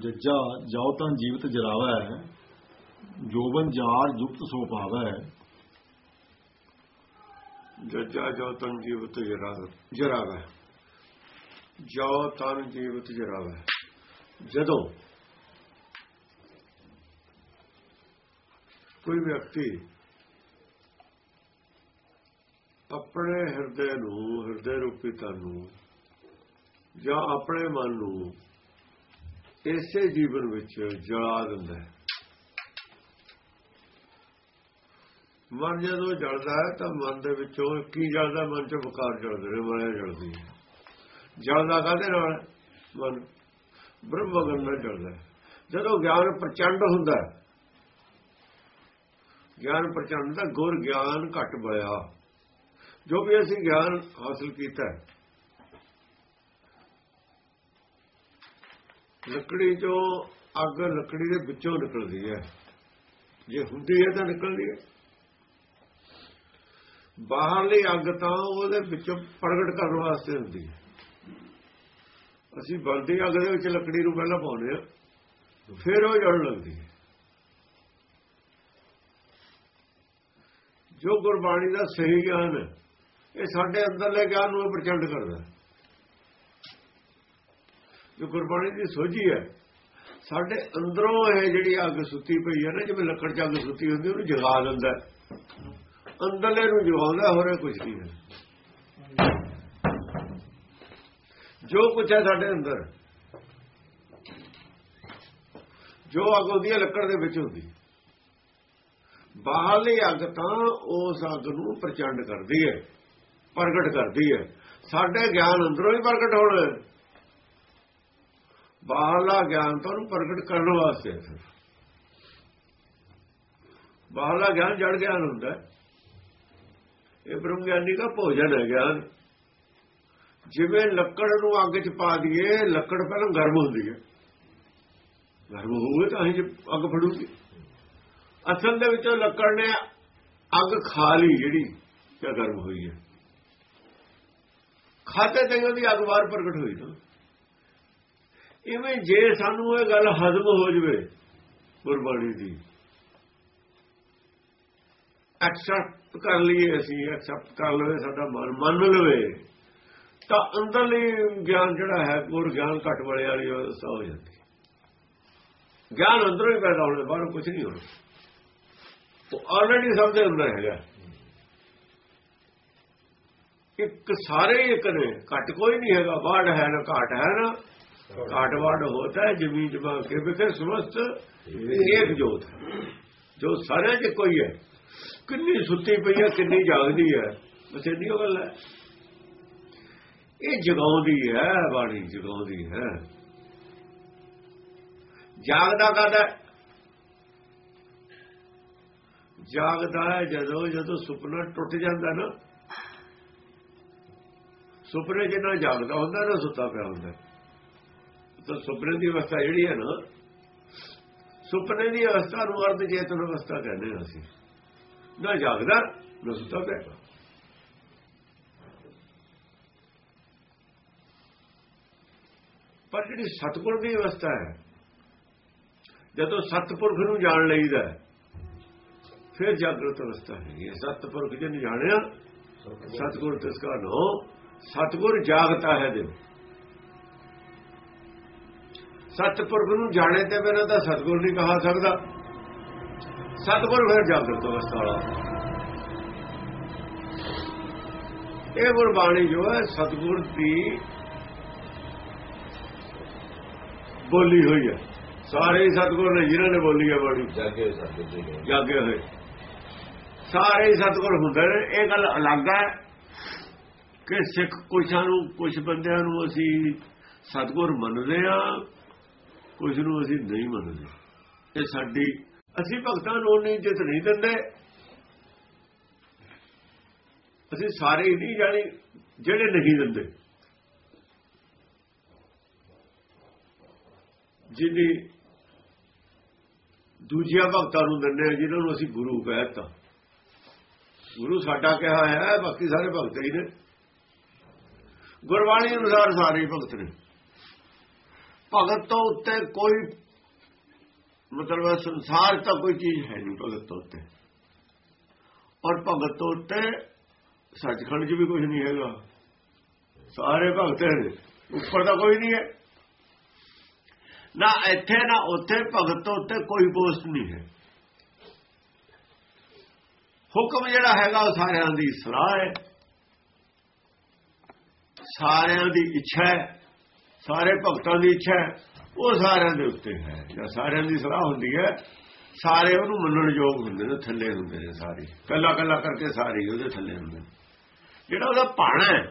ਜੱਜਾ ਜਾਉ ਤਾਂ ਜੀਵਤ ਜਰਾਵੈ, ਜੋਬਨ ਜਾਰ ਜੁਗਤ ਸੋ ਪਾਵੈ। ਜੱਜਾ ਜੋ ਤਨ ਜੀਵਤ ਜਰਾਵੇ ਜੋ ਤਨ ਜੀਵਤ ਜਰਾਵੇ। ਜਦੋਂ ਕੋਈ ਵਿਅਕਤੀ ਆਪਣੇ ਹਿਰਦੇ ਨੂੰ, ਹਿਰਦੇ ਰੂਪੀ ਤਨ ਨੂੰ ਜਾਂ ਆਪਣੇ ਮਨ ਨੂੰ ਇਸੇ ਜੀਵਨ ਵਿੱਚ ਜਲਾ ਦਿੰਦਾ ਮਨ ਜਦੋਂ ਜਲਦਾ ਹੈ ਤਾਂ ਮਨ ਦੇ ਵਿੱਚੋਂ ਕੀ ਜਲਦਾ, ਮਨ ਚੋਂ ਵਿਕਾਰ ਜਲਦੇ ਨੇ, ਮਾਇਆ ਜਲਦੀ ਹੈ। ਜਲਦਾ ਕਾਹਦੇ ਨਾਲ? ਮਨ ਬ੍ਰਹਮ ਗਨ ਨਾਲ ਜਲਦਾ ਜਦੋਂ ਗਿਆਨ ਪ੍ਰਚੰਡ ਹੁੰਦਾ ਗਿਆਨ ਪ੍ਰਚੰਡ ਦਾ ਗੁਰ ਗਿਆਨ ਘਟ ਬਿਆ ਜੋ ਵੀ ਅਸੀਂ ਗਿਆਨ ਹਾਸਲ ਕੀਤਾ ਹੈ ਲੱਕੜੀ ਚੋਂ ਅੱਗ ਲੱਕੜੀ ਦੇ ਵਿੱਚੋਂ ਨਿਕਲਦੀ ਹੈ। ਜੇ ਹੁੰਦੀ ਹੈ ਤਾਂ ਨਿਕਲਦੀ ਹੈ। ਬਾਹਰਲੀ ਅੱਗ ਤਾਂ ਉਹਦੇ ਵਿੱਚੋਂ ਪ੍ਰਗਟ ਕਰਨ ਵਾਸਤੇ ਹੁੰਦੀ ਹੈ। ਅਸੀਂ ਬਲਦੀ ਅੱਗ ਦੇ ਵਿੱਚ ਲੱਕੜੀ ਨੂੰ ਪਹਿਲਾਂ ਪਾਉਂਦੇ ਆ ਫਿਰ ਉਹ ਜਲ ਲੱਗਦੀ ਹੈ। ਜੋ ਗੁਰਬਾਣੀ ਦਾ ਸਹੀ ਗਿਆਨ ਹੈ, ਇਹ ਸਾਡੇ ਅੰਦਰਲੇ ਗਿਆਨ ਨੂੰ ਪ੍ਰਚੰਡ ਕਰਦਾ ਜੋ ਗੁਰਬਾਣੀ ਦੀ ਸੋਝੀ ਹੈ, ਸਾਡੇ ਅੰਦਰੋਂ ਇਹ ਜਿਹੜੀ ਅੱਗ ਸੁੱਤੀ ਪਈ ਹੈ ਨਾ, ਜਿਵੇਂ ਲੱਕੜ ਚ ਅੱਗ ਸੁੱਤੀ ਹੁੰਦੀ, ਉਹਨੂੰ ਜਗਾ ਦਿੰਦਾ ਅੰਦਰਲੇ ਨੂੰ ਜਗਾਉਂਦਾ, ਹੋਰੇ ਕੁਝ ਨਹੀਂ ਹੈ। ਜੋ ਕੁਝ ਹੈ ਸਾਡੇ ਅੰਦਰ, ਜੋ ਅੱਗ ਹੁੰਦੀ ਹੈ, ਲੱਕੜ ਦੇ ਵਿੱਚ ਹੁੰਦੀ। ਬਾਹਰਲੀ ਅੱਗ ਤਾਂ ਉਸ ਅੱਗ ਨੂੰ ਪ੍ਰਚੰਡ ਕਰਦੀ ਹੈ, ਪ੍ਰਗਟ ਕਰਦੀ ਹੈ। ਸਾਡੇ ਗਿਆਨ ਅੰਦਰੋਂ ਹੀ ਪ੍ਰਗਟ ਹੋਣਾ ਬਾਹਲਾ ਗਿਆਨ ਤਾਂ ਉਹਨੂੰ ਪ੍ਰਗਟ ਕਰਨ ਵਾਸਤੇ ਹੈ ਬਾਹਰਲਾ ਗਿਆਨ ਜੜ ਗਿਆਨ ਹੁੰਦਾ ਇਹ ਬ੍ਰਹਮ ਗਿਆਨੀ ਦਾ ਭੋਜਨ ਹੈ ਗਿਆਨ। ਜਿਵੇਂ ਲੱਕੜ ਨੂੰ ਅੱਗ 'ਚ ਪਾ ਦਈਏ, ਲੱਕੜ ਪਹਿਲਾਂ ਗਰਮ ਹੁੰਦੀ ਹੈ। ਗਰਮ ਹੋਊਗੀ ਤਾਂ ਅਸੀਂ ਅੱਗ ਫੜੂਗੀ। ਅਸਲ ਦੇ ਵਿੱਚ ਲੱਕੜ ਨੇ ਅੱਗ ਖਾ ਲਈ ਜਿਹੜੀ ਕਿ ਗਰਮ ਹੋਈ ਹੈ। ਖਾਤੇ ਤੇ ਉਹਦੀ ਅੱਗ ਬਾਹਰ ਪ੍ਰਗਟ ਹੋਈ ਨਾ ਇਵੇਂ ਜੇ ਸਾਨੂੰ ਇਹ ਗੱਲ ਹਜ਼ਮ ਹੋ ਜਵੇ ਗੁਰਬਾਣੀ ਦੀ। ਐਕਸੈਪਟ ਕਰ ਲਈਏ ਅਸੀਂ ਐਕਸੈਪਟ ਕਰ ਲਵੇ ਸਾਡਾ ਮਨ, ਮੰਨ ਲਵੇ। ਤਾਂ ਅੰਦਰਲੀ ਗਿਆਨ ਜਿਹੜਾ ਹੈ, ਗੁਰ ਗਿਆਨ ਘਟ ਵਾਲੇ ਵਾਲੀ ਅਵਸਥਾ ਹੋ ਜਾਂਦੀ। ਗਿਆਨ ਅੰਦਰੋਂ ਹੀ ਪੈਦਾ ਹੋਣਾ ਬਾਹਰੋਂ ਕੁਝ ਨਹੀਂ ਹੋਣਾ। ਉਹ ਆਲਰੇਡੀ ਸਭ ਦੇ ਅੰਦਰ ਹੈਗਾ। ਇੱਕ ਸਾਰੇ ਇੱਕ ਨੇ, ਘਟ ਕੋਈ ਨਹੀਂ ਹੈਗਾ ਬਾੜ ਹੈ ਨਾ, ਘਾਟ ਹੈ ਨਾ। ਘਾਟ ਬਾੜ ਹੋਤਾ ਹੈ, ਜ਼ਮੀਨ ਜਮਾ ਕੇ ਬਿਖੇ ਸਮਸਤ ਇੱਕ ਜੋ ਸਾਰਿਆਂ 'ਚ ਕੋਈ ਹੈ, ਕਿੰਨੀ ਸੁੱਤੀ ਪਈ ਹੈ, ਕਿੰਨੀ ਜਾਗਦੀ ਹੈ, ਬਸ ਇੰਨੀ ਗੱਲ ਹੈ। ਇਹ ਜਗਾਉਂਦੀ ਹੈ, ਬਾਣੀ ਜਗਾਉਂਦੀ ਹੈ। ਜਾਗਦਾ ਕਦਾ ਜਾਗਦਾ ਹੈ ਜਦੋਂ ਜਦੋਂ ਸੁਪਨਾ ਟੁੱਟ ਜਾਂਦਾ ਨਾ। ਸੁਪਨੇ ਜਿੰਨਾ ਜਾਗਦਾ, ਹੁੰਦਾ ਨਾ ਸੁੱਤਾ ਪਿਆ ਹੁੰਦਾ। ਤਾਂ ਸੁਪਨੇ ਦੀ ਅਵਸਥਾ ਜਿਹੜੀ ਹੈ ਨਾ, ਸੁਪਨੇ ਦੀ ਅਵਸਥਾ ਨੂੰ ਅਰਧ ਚੇਤਨ ਅਵਸਥਾ ਕਹਿੰਦੇ ਹਾਂ ਅਸੀਂ। ਨਾ ਜਾਗਦਾ, ਨਾ ਸੁੱਤਾ ਪਿਆ। ਪਰ ਜਿਹੜੀ ਸਤਪੁਰ ਦੀ ਅਵਸਥਾ ਹੈ, ਜਦੋਂ ਸਤਪੁਰਖ ਨੂੰ ਜਾਣ ਲਈਦਾ ਫਿਰ ਜਾਗਰਤ ਅਵਸਥਾ ਹੈ। ਇਹ ਸਤਪੁਰਖ ਜਿਹਨੂੰ ਜਾਣਿਆ, ਸਤਗੁਰ ਤਿਸ ਕਾ ਨੋ, ਸਤਗੁਰ ਜਾਗਤਾ ਹੈ ਦੇ ਸਤਪੁਰਖ ਨੂੰ ਜਾਣੇ ਤੇ ਬਿਨਾਂ ਤਾਂ ਸਤਗੁਰ ਨਹੀਂ ਕਹਾ ਸਕਦਾ। ਸਤਗੁਰ ਫਿਰ ਜਾਗਰਤ ਅਵਸਥਾ ਵਾਲਾ ਇਹ ਗੁਰਬਾਣੀ ਜੋ ਹੈ ਸਤਗੁਰ ਦੀ ਬੋਲੀ ਹੋਈ ਹੈ। ਸਾਰੇ ਸਤਗੁਰ ਨੇ ਜਿਨ੍ਹਾਂ ਨੇ ਬੋਲੀ ਹੈ ਬੜੀ ਜਾਗੇ ਸਤਿਗੁਰ ਜਾਗੇ ਹੋਏ। ਸਾਰੇ ਸਤਗੁਰ ਹੁੰਦੇ ਨੇ। ਇਹ ਗੱਲ ਅਲੱਗ ਹੈ ਕਿ ਸਿੱਖ ਕੁਛਾਂ ਨੂੰ ਕੁਝ ਬੰਦਿਆਂ ਨੂੰ ਅਸੀਂ ਸਤਗੁਰ ਮੰਨਦੇ ਆ ਕੁਝ ਨੂੰ ਅਸੀਂ ਨਹੀਂ ਮੰਨਦੇ। ਇਹ ਸਾਡੀ ਅਸੀਂ ਭਗਤਾਂ ਨੂੰ ਨਹੀਂ ਜਿੱਤ ਨਹੀਂ ਦਿੰਦੇ। ਅਸੀਂ ਸਾਰੇ ਨਹੀਂ ਜਾਣੀ ਜਿਹੜੇ ਨਹੀਂ ਦਿੰਦੇ। ਜਿਹਨੇ ਦੂਜਿਆਂ ਭਗਤਾਂ ਨੂੰ ਦਿੰਦੇ ਆ, ਜਿਨ੍ਹਾਂ ਨੂੰ ਅਸੀਂ ਗੁਰੂ ਕਹਿਤਾ ਗੁਰੂ ਸਾਡਾ ਕਿਹਾ ਹੈ, ਬਾਕੀ ਸਾਰੇ ਭਗਤ ਹੀ ਨੇ। ਗੁਰਬਾਣੀ ਅਨੁਸਾਰ ਸਾਰੇ ਭਗਤ ਨੇ। ਭਗਤ ਤੋਂ ਉੱਤੇ ਕੋਈ ਮਤਲਬ ਸੰਸਾਰ ਤਾਂ ਕੋਈ ਚੀਜ਼ ਹੈ ਨਹੀਂ ਭਗਤ ਤੋਂ ਉੱਤੇ। ਔਰ ਭਗਤ ਤੋਂ ਉੱਤੇ ਸੱਚਖੰਡ 'ਚ ਵੀ ਕੁਝ ਨਹੀਂ ਹੈਗਾ। ਸਾਰੇ ਭਗਤ ਨੇ ਉੱਪਰ ਤਾਂ ਕੋਈ ਨਹੀਂ ਹੈ। ਨਾ ਇੱਥੇ, ਨਾ ਉੱਥੇ ਭਗਤ ਤੋਂ ਉੱਤੇ ਕੋਈ ਪੋਸਟ ਨਹੀਂ ਹੈ। ਹੁਕਮ ਜਿਹੜਾ ਹੈਗਾ ਉਹ ਸਾਰਿਆਂ ਦੀ ਸਲਾਹ ਹੈ। ਸਾਰਿਆਂ ਦੀ ਇੱਛਾ ਹੈ। ਸਾਰੇ ਭਗਤਾਂ ਦੀ ਇੱਛਾ ਹੈ, ਉਹ ਸਾਰਿਆਂ ਦੇ ਉੱਤੇ ਹੈ। ਜਾਂ ਸਾਰਿਆਂ ਦੀ ਸਲਾਹ ਹੁੰਦੀ ਹੈ, ਸਾਰੇ ਉਹਨੂੰ ਮੰਨਣ ਯੋਗ ਹੁੰਦੇ ਨੇ, ਥੱਲੇ ਹੁੰਦੇ ਨੇ ਸਾਰੇ। ਕੱਲਾ ਕੱਲਾ ਕਰਕੇ ਸਾਰੇ ਉਹਦੇ ਥੱਲੇ ਹੁੰਦੇ ਨੇ। ਜਿਹੜਾ ਉਹਦਾ ਪਾਣਾ ਹੈ,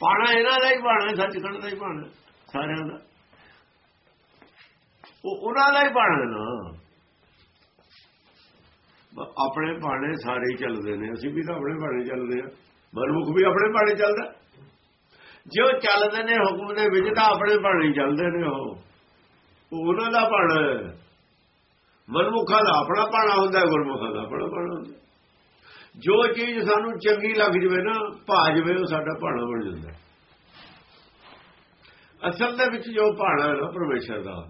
ਪਾਣਾ ਇਹਨਾਂ ਦਾ ਹੀ ਪਾਣਾ ਸੱਚਖੰਡ ਦਾ ਹੀ ਬਾਣਾ ਸਾਰਿਆਂ ਦਾ। ਉਹ ਉਹਨਾਂ ਦਾ ਹੀ ਬਾਣਾ ਨਾ। ਆਪਣੇ ਬਾਣੇ ਸਾਰੇ ਹੀ ਚੱਲਦੇ ਨੇ, ਅਸੀਂ ਵੀ ਤਾਂ ਆਪਣੇ ਬਾਣੇ ਚੱਲਦੇ ਆ ਮਨਮੁਖ ਵੀ ਆਪਣੇ ਪਾਣੇ ਚੱਲਦਾ। ਜੇ ਉਹ ਚੱਲਦੇ ਨੇ ਹੁਕਮ ਦੇ ਵਿੱਚ ਤਾਂ ਆਪਣੇ ਭਾਣੇ ਚੱਲਦੇ ਨੇ ਉਹ। ਉਹਨਾਂ ਦਾ ਭਾਣਾ। ਮਨਮੁਖਾਂ ਦਾ ਆਪਣਾ ਭਾਣਾ ਹੁੰਦਾ, ਗੁਰਮੁਖਾਂ ਦਾ ਆਪਣਾ ਭਾਣਾ ਹੁੰਦਾ। ਜੋ ਚੀਜ਼ ਸਾਨੂੰ ਚੰਗੀ ਲੱਗ ਜਵੇ ਨਾ ਭਾ ਜਵੇ, ਉਹ ਸਾਡਾ ਭਾਣਾ ਬਣ ਜਾਂਦਾ। ਅਸਲ ਦੇ ਵਿੱਚ ਜੋ ਭਾਣਾ ਹੈ ਨਾ, ਪਰਮੇਸ਼ਰ ਦਾ।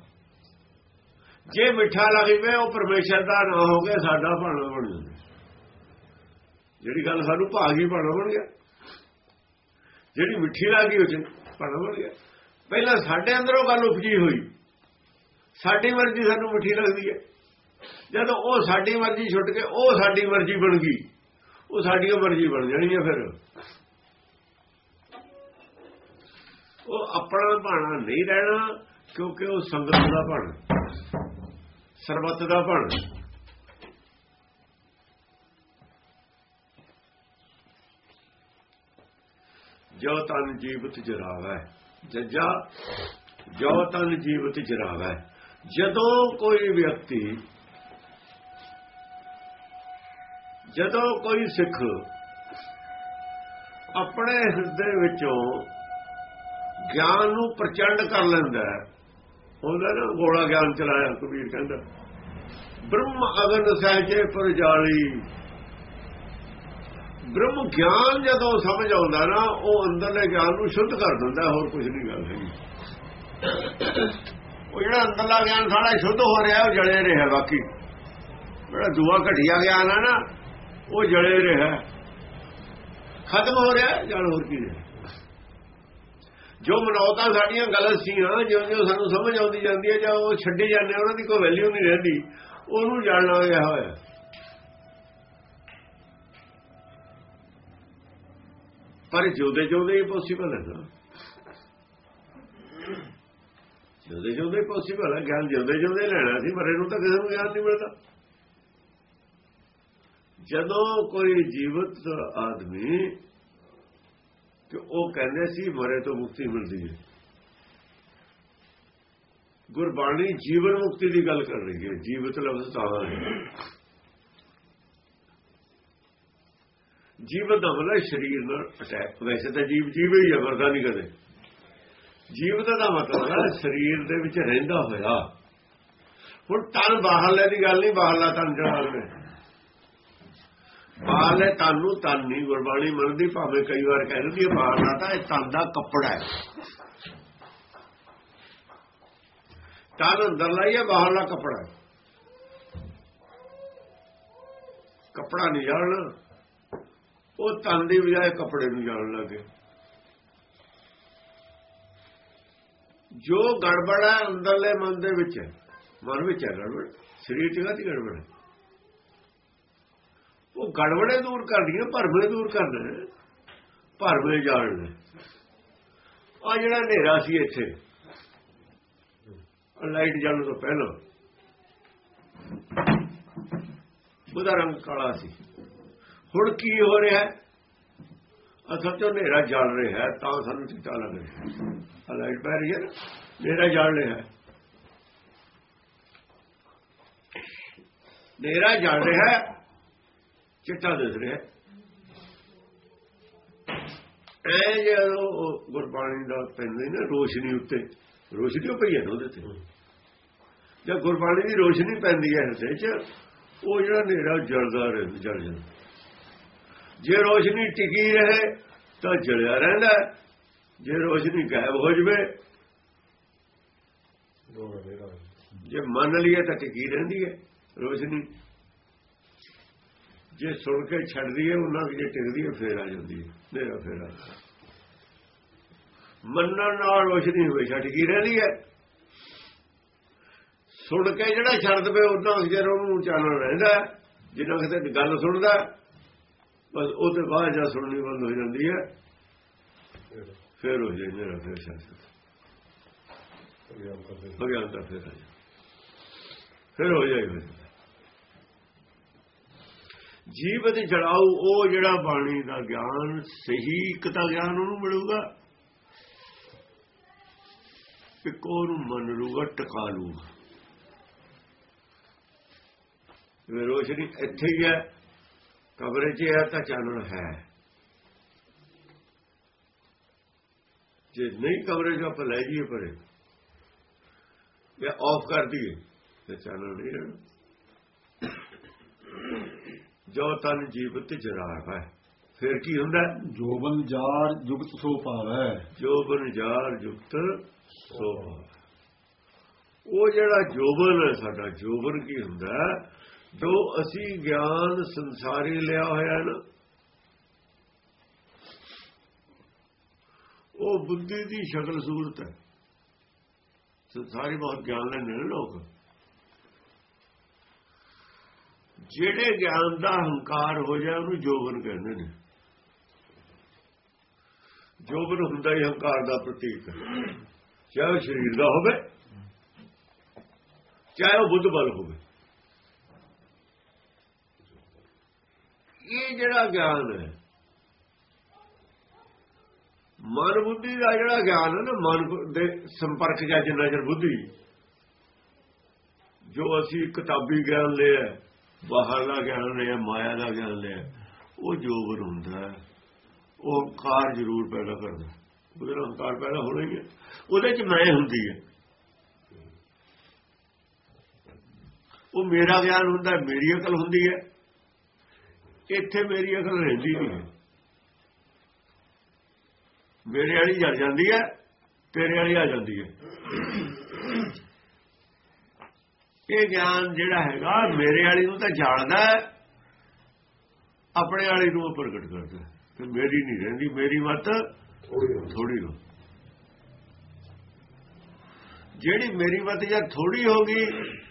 ਜੇ ਮਿੱਠਾ ਲੱਗ ਜਵੇ, ਉਹ ਪਰਮੇਸ਼ਰ ਦਾ ਨਾ ਹੋ ਕੇ ਸਾਡਾ ਭਾਣਾ ਬਣ ਜਾਂਦਾ। ਜਿਹੜੀ ਗੱਲ ਸਾਨੂੰ ਭਾਗੀ ਭਾਣਾ ਬਣ ਗਿਆ। ਜਿਹੜੀ ਮਿੱਠੀ ਲੱਗੀ ਉਹ ਚ ਬਾਣਾ ਬਣ ਗਿਆ ਪਹਿਲਾਂ ਸਾਡੇ ਅੰਦਰੋਂ ਗੱਲ ਉਪਜੀ ਹੋਈ। ਸਾਡੀ ਮਰਜ਼ੀ ਸਾਨੂੰ ਮਿੱਠੀ ਲੱਗਦੀ ਹੈ। ਜਦੋਂ ਉਹ ਸਾਡੀ ਮਰਜ਼ੀ ਛੁੱਟ ਕੇ ਉਹ ਸਾਡੀ ਮਰਜ਼ੀ ਬਣ ਗਈ, ਉਹ ਸਾਡੀ ਮਰਜ਼ੀ ਬਣ ਜਾਣੀ ਹੈ ਫਿਰ। ਉਹ ਆਪਣਾ ਭਾਣਾ ਨਹੀਂ ਰਹਿਣਾ, ਕਿਉਂਕਿ ਉਹ ਸੰਗਤ ਦਾ ਭਾਣਾ। ਸਰਬੱਤ ਦਾ ਭਾਣਾ। ਜੋ ਤਨ ਜੀਵਤ ਜਰਾਵੈ। ਜੱਜਾ, ਜੋ ਤਨ ਜੀਵਤ ਜਰਾਵੈ। ਜਦੋਂ ਕੋਈ ਵਿਅਕਤੀ, ਜਦੋਂ ਕੋਈ ਸਿੱਖ ਆਪਣੇ ਹਿਰਦੇ ਵਿੱਚੋਂ ਗਿਆਨ ਨੂੰ ਪ੍ਰਚੰਡ ਕਰ ਲੈਂਦਾ ਉਹਦਾ ਨਾ ਗੋਲਾ ਗਿਆਨ ਚਲਾਇਆ, ਕਬੀਰ ਕਹਿੰਦਾ, ਬ੍ਰਹਮ ਅਗਨ ਸਹਿਜੇ ਪਰ ਜਾਲੀ ਬ੍ਰਹਮ ਗਿਆਨ ਜਦੋਂ ਸਮਝ ਆਉਂਦਾ ਨਾ, ਉਹ ਅੰਦਰਲੇ ਗਿਆਨ ਨੂੰ ਸ਼ੁੱਧ ਕਰ ਦਿੰਦਾ, ਹੋਰ ਕੁਝ ਨਹੀਂ ਗੱਲ ਹੈਗੀ। ਉਹ ਜਿਹੜਾ ਅੰਦਰਲਾ ਗਿਆਨ ਸਾਡਾ ਸ਼ੁੱਧ ਹੋ ਰਿਹਾ, ਉਹ ਜਲੇ ਰਿਹਾ ਬਾਕੀ। ਜਿਹੜਾ ਦੂਆ ਘਟਿਆ ਗਿਆਨ ਹੈ ਨਾ, ਉਹ ਜਲੇ ਰਿਹਾ। ਖਤਮ ਹੋ ਰਿਹਾ ਜਲ ਹੋਰ ਕੀ ਰਿਹਾ? ਜੋ ਮਨੌਤਾਂ ਸਾਡੀਆਂ ਗਲਤ ਸੀਆਂ ਜਿਉਂ ਜਿਉਂ ਸਾਨੂੰ ਸਮਝ ਆਉਂਦੀ ਜਾਂਦੀ ਹੈ, ਜਾਂ ਉਹ ਛੱਡੀ ਜਾਂਦੇ ਉਹਨਾਂ ਦੀ ਕੋਈ ਵੈਲਿਊ ਨਹੀਂ ਰਹਿੰਦੀ। ਉਹਨੂੰ ਜਾਣਨਾ ਗਿਆ ਹੋਇਆ। ਪਰ ਜਿਉਂਦੇ ਜਿਉਂਦੇ ਹੀ ਪੋਸੀਬਲ ਹੈ ਨਾ ਜਿਉਂਦੇ ਜਿਉਂਦੇ ਪੋਸੀਬਲ ਹੈ ਗਿਆਨ ਜਿਉਂਦੇ ਜਿਉਂਦੇ ਲੈਣਾ ਸੀ ਮਰੇ ਨੂੰ ਤਾਂ ਕਿਸੇ ਨੂੰ ਗਿਆਨ ਨਹੀਂ ਮਿਲਦਾ। ਜਦੋਂ ਕੋਈ ਜੀਵਤ ਆਦਮੀ ਕਿ ਉਹ ਕਹਿੰਦੇ ਸੀ, ਮਰੇ ਤੋਂ ਮੁਕਤੀ ਮਿਲਦੀ ਹੈ। ਗੁਰਬਾਣੀ ਜੀਵਨ ਮੁਕਤੀ ਦੀ ਗੱਲ ਕਰ ਰਹੀ ਹੈ, ਜੀਵਤ ਲਫ਼ਜ਼ ਤਾਂ ਹੈ। ਜੀਵਤ ਦਾ ਮਤਲਬ ਸਰੀਰ ਨਾਲ ਅਟੈਕ ਵੈਸੇ ਤਾਂ ਜੀਵ ਜੀਵ ਹੀ ਹੈ ਮਰਦਾ ਨਹੀਂ ਕਦੇ। ਜੀਵਤ ਦਾ ਮਤਲਬ ਹੈ ਸਰੀਰ ਦੇ ਵਿੱਚ ਰਹਿੰਦਾ ਹੋਇਆ। ਹੁਣ ਤਨ ਬਾਹਰਲੇ ਦੀ ਗੱਲ ਨਹੀਂ ਬਾਹਰਲਾ ਤਨ ਜਿਹੜਾ ਹੈ। ਬਾਹਰਲੇ ਤਨ ਨੂੰ ਤਨ ਨਹੀਂ, ਗੁਰਬਾਣੀ ਮੰਨਦੀ, ਭਾਵੇਂ ਕਈ ਵਾਰ ਕਹਿ ਦਿੰਦੀ ਹੈ ਬਾਹਰਲਾ ਤਾਂ ਇਹ ਤਨ ਦਾ ਕੱਪੜਾ ਹੈ। ਤਨ ਅੰਦਰਲਾ ਹੀ ਹੈ ਬਾਹਰਲਾ ਕੱਪੜਾ ਕੱਪੜਾ ਨਹੀਂ ਜਾਣਨਾ। ਉਹ ਤਨ ਦੀ ਬਜਾਏ ਕੱਪੜੇ ਨੂੰ ਜਾਣ ਲੱਗੇ ਜੋ ਗੜਬੜ ਹੈ ਅੰਦਰਲੇ ਮਨ ਦੇ ਵਿੱਚ ਮਨ ਵਿੱਚ ਹੈ ਗੜਬੜ, ਸਰੀਰ ਚ ਕਾਹਦੀ ਗੜਬੜ ਹੈ? ਉਹ ਗੜਬੜੇ ਦੂਰ ਕਰਨੀਆਂ ਭਰਮੇ ਦੂਰ ਕਰਨਾ ਭਰਮੇ ਜਾਣਨਾ। ਆ ਜਿਹੜਾ ਹਨੇਰਾ ਸੀ ਇੱਥੇ ਲਾਈਟ ਜਾਣ ਤੋਂ ਪਹਿਲਾਂ, ਉਹਦਾ ਰੰਗ ਕਾਲਾ ਸੀ। ਹੁਣ ਕੀ ਹੋ ਰਿਹਾ ਅਸਲ ਤੋਂ ਹਨੇਰਾ ਜਲ ਰਿਹਾ ਤਾਂ ਸਾਨੂੰ ਚਿੱਟਾ ਲੱਗ ਰਿਹਾ ਲਾਈਟ ਪੈ ਰਹੀ ਹੈ ਨਾ, ਹਨੇਰਾ ਜਲ ਰਿਹਾ ਹਨੇਰਾ ਜਲ ਰਿਹਾ ਚਿੱਟਾ ਦਿਸ ਰਿਹਾ ਐ ਜਦੋਂ ਗੁਰਬਾਣੀ ਦਾ ਪੈਂਦੀ ਨਾ, ਰੋਸ਼ਨੀ ਉੱਤੇ, ਰੋਸ਼ਨੀ ਉਹ ਪਈ ਹੈ ਉਹਦੇ ਤੇ। ਜਦ ਗੁਰਬਾਣੀ ਦੀ ਰੋਸ਼ਨੀ ਪੈਂਦੀ ਹੈ ਹਿਰਦੇ 'ਚ, ਉਹ ਜਿਹੜਾ ਹਨੇਰਾ ਜਲਦਾ ਰਹਿੰਦਾ, ਜਲ ਜਾਂਦਾ। ਜੇ ਰੋਸ਼ਨੀ ਟਿਕੀ ਰਹੇ ਤਾਂ ਜਲਿਆ ਰਹਿੰਦਾ ਜੇ ਰੋਸ਼ਨੀ ਗਾਇਬ ਹੋ ਜਵੇ ਜੇ ਮੰਨ ਲਈਏ ਤਾਂ ਟਿਕੀ ਰਹਿੰਦੀ ਹੈ ਰੋਸ਼ਨੀ। ਜੇ ਸੁਣ ਕੇ ਛੱਡਦੀ ਹੈ ਉਹਨਾਂ ਕਿ ਜੇ ਟਿਕਦੀ ਹੈ ਫੇਰ ਆ ਜਾਂਦੀ ਹੈ। ਮੇਰਾ ਫੇਰ ਆ। ਮੰਨਣ ਨਾਲ ਰੋਸ਼ਨੀ ਹਮੇਸ਼ਾ ਟਿਕੀ ਰਹਿੰਦੀ ਹੈ। ਸੁਣ ਕੇ ਜਿਹੜਾ ਛੱਡ ਦਵੇ ਉਹਨਾਂ ਅਖਰ ਉਹਨੂੰ ਚਾਨਣ ਰਹਿੰਦਾ। ਜਿੰਨਾ ਕਿਤੇ ਗੱਲ ਸੁਣਦਾ ਬਸ ਉਹ ਤੇ ਬਾਅਦ ਜਾ ਸੁਣਨੀ ਬੰਦ ਹੋ ਜਾਂਦੀ ਹੈ। ਫੇਰ ਹੋ ਜਾਏ ਮੇਰਾ ਫੇਰ ਸ਼ਾਸਤ ਅਗਿਆਨਤਾ ਫੇਰ ਆ ਫਿਰ ਹੋ ਜਾਏ ਫਿਰ। ਜੀਵ ਤੇ ਜੜਾਉ ਉਹ ਜਿਹੜਾ ਬਾਣੀ ਦਾ ਗਿਆਨ ਸਹੀ ਇੱਕ ਤਾਂ ਗਿਆਨ ਉਹਨੂੰ ਮਿਲੂਗਾ। ਇੱਕ ਉਹਨੂੰ ਮੰਨ ਲੂਗਾ ਟਿਕਾ ਲੂਗਾ ਰੋਸ਼ਨੀ ਇੱਥੇ ਹੀ ਹੈ। ਕਮਰੇ 'ਚ ਹੈ ਤਾਂ ਚਾਨਣ ਹੈ ਜੇ ਨਹੀਂ ਕਮਰੇ 'ਚ ਆਪਾਂ ਲੈ ਜਾਈਏ ਪਰੇ ਜਾਂ ਆਫ ਕਰ ਦਈਏ ਤੇ ਚਾਨਣ ਨਹੀਂ ਰਹਿਣਾ ਜੋ ਤਨ ਜੀਵਤ ਜਰਾਰ ਹੈ ਫਿਰ ਕੀ ਹੁੰਦਾ? ਜੋਬਨ ਜਾਰ ਜੁਗਤ ਸੋ ਪਾਵੈ ਜੋ ਬਨ ਜਾਰ ਜੁਗਤ ਸੋ। ਉਹ ਜਿਹੜਾ ਜੋਬਨ ਹੈ ਸਾਡਾ ਜੋਬਨ ਕੀ ਹੁੰਦਾ? ਜੋ ਅਸੀਂ ਗਿਆਨ ਸੰਸਾਰੀ ਲਿਆ ਹੋਇਆ ਨਾ, ਉਹ ਬੁੱਧੀ ਦੀ ਸ਼ਕਲ ਸੂਰਤ ਹੈ। ਸੰਸਾਰੀ ਬਹੁਤ ਗਿਆਨ ਲੈਂਦੇ ਨੇ ਲੋਕ। ਜਿਹੜੇ ਗਿਆਨ ਦਾ ਹੰਕਾਰ ਹੋ ਜਾਏ, ਉਹਨੂੰ ਜੋਬਨ ਕਹਿੰਦੇ ਨੇ। ਜੋਬਨ ਹੁੰਦਾ ਹੀ ਹੰਕਾਰ ਦਾ ਪ੍ਰਤੀਕ ਹੈ। ਚਾਹੇ ਉਹ ਸਰੀਰ ਦਾ ਹੋਵੇ, ਚਾਹੇ ਉਹ ਬੁੱਧ ਬਲ ਹੋਵੇ। ਇਹ ਜਿਹੜਾ ਗਿਆਨ ਹੈ ਮਨ ਬੁੱਧੀ ਦਾ ਜਿਹੜਾ ਗਿਆਨ ਹੈ ਨਾ ਮਨ ਦੇ ਸੰਪਰਕ ਜਾਂ ਜਿੰਨਾ ਚਿਰ ਬੁੱਧੀ ਜੋ ਅਸੀਂ ਕਿਤਾਬੀ ਗਿਆਨ ਲਿਆ ਬਾਹਰਲਾ ਗਿਆਨ ਲਿਆ ਮਾਇਆ ਦਾ ਗਿਆਨ ਲਿਆ ਉਹ ਜੋਬਨ ਹੁੰਦਾ ਉਹ ਹੰਕਾਰ ਜ਼ਰੂਰ ਪੈਦਾ ਕਰਦਾ ਉਹਦੇ ਨਾਲ ਹੰਕਾਰ ਪੈਦਾ ਹੋਣਾ ਹੀ ਹੈ। ਉਹਦੇ ਚ ਮੈਂ ਹੁੰਦੀ ਹੈ। ਉਹ ਮੇਰਾ ਗਿਆਨ ਹੁੰਦਾ ਹੈ, ਮੇਰੀ ਅਕਲ ਹੁੰਦੀ ਹੈ। ਇੱਥੇ ਮੇਰੀ ਅਕਲ ਰਹਿੰਦੀ ਨਹੀਂ ਮੇਰੇ ਵਾਲੀ ਜੜ ਜਾਂਦੀ ਹੈ ਤੇਰੇ ਵਾਲੀ ਆ ਜਾਂਦੀ ਹੈ। ਇਹ ਗਿਆਨ ਜਿਹੜਾ ਹੈਗਾ ਮੇਰੇ ਵਾਲੀ ਨੂੰ ਤਾਂ ਜਾਣਦਾ ਆਪਣੇ ਵਾਲੀ ਨੂੰ ਪ੍ਰਗਟ ਕਰਦਾ ਤੇ ਮੇਰੀ ਨਹੀਂ ਰਹਿੰਦੀ ਮੇਰੀ ਮਤ ਥੋੜੀ ਹੋ ਜਿਹੜੀ ਮੇਰੀ ਮਤ ਜੇ ਥੋੜੀ ਹੋ ਗਈ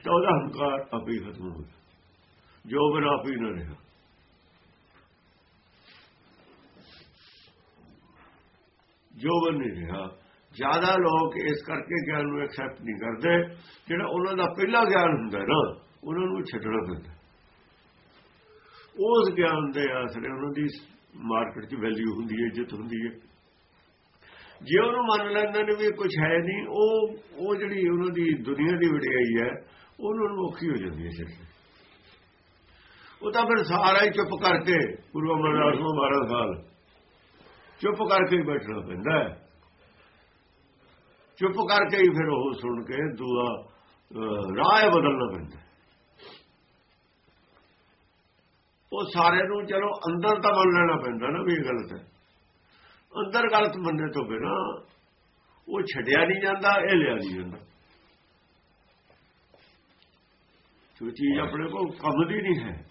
ਤਾਂ ਉਹਦਾ ਹੰਕਾਰ ਆਪੇ ਖਤਮ ਹੋ ਗਿਆ। ਜੋ ਹੀ ਨਾ ਰਿਹਾ। ਜੋ ਨਹੀਂ ਰਿਹਾ। ਜ਼ਿਆਦਾ ਲੋਕ ਇਸ ਕਰਕੇ ਗਿਆਨ ਨੂੰ ਐਕਸੈਪਟ ਨਹੀਂ ਕਰਦੇ, ਜਿਹੜਾ ਉਹਨਾਂ ਦਾ ਪਹਿਲਾ ਗਿਆਨ ਹੁੰਦਾ ਨਾ, ਉਹਨਾਂ ਨੂੰ ਛੱਡਣਾ ਪੈਂਦਾ। ਉਸ ਗਿਆਨ ਦੇ ਆਸਰੇ ਉਹਨਾਂ ਦੀ ਮਾਰਕੀਟ 'ਚ ਵੈਲਿਊ ਹੁੰਦੀ ਹੈ, ਇੱਜ਼ਤ ਹੁੰਦੀ ਹੈ। ਜੇ ਉਹਨੂੰ ਮੰਨ ਲੈਂਦੇ ਨੇ ਵੀ ਕੁਝ ਹੈ ਨਹੀਂ, ਉਹ ਉਹ ਜਿਹੜੀ ਉਹਨਾਂ ਦੀ ਦੁਨੀਆ ਦੀ ਵਡਿਆਈ ਹੈ, ਉਹਨਾਂ ਨੂੰ ਔਖੀ ਹੋ ਜਾਂਦੀ ਹੈ ਸਿਰ ਉਹ ਤਾਂ ਫਿਰ ਸਾਰਾ ਹੀ ਚੁੱਪ ਕਰਕੇ ਗੁਰੂ ਅਮਰਦਾਸ ਨੂੰ 12 ਸਾਲ ਚੁੱਪ ਕਰਕੇ ਬੈਠਣਾ ਪੈਂਦਾ ਚੁੱਪ ਕਰਕੇ ਹੀ ਫਿਰ ਉਹ ਸੁਣ ਕੇ ਦੂਆ ਰਾਹ ਬਦਲਣਾ ਪੈਂਦਾ ਉਹ ਸਾਰੇ ਨੂੰ ਚਲੋ ਅੰਦਰ ਤਾਂ ਮੰਨ ਲੈਣਾ ਪੈਂਦਾ ਨਾ ਵੀ ਇਹ ਗਲਤ ਹੈ। ਅੰਦਰ ਗਲਤ ਮੰਨੇ ਤੋਂ ਬਿਨਾ ਉਹ ਛੱਡਿਆ ਨਹੀਂ ਜਾਂਦਾ, ਇਹ ਲਿਆ ਨਹੀਂ ਜਾਂਦਾ। ਜੋ ਚੀਜ਼ ਆਪਣੇ ਕੋਲ ਕੰਮ ਦੀ ਨਹੀਂ ਹੈ।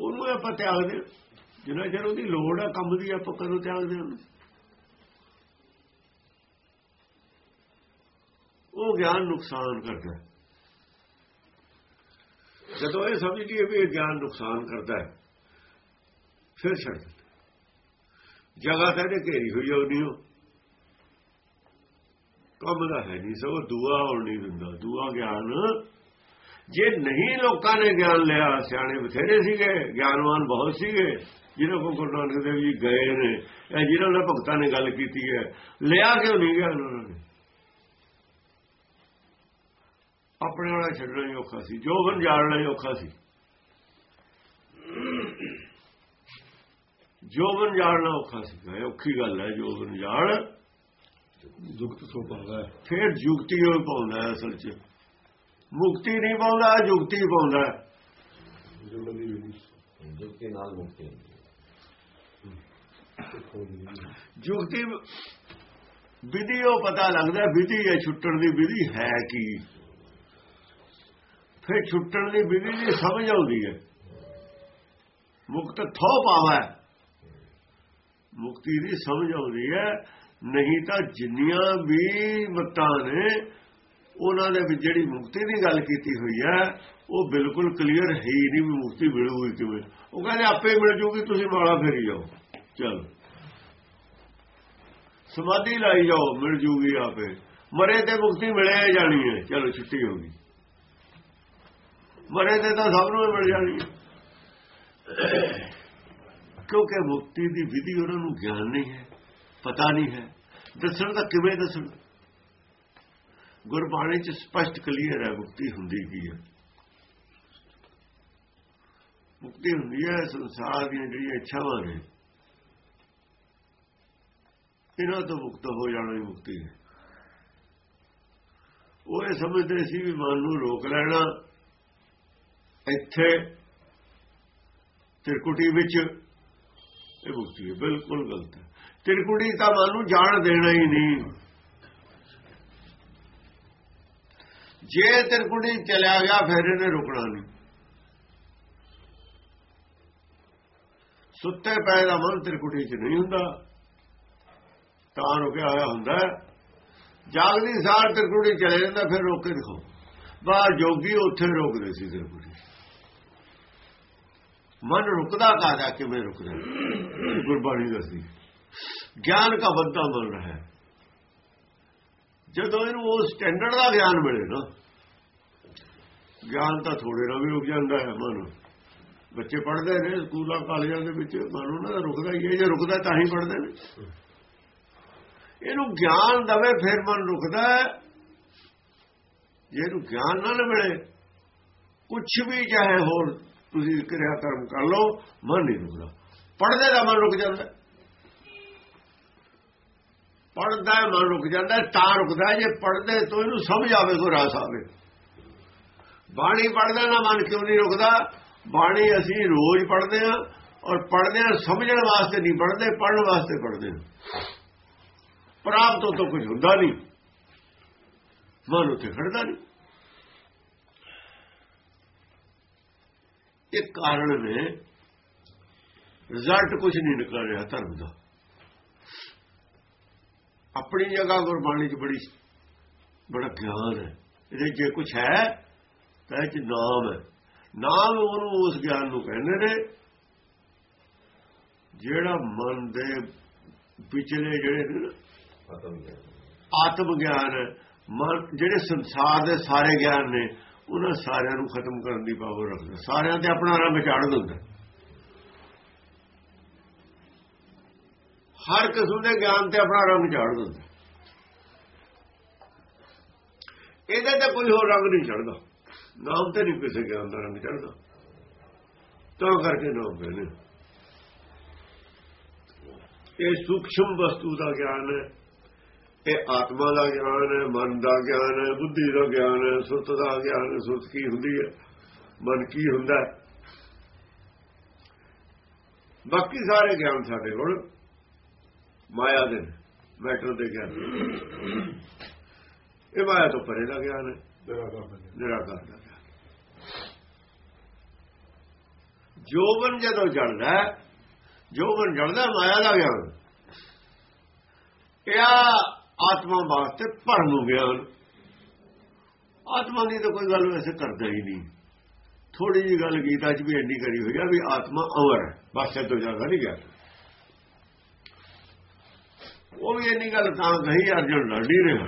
ਉਹਨੂੰ ਆਪਾਂ ਤਿਆਗ ਦੇ ਜਿੰਨਾ ਚਿਰ ਉਹਦੀ ਲੋੜ ਆ ਕੰਮ ਦੀ, ਆਪਾਂ ਕਦੋਂ ਤਿਆਗਦੇ ਹਾਂ? ਉਹ ਗਿਆਨ ਨੁਕਸਾਨ ਕਰਦਾ ਜਦੋਂ ਇਹ ਸਮਝ ਲਈਏ ਵੀ ਇਹ ਗਿਆਨ ਨੁਕਸਾਨ ਕਰਦਾ ਹੈ, ਫਿਰ ਛੱਡ ਜਗ੍ਹਾ ਤਾਂ ਘੇਰੀ ਹੋਈ ਆਉਣੀ ਉਹ। ਕੰਮ ਦਾ ਹੈ ਨਹੀਂ, ਸਗੋਂ ਦੁਆ ਹੋਣ ਨਹੀਂ ਦਿੰਦਾ। ਦੁਆ ਗਿਆਨ, ਜੇ ਨਹੀਂ ਲੋਕਾਂ ਨੇ ਗਿਆਨ ਲਿਆ, ਸਿਆਣੇ ਬਥੇਰੇ ਸੀਗੇ, ਗਿਆਨਵਾਨ ਬਹੁਤ ਸੀਗੇ। ਜਿਹਨਾਂ ਕੋਲ ਗੁਰੂ ਨਾਨਕ ਦੇਵ ਜੀ ਗਏ ਨੇ ਇਹ ਜਿਹਨਾਂ ਨਾਲ ਭਗਤਾਂ ਨੇ ਗੱਲ ਕੀਤੀ ਹੈ ਲਿਆ ਕਿਉਂ ਨਹੀਂ ਗਿਆ ਉਹਨਾਂ ਨੇ? ਆਪਣੇ ਵਾਲਾ ਛੱਡਣਾ ਹੀ ਔਖਾ ਸੀ ਜੋ ਬਨ ਜਾਣਨਾ ਹੀ ਔਖਾ ਸੀ। ਜੋ ਬਨ ਜਾਣਨਾ ਔਖਾ ਸੀ ਇਹ ਔਖੀ ਗੱਲ ਹੈ ਜੋ ਬਨ ਜਾਣ ਜੁਗਤ ਸੋ ਪਾਵੈ ਫਿਰ ਜੁਗਤੀ ਉਹ ਪਾਉਂਦਾ ਹੈ ਅਸਲ 'ਚ। ਮੁਕਤੀ ਨਹੀਂ ਪਾਉਂਦਾ ਜੁਗਤੀ ਪਾਉਂਦਾ। ਜੁਗਤੀ ਨਾਲ ਮੁਕਤੀ। ਜੁਗਤੀ ਵਿਧੀ ਉਹ ਪਤਾ ਲੱਗਦਾ ਵਿਧੀ ਹੈ, ਛੁੱਟਣ ਦੀ ਵਿਧੀ ਹੈ ਕੀ? ਫਿਰ ਛੁੱਟਣ ਦੀ ਵਿਧੀ ਦੀ ਸਮਝ ਆਉਂਦੀ ਹੈ। ਮੁਕਤ ਥੋ ਪਾਵਾ ਮੁਕਤੀ ਦੀ ਸਮਝ ਆਉਂਦੀ ਹੈ, ਨਹੀਂ ਤਾਂ ਜਿੰਨੀਆਂ ਵੀ ਮਤਾਂ ਨੇ, ਉਹਨਾਂ ਦੇ ਵਿੱਚ ਜਿਹੜੀ ਮੁਕਤੀ ਦੀ ਗੱਲ ਕੀਤੀ ਹੋਈ ਹੈ, ਉਹ ਬਿਲਕੁਲ ਕਲੀਅਰ ਹੈ ਹੀ ਨਹੀਂ ਵੀ ਮੁਕਤੀ ਮਿਲੂਗੀ ਕਿਵੇਂ। ਉਹ ਕਹਿੰਦੇ ਆਪੇ ਮਿਲ ਜੂਗੀ, ਤੁਸੀਂ ਮਾਲਾ ਫੇਰੀ ਜਾਓ। ਚਲ। ਸਮਾਧੀ ਲਾਈ ਜਾਓ, ਮਿਲ ਜੂਗੀ ਆਪੇ। ਮਰੇ ਤੇ ਮੁਕਤੀ ਮਿਲੇ ਜਾਣੀ ਹੈ। ਚਲੋ, ਛੁੱਟੀ ਹੋ ਗਈ। ਮਰੇ ਤੇ ਤਾਂ ਸਭ ਨੂੰ ਮਿਲ ਜਾਣੀ ਹੈ। ਕਿਉਂਕਿ ਮੁਕਤੀ ਦੀ ਵਿਧੀ ਉਹਨਾਂ ਨੂੰ ਗਿਆਨ ਨਹੀਂ ਹੈ, ਪਤਾ ਨਹੀਂ ਹੈ। ਦੱਸਣ ਦਾ ਕਿਵੇਂ ਦੱਸਣ? ਗੁਰਬਾਣੀ ਚ ਸਪਸ਼ਟ ਕਲੀਅਰ ਹੈ, ਮੁਕਤੀ ਹੁੰਦੀ ਕੀ ਹੈ? ਮੁਕਤੀ ਹੁੰਦੀ ਹੈ ਸੰਸਾਰ ਦੀਆਂ ਜਿਹੜੀਆਂ ਇੱਛਾਵਾਂ ਨੇ ਇਹਨਾਂ ਤੋਂ ਮੁਕਤ ਹੋ ਜਾਣਾ ਹੀ ਮੁਕਤੀ ਹੈ। ਉਹ ਇਹ ਸਮਝਦੇ ਸੀ ਵੀ ਮਨ ਨੂੰ ਰੋਕ ਲੈਣਾ, ਇੱਥੇ ਤਿਰਕੁਟੀ ਵਿੱਚ ਇਹ ਮੁਕਤੀ ਹੈ, ਬਿਲਕੁਲ ਗਲਤ ਹੈ। ਤਿਰਕੁਟੀ ਤਾਂ ਮਨ ਨੂੰ ਜਾਣ ਦੇਣਾ ਹੀ ਨਹੀਂ। ਜੇ ਤਿਰਕੁਟੀ ਚਲਿਆ ਗਿਆ, ਫਿਰ ਇਹਨੇ ਰੁਕਣਾ ਨਹੀਂ। ਸੁੱਤੇ ਪਏ ਦਾ ਮਨ ਤਿਰਕੁਟੀ 'ਚ ਨਹੀਂ ਹੁੰਦਾ। ਤਾਂ ਰੁਕਿਆ ਹੋਇਆ ਹੁੰਦਾ ਜਾਗਦੀ ਸਾਰ ਤਿਰਕੁਟੀ ਚਲੇ ਜਾਂਦਾ, ਫਿਰ ਰੋਕ ਕੇ ਦਿਖੋ ਬਾਹਰ ਜੋਗੀ, ਉੱਥੇ ਰੋਕਦੇ ਸੀ ਤਿਰਕੁਟੀ ਮਨ ਰੁਕਦਾ ਕਾਹਦਾ ਕਿਵੇਂ ਰੁਕਦਾ। ਗੁਰਬਾਣੀ ਦੱਸਦੀ ਗਿਆਨ ਦਾ ਬੰਦਾ ਬਣ ਰਿਹਾ ਹੈ। ਜਦੋਂ ਇਹਨੂੰ ਉਹ ਸਟੈਂਡਰਡ ਦਾ ਗਿਆਨ ਮਿਲੇ ਨਾ, ਗਿਆਨ ਤਾਂ ਥੋੜੇ ਨਾਲ ਵੀ ਰੁਕ ਜਾਂਦਾ ਹੈ ਮਨ। ਬੱਚੇ ਪੜ੍ਹਦੇ ਨੇ, ਸਕੂਲਾਂ, ਕਾਲਜਾਂ ਦੇ ਵਿੱਚ ਮਨ ਉਹਨਾਂ ਦਾ ਰੁਕਦਾ ਹੀ ਹੈ। ਜੇ ਰੁਕਦਾ ਤਾਂ ਹੀ ਪੜ੍ਹਦੇ ਨੇ। ਇਹਨੂੰ ਗਿਆਨ ਦਵੇ, ਫਿਰ ਮਨ ਰੁਕਦਾ ਜੇ ਇਹਨੂੰ ਗਿਆਨ ਨਾ ਮਿਲੇ ਕੁਝ ਵੀ ਚਾਹੇ ਹੋਰ ਤੁਸੀਂ ਕਿਰਿਆ ਕਰਮ ਕਰ ਲਓ, ਮਨ ਨਹੀਂ ਰੁਕਦਾ। ਪੜਦੇ ਦਾ ਮਨ ਰੁਕ ਜਾਂਦਾ। ਪੜਦਾ ਮਨ ਰੁਕ ਜਾਂਦਾ ਤਾਂ ਰੁਕਦਾ ਜੇ ਪੜਦੇ ਤੋਂ ਇਹਨੂੰ ਸਮਝ ਆਵੇ ਕੋ ਰਾਸ ਆਵੇ। ਬਾਣੀ ਪੜਦਾ ਨਾ ਮਨ ਕਿਉਂ ਨਹੀਂ ਰੁਕਦਾ? ਬਾਣੀ ਅਸੀਂ ਰੋਜ਼ ਪੜਦੇ ਆ ਔਰ ਪੜਦੇ ਆ ਸਮਝਣ ਵਾਸਤੇ ਨਹੀਂ ਪੜਦੇ ਪੜਨ ਵਾਸਤੇ ਪੜਦੇ ਆ ਪ੍ਰਾਪਤ ਤੋਂ ਕੁਝ ਹੁੰਦਾ ਨਹੀਂ। ਮਨ ਉੱਥੇ ਖੜਦਾ ਨਹੀਂ। ਇਹ ਕਾਰਨ ਨੇ ਰਿਜ਼ਲਟ ਕੁਝ ਨਹੀਂ ਨਿਕਲ ਰਿਹਾ ਧਰਮ ਦਾ। ਆਪਣੀ ਜਗ੍ਹਾ ਗੁਰਬਾਣੀ 'ਚ ਬੜੀ ਬੜਾ ਗਿਆਨ ਹੈ। ਇਹਦੇ ਜੇ ਕੁਝ ਹੈ, ਤਾਂ ਇਹ 'ਚ ਨਾਮ ਹੈ। ਨਾਮ ਉਹਨੂੰ ਉਸ ਗਿਆਨ ਨੂੰ ਕਹਿੰਦੇ ਨੇ, ਜਿਹੜਾ ਮਨ ਦੇ ਵਿਚਲੇ ਜਿਹੜੇ ਆਤਮ ਗਿਆਨ ਮਨ ਜਿਹੜੇ ਸੰਸਾਰ ਦੇ ਸਾਰੇ ਗਿਆਨ ਨੇ, ਉਹਨਾਂ ਸਾਰਿਆਂ ਨੂੰ ਖਤਮ ਕਰਨ ਦੀ ਪਾਵਰ ਰੱਖਦਾ। ਸਾਰਿਆਂ ਤੇ ਆਪਣਾ ਰੰਗ ਚਾੜ ਦਿੰਦਾ। ਹਰ ਕਿਸਮ ਦੇ ਗਿਆਨ ਤੇ ਆਪਣਾ ਰੰਗ ਚਾੜ ਦਿੰਦਾ। ਇਹਦੇ ਤੇ ਕੋਈ ਹੋਰ ਰੰਗ ਨਹੀਂ ਚੜਦਾ ਨਾਮ ਤੇ ਨਹੀਂ ਕਿਸੇ ਗਿਆਨ ਦਾ ਰੰਗ ਚੜਦਾ ਤਾਂ ਕਰਕੇ ਨਾਮ ਕਹਿੰਦੇ ਇਹ ਸੂਖਸ਼ਮ ਵਸਤੂ ਦਾ ਗਿਆਨ ਹੈ। ਇਹ ਆਤਮਾ ਦਾ ਗਿਆਨ ਹੈ ਮਨ ਦਾ ਗਿਆਨ ਹੈ ਬੁੱਧੀ ਦਾ ਗਿਆਨ ਹੈ ਸੁਰਤ ਦਾ ਗਿਆਨ ਹੈ ਸੁਰਤ ਕੀ ਹੁੰਦੀ ਹੈ ਮਨ ਕੀ ਹੁੰਦਾ ਬਾਕੀ ਸਾਰੇ ਗਿਆਨ ਸਾਡੇ ਕੋਲ ਮਾਇਆ ਦੇ ਮੈਟਰ ਦੇ ਗਿਆਨ ਇਹ ਮਾਇਆ ਤੋਂ ਪਰੇ ਦਾ ਗਿਆਨ ਹੈ ਨਿਰਾਕਾਰ ਦਾ ਗਿਆਨ। ਜੋਬਨ ਜਦੋਂ ਜਲਦਾ ਜੋਬਨ ਜਲਦਾ ਮਾਇਆ ਦਾ ਗਿਆਨ। ਇਹ ਆਤਮਾ ਵਾਸਤੇ ਭਰਮ ਗਿਆਨ ਆਤਮਾ ਦੀ ਤਾਂ ਕੋਈ ਗੱਲ ਵੈਸੇ ਕਰਦਾ ਹੀ ਨਹੀਂ। ਥੋੜੀ ਜੀ ਗੱਲ ਗੀਤਾ 'ਚ ਵੀ ਐਡੀ ਕਰੀ ਹੋਈ ਆ ਵੀ ਆਤਮਾ ਅਵਰ ਹੈ ਬਸ ਇਹ ਤੋਂ ਜ਼ਿਆਦਾ ਨਹੀਂ ਗਿਆ। ਉਹ ਵੀ ਇੰਨੀ ਗੱਲ ਤਾਂ ਕਹੀ ਅਰਜਨ ਲੜ ਨਹੀਂ ਰਿਹਾ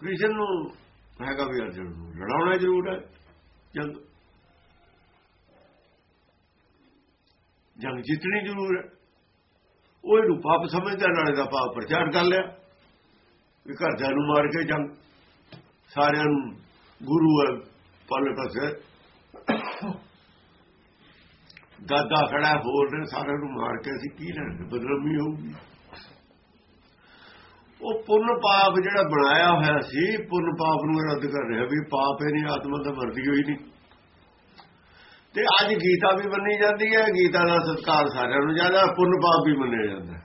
ਕ੍ਰਿਸ਼ਨ ਨੂੰ ਹੈਗਾ ਵੀ ਅਰਜਨ ਨੂੰ ਲੜਾਉਣਾ ਜ਼ਰੂਰ ਹੈ, ਜੰਗ ਜੰਗ ਜਿੱਤਣੀ ਜ਼ਰੂਰ ਹੈ। ਉਹ ਇਹਨੂੰ ਪਾਪ ਸਮਝਦਾ, ਨਾਲੇ ਦਾ ਪਾਪ ਪ੍ਰਚਾਰ ਕਰ ਲਿਆ। ਵੀ ਘਰਦਿਆਂ ਨੂੰ ਮਾਰ ਕੇ ਜੰਗ। ਸਾਰਿਆਂ ਨੂੰ ਗੁਰੂ ਹੈ ਪੱਲੇ ਪਾਸੇ ਦਾਦਾ ਖੜਾ ਹੋਰ ਨੇ ਸਾਰਿਆਂ ਨੂੰ ਮਾਰ ਕੇ ਅਸੀਂ ਕੀ ਲੈਣ, ਬਦਨਾਮੀ ਹੋਊਗੀ। ਉਹ ਪੁੰਨ ਪਾਪ ਜਿਹੜਾ ਬਣਾਇਆ ਹੋਇਆ ਸੀ, ਪੁੰਨ ਪਾਪ ਨੂੰ ਰੱਦ ਕਰ ਰਿਹਾ ਵੀ ਪਾਪ ਇਹ ਨਹੀਂ ਆਤਮਾ ਦਾ ਵਰਦੀ ਹੋਈ ਨਹੀਂ। ਤੇ ਅੱਜ ਗੀਤਾ ਵੀ ਮੰਨੀ ਜਾਂਦੀ ਹੈ, ਗੀਤਾ ਦਾ ਸਤਕਾਰ ਸਾਰਿਆਂ ਨੂੰ ਜ਼ਿਆਦਾ, ਪੁੰਨ ਪਾਪ ਵੀ ਮੰਨਿਆ ਜਾਂਦਾ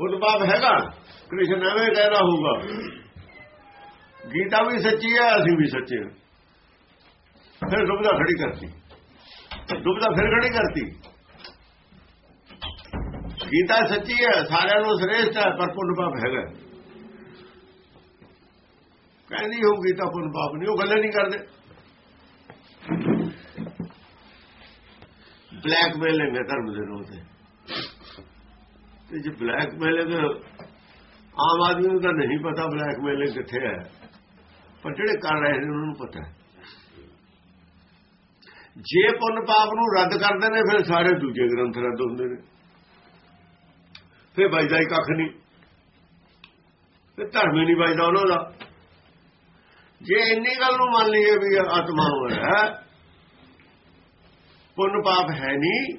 ਪੁੰਨ ਪਾਪ ਹੈਗਾ, ਕ੍ਰਿਸ਼ਨ ਐਵੇਂ ਕਹਿਣਾ ਹੋਊਗਾ, ਗੀਤਾ ਵੀ ਸੱਚੀ ਹੈ, ਅਸੀਂ ਵੀ ਸੱਚੇ ਫਿਰ ਦੁਬਦਾ ਖੜੀ ਕਰਤੀ। ਦੁਬਦਾ ਫਿਰ ਖੜੀ ਕਰਤੀ। ਗੀਤਾ ਸੱਚੀ ਹੈ, ਸਾਰਿਆਂ ਨੂੰ ਸ੍ਰੇਸ਼ਟ ਹੈ, ਪਰ ਪੁੰਨ ਪਾਪ ਹੈਗਾ ਕਹਿੰਦੀ ਹੋਊਗੀ ਤਾਂ ਪੁੰਨ ਪਾਪ ਨਹੀਂ, ਉਹ ਗੱਲਾਂ ਨਹੀਂ ਕਰਦੇ। ਬਲੈਕਮੇਲਿੰਗ ਹੈ ਧਰਮ ਦੇ ਰੋਹ ਤੇ। ਜੇ ਬਲੈਕਮੇਲਿੰਗ ਆਮ ਆਦਮੀ ਨੂੰ ਤਾਂ ਨਹੀਂ ਪਤਾ ਬਲੈਕਮੇਲਿੰਗ ਕਿੱਥੇ ਹੈ। ਪਰ ਜਿਹੜੇ ਕਰ ਰਹੇ ਨੇ ਉਹਨਾਂ ਨੂੰ ਪਤਾ ਜੇ ਪੁੰਨ ਪਾਪ ਨੂੰ ਰੱਦ ਕਰਦੇ ਨੇ, ਫਿਰ ਸਾਰੇ ਦੂਜੇ ਗ੍ਰੰਥ ਰੱਦ ਹੁੰਦੇ ਨੇ। ਫਿਰ ਬਚਦਾ ਹੀ ਕੱਖ ਨਹੀਂ। ਫਿਰ ਧਰਮ ਹੀ ਨਹੀਂ ਬਚਦਾ ਉਹਨਾਂ ਦਾ। ਜੇ ਇੰਨੀ ਗੱਲ ਨੂੰ ਮੰਨ ਲਈਏ ਵੀ ਆਤਮਾ ਹੋਇਆ ਪੁੰਨ ਪਾਪ ਹੈ ਨਹੀਂ,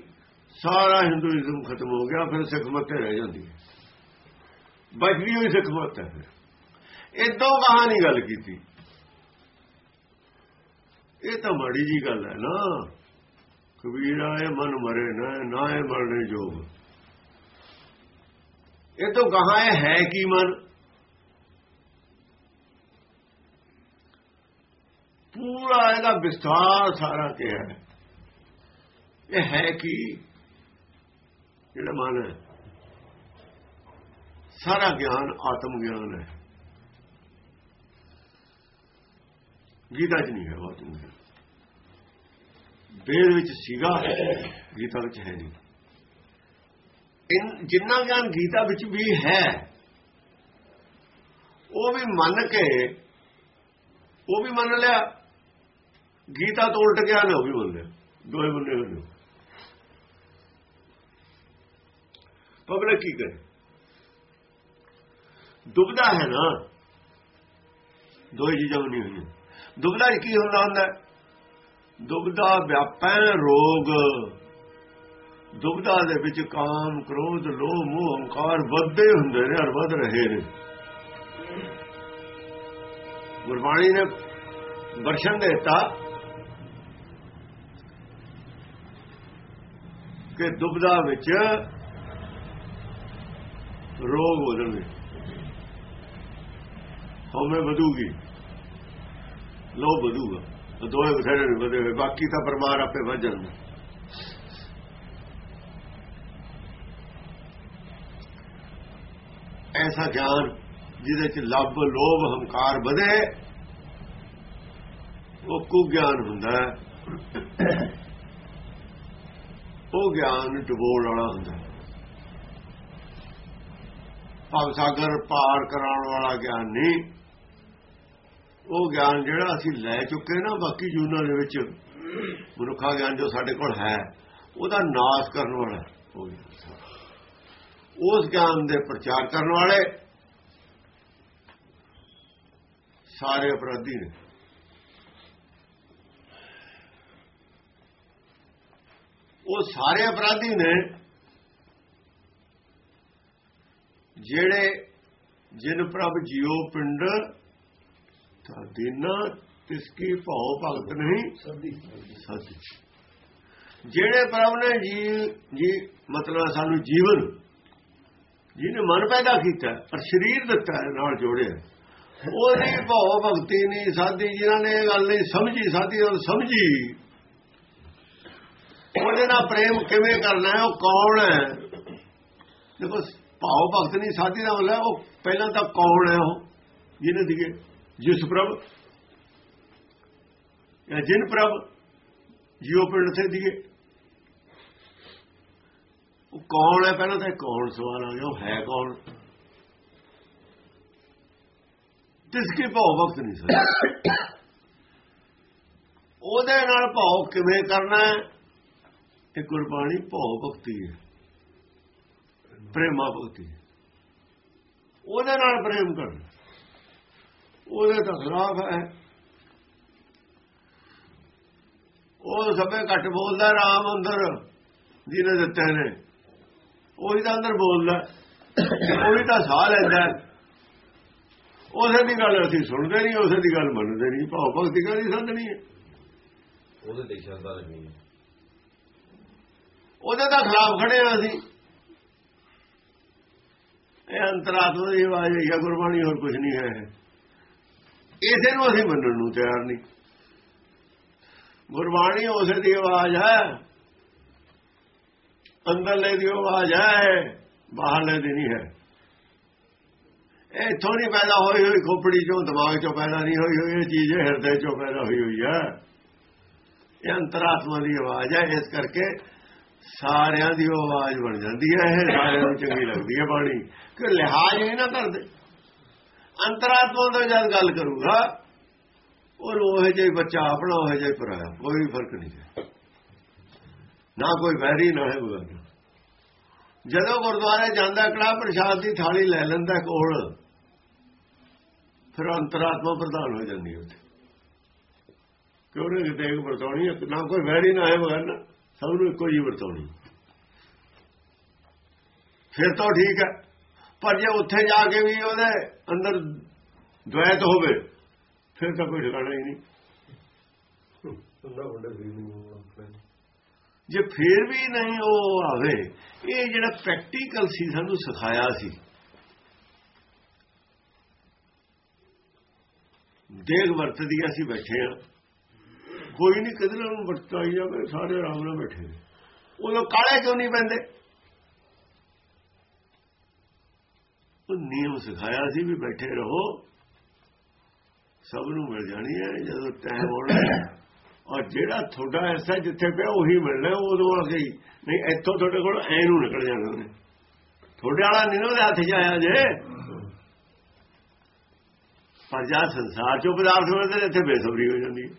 ਸਾਰਾ ਹਿੰਦੂਇਜ਼ਮ ਖਤਮ ਹੋ ਗਿਆ, ਫਿਰ ਸਿੱਖ ਮਤ ਰਹਿ ਜਾਂਦੀ ਹੈ। ਬਚਦੀ ਹੋਈ ਸਿੱਖ ਮਤ ਹੈ ਇਦੋਂ ਨਹੀਂ ਗੱਲ ਕੀਤੀ। ਇਹ ਤਾਂ ਮਾੜੀ ਜੀ ਗੱਲ ਹੈ ਨਾ। ਕਬੀਰਾ ਇਹ ਮਨ ਮਰੇ ਨਾ ਨਾ ਇਹ ਮਰਨੇ ਜੋਗ ਇਹ ਤਾਂ ਕਹਾ ਹੈ ਕੀ ਮਨ? ਪੂਰਾ ਇਹਦਾ ਵਿਸਥਾਰ ਸਾਰਾ ਕਿਹਾ ਹੈ। ਇਹ ਹੈ ਕਿ ਜਿਹੜਾ ਮਨ ਹੈ, ਸਾਰਾ ਗਿਆਨ ਆਤਮ ਗਿਆਨ ਹੈ। ਗੀਤਾ 'ਚ ਨਹੀਂ ਹੈ ਆਤਮ ਗਿਆਨ। ਵੇਦ ਵਿੱਚ ਸੀਗਾ, ਗੀਤਾ ਵਿੱਚ ਹੈ ਨਹੀਂ। ਜਿੰਨਾ ਗਿਆਨ ਗੀਤਾ ਵਿੱਚ ਵੀ ਹੈ, ਉਹ ਵੀ ਮੰਨ ਕੇ, ਉਹ ਵੀ ਮੰਨ ਲਿਆ। ਗੀਤਾ ਤੋਂ ਉਲਟ ਗਿਆ ਨਾ ਉਹ ਵੀ ਮੰਨ ਲਿਆ। ਦੋਵੇਂ ਬੰਦੇ ਹੋਏ ਪਬਲਿਕ ਕੀ ਕਰੇ ਦੁਬਦਾ ਹੈ ਨਾ। ਦੋਹੇ ਚੀਜ਼ਾਂ ਨਹੀਂ ਹੋਈਆਂ। ਦੁਬਦਾ ਕੀ ਹੁੰਦਾ ਹੁੰਦਾ? ਦੁਬਦਾ ਵਿਆਪੈ ਰੋਗ। ਦੁਬਦਾ ਦੇ ਵਿੱਚ ਕਾਮ, ਕ੍ਰੋਧ, ਲੋਭ, ਮੋਹ, ਹੰਕਾਰ ਵੱਧਦੇ ਹੁੰਦੇ ਨੇ ਹਰ ਵੱਧ ਰਹੇ ਨੇ। ਗੁਰਬਾਣੀ ਨੇ ਦਰਸ਼ਨ ਦਿੱਤਾ ਕਿ ਦੁਬਦਾ ਵਿੱਚ ਰੋਗ ਹੋ ਜਾਣਗੇ। ਹਉਮੈ ਵਧੂਗੀ। ਲੋਭ ਵਧੂਗਾ। ਉਹ ਦੋਏ ਬਥੇਰੇ ਨੇ ਵਧੇ ਹੋਏ। ਬਾਕੀ ਤਾਂ ਪਰਮਾਰ ਆਪੇ ਵੱਧ ਜਾਂਦਾ ਐਸਾ ਗਿਆਨ ਜਿਹਦੇ ਚ ਲੱਭ, ਲੋਭ, ਹੰਕਾਰ ਵਧੇ, ਉਹ ਕੁ ਗਿਆਨ ਹੁੰਦਾ ਹੈ। ਉਹ ਗਿਆਨ ਡਬੋਲ ਵਾਲਾ ਹੁੰਦਾ ਭਵ ਸਾਗਰ ਪਾਰ ਕਰਾਉਣ ਵਾਲਾ ਗਿਆਨ ਨਹੀਂ। ਉਹ ਗਿਆਨ ਜਿਹੜਾ ਅਸੀਂ ਲੈ ਚੁੱਕੇ ਨਾ ਬਾਕੀ ਜੂਨਾਂ ਦੇ ਵਿੱਚ, ਮਨੁੱਖਾ ਗਿਆਨ ਜੋ ਸਾਡੇ ਕੋਲ ਹੈ, ਉਹਦਾ ਨਾਸ਼ ਕਰਨ ਵਾਲਾ ਉਸ ਗਿਆਨ ਦੇ ਪ੍ਰਚਾਰ ਕਰਨ ਵਾਲੇ ਸਾਰੇ ਅਪਰਾਧੀ ਨੇ। ਉਹ ਸਾਰੇ ਅਪਰਾਧੀ ਨੇ ਜਿਹੜੇ ਜਿਨ ਪ੍ਰਭ ਜਿਉ ਪਿੰਡ ਤਾਂ ਦਿਨਾ ਤਿਸ ਕੀ ਭਉ ਭਗਤ ਨਹੀਂ ਸੱਚ ਜਿਹੜੇ ਪ੍ਰਭ ਨੇ ਜੀ ਜੀ ਮਤਲਬ ਸਾਨੂੰ ਜੀਵਨ ਜਿਹਨੇ ਮਨ ਪੈਦਾ ਕੀਤਾ ਪਰ ਸਰੀਰ ਦਿੱਤਾ ਨਾਲ ਜੋੜਿਆ ਉਹਦੀ ਭਉ ਭਗਤੀ ਨਹੀਂ ਸਾਧੀ ਜਿਨ੍ਹਾਂ ਨੇ ਇਹ ਗੱਲ ਨਹੀਂ ਸਮਝੀ ਸਾਧੀ ਉਹ ਸਮਝੀ। ਉਹਦੇ ਨਾਲ ਪ੍ਰੇਮ ਕਿਵੇਂ ਕਰਨਾ ਹੈ ਉਹ ਕੌਣ ਹੈ? ਦੇਖੋ ਭਾਵ ਭਗਤ ਨਹੀਂ ਸਾਧੀ ਦਾ ਮਤਲਬ ਉਹ ਪਹਿਲਾਂ ਤਾਂ ਕੌਣ ਹੈ ਉਹ? ਜਿਹਨੇ ਦਿਗੇ ਜਿਸ ਪ੍ਰਭ। ਜਾਂ ਜਿਨ ਪ੍ਰਭ ਜਿਉ ਪਿੰਡ ਥੇ ਦਿਗੇ ਉਹ ਕੌਣ ਹੈ? ਪਹਿਲਾਂ ਤਾਂ ਕੌਣ ਸਵਾਲ ਆ ਗਿਆ, ਉਹ ਹੈ ਕੌਣ? ਤਿਸ ਕੀ ਭਾਵ ਭਗਤ ਨਹੀਂ ਸਕਦਾ ਉਹਦੇ ਨਾਲ ਭਾਵ ਕਿਵੇਂ ਕਰਨਾ ਹੈ? ਇਹ ਗੁਰਬਾਣੀ ਭਾਵ ਭਗਤੀ ਹੈ। ਪ੍ਰੇਮਾ ਭਗਤੀ। ਉਹਦੇ ਨਾਲ ਪ੍ਰੇਮ ਕਰਨਾ। ਉਹਦੇ ਤਾਂ ਖਿਲਾਫ ਹੈ। ਉਹ ਸਭੇ ਘੱਟ ਬੋਲਦਾ ਰਾਮ ਅੰਦਰ ਜਿਹਨੇ ਦਿੱਤੇ ਨੇ। ਉਹੀ ਤਾਂ ਅੰਦਰ ਬੋਲਦਾ ਉਹੀ ਤਾਂ ਸਾਹ ਲੈਂਦਾ ਉਸੇ ਦੀ ਗੱਲ ਅਸੀਂ ਸੁਣਦੇ ਨਹੀਂ ਉਸੇ ਦੀ ਗੱਲ ਮੰਨਦੇ ਨਹੀਂ। ਭਾਵ ਭਗਤੀ ਕਰੀ ਸੰਦਣੀ ਹੈ। ਉਹਦੇ ਤੇ ਸ਼ਰਧਾ ਰੱਖਣੀ ਹੈ। ਉਹਦੇ ਦਾ ਖਿਲਾਫ ਖੜੇ ਆ ਅਸੀਂ। ਇਹ ਅੰਤਰਾਤਮਾ ਦੀ ਆਵਾਜ਼ ਹੈ ਗੁਰਬਾਣੀ, ਹੋਰ ਕੁਝ ਨਹੀਂ ਹੈ। ਇਸੇ ਨੂੰ ਅਸੀਂ ਮੰਨਣ ਨੂੰ ਤਿਆਰ ਨਹੀਂ। ਗੁਰਬਾਣੀ ਉਸੇ ਦੀ ਆਵਾਜ਼ ਹੈ। ਅੰਦਰਲੇ ਦੀ ਆਵਾਜ਼ ਹੈ, ਬਾਹਰਲੇ ਦੀ ਨਹੀਂ ਹੈ। ਇਹ ਇੱਥੋਂ ਨਹੀਂ ਪੈਦਾ ਹੋਈ ਹੋਈ, ਖੋਪੜੀ ਚੋਂ, ਦਿਮਾਗ ਚੋਂ ਪੈਦਾ ਨਹੀਂ ਹੋਈ ਹੋਈ, ਇਹ ਚੀਜ਼ ਹਿਰਦੇ ਚੋਂ ਪੈਦਾ ਹੋਈ ਹੋਈ ਹੈ। ਇਹ ਅੰਤਰਾਤਮਾ ਦੀ ਆਵਾਜ਼ ਹੈ, ਇਸ ਕਰਕੇ ਸਾਰਿਆਂ ਦੀ ਉਹ ਆਵਾਜ਼ ਬਣ ਜਾਂਦੀ ਹੈ, ਇਹ ਸਾਰਿਆਂ ਨੂੰ ਚੰਗੀ ਲੱਗਦੀ ਹੈ ਬਾਣੀ। ਕਿ ਲਿਹਾਜ਼ ਹੀ ਨਾ ਕਰਦੇ ਅੰਤਰਾਤਮਾ ਦਾ ਜਦ ਗੱਲ ਕਰੂਗਾ, ਉਹ ਉਹ ਜਿਹੇ ਬੱਚਾ ਆਪਣਾ, ਉਹ ਜਿਹੇ ਪਰਾਇਆ ਕੋਈ ਫ਼ਰਕ ਨਹੀਂ ਹੈ। ਨਾ ਕੋਈ ਵੈਰੀ, ਨਾ ਹੈ ਬਗਾਨਾ ਜਦੋਂ ਗੁਰਦੁਆਰੇ ਜਾਂਦਾ ਕੜਾ ਪ੍ਰਸ਼ਾਦ ਦੀ ਥਾਲੀ ਲੈ ਲੈਂਦਾ ਕੋਲ, ਫਿਰ ਅੰਤਰਾਤਮਾ ਪ੍ਰਧਾਨ ਹੋ ਜਾਂਦੀ ਹੈ ਉੱਥੇ। ਕਿਉਂ ਨਹੀਂ ਕਿਤੇ ਇੱਕ ਵਰਤਾਉਣੀ ਹੈ, ਨਾ ਕੋਈ ਵੈਰੀ, ਨਾ ਹੈ ਬਗਾਨਾ ਸਭ ਨੂੰ ਇੱਕੋ ਹੀ ਵਰਤਾਉਣੀ ਫਿਰ ਤਾਂ ਠੀਕ ਹੈ। ਪਰ ਜੇ ਉੱਥੇ ਜਾ ਕੇ ਵੀ ਉਹਦੇ ਅੰਦਰ ਦ્વੈਤ ਹੋਵੇ ਫਿਰ ਤਾਂ ਕੋਈ ਠਿਕਾਣਾ ਹੀ ਨਹੀਂ। ਜੇ ਫਿਰ ਵੀ ਨਹੀਂ ਉਹ ਆਵੇ ਇਹ ਜਿਹੜਾ ਪ੍ਰੈਕਟੀਕਲ ਸੀ ਸਾਨੂੰ ਸਿਖਾਇਆ ਸੀ। ਦੇਖ ਵਰਤਦੀ ਅਸੀਂ ਬੈਠੇ ਆ ਕੋਈ ਨਹੀਂ ਕਿਧਰ ਨੂੰ ਵਰਤਾਈ ਜਾਵੇ, ਸਾਰੇ ਆਰਾਮ ਨਾਲ ਬੈਠੇ ਨੇ। ਉਦੋਂ ਕਾਲੇ ਕਿਉਂ ਨਹੀਂ ਪੈਂਦੇ? ਉਹ ਨਿਯਮ ਸਿਖਾਇਆ ਸੀ ਵੀ ਬੈਠੇ ਰਹੋ, ਸਭ ਨੂੰ ਮਿਲ ਜਾਣੀ ਹੈ, ਜਦੋਂ ਟਾਈਮ ਆਉਣਾ ਹੈ। ਔਰ ਜਿਹੜਾ ਤੁਹਾਡਾ ਐਸਾ ਜਿੱਥੇ ਪਿਆ, ਉਹੀ ਮਿਲਣਾ ਉਦੋਂ ਆ ਗਈ ਨਹੀਂ, ਇੱਥੋਂ ਤੁਹਾਡੇ ਕੋਲ ਐ ਨੂੰ ਨਿਕਲ ਜਾਣਾ ਉਹਨੇ। ਤੁਹਾਡੇ ਵਾਲਾ ਨਹੀਂ ਨਾ ਉਹਦੇ ਹੱਥ 'ਚ ਆਇਆ ਜੇ। ਪਰ ਜਾਂ ਸੰਸਾਰ ਚੋਂ ਪਦਾਰਥ ਮਿਲਦੇ ਇੱਥੇ ਬੇਸਬਰੀ ਹੋ ਜਾਂਦੀ ਹੈ।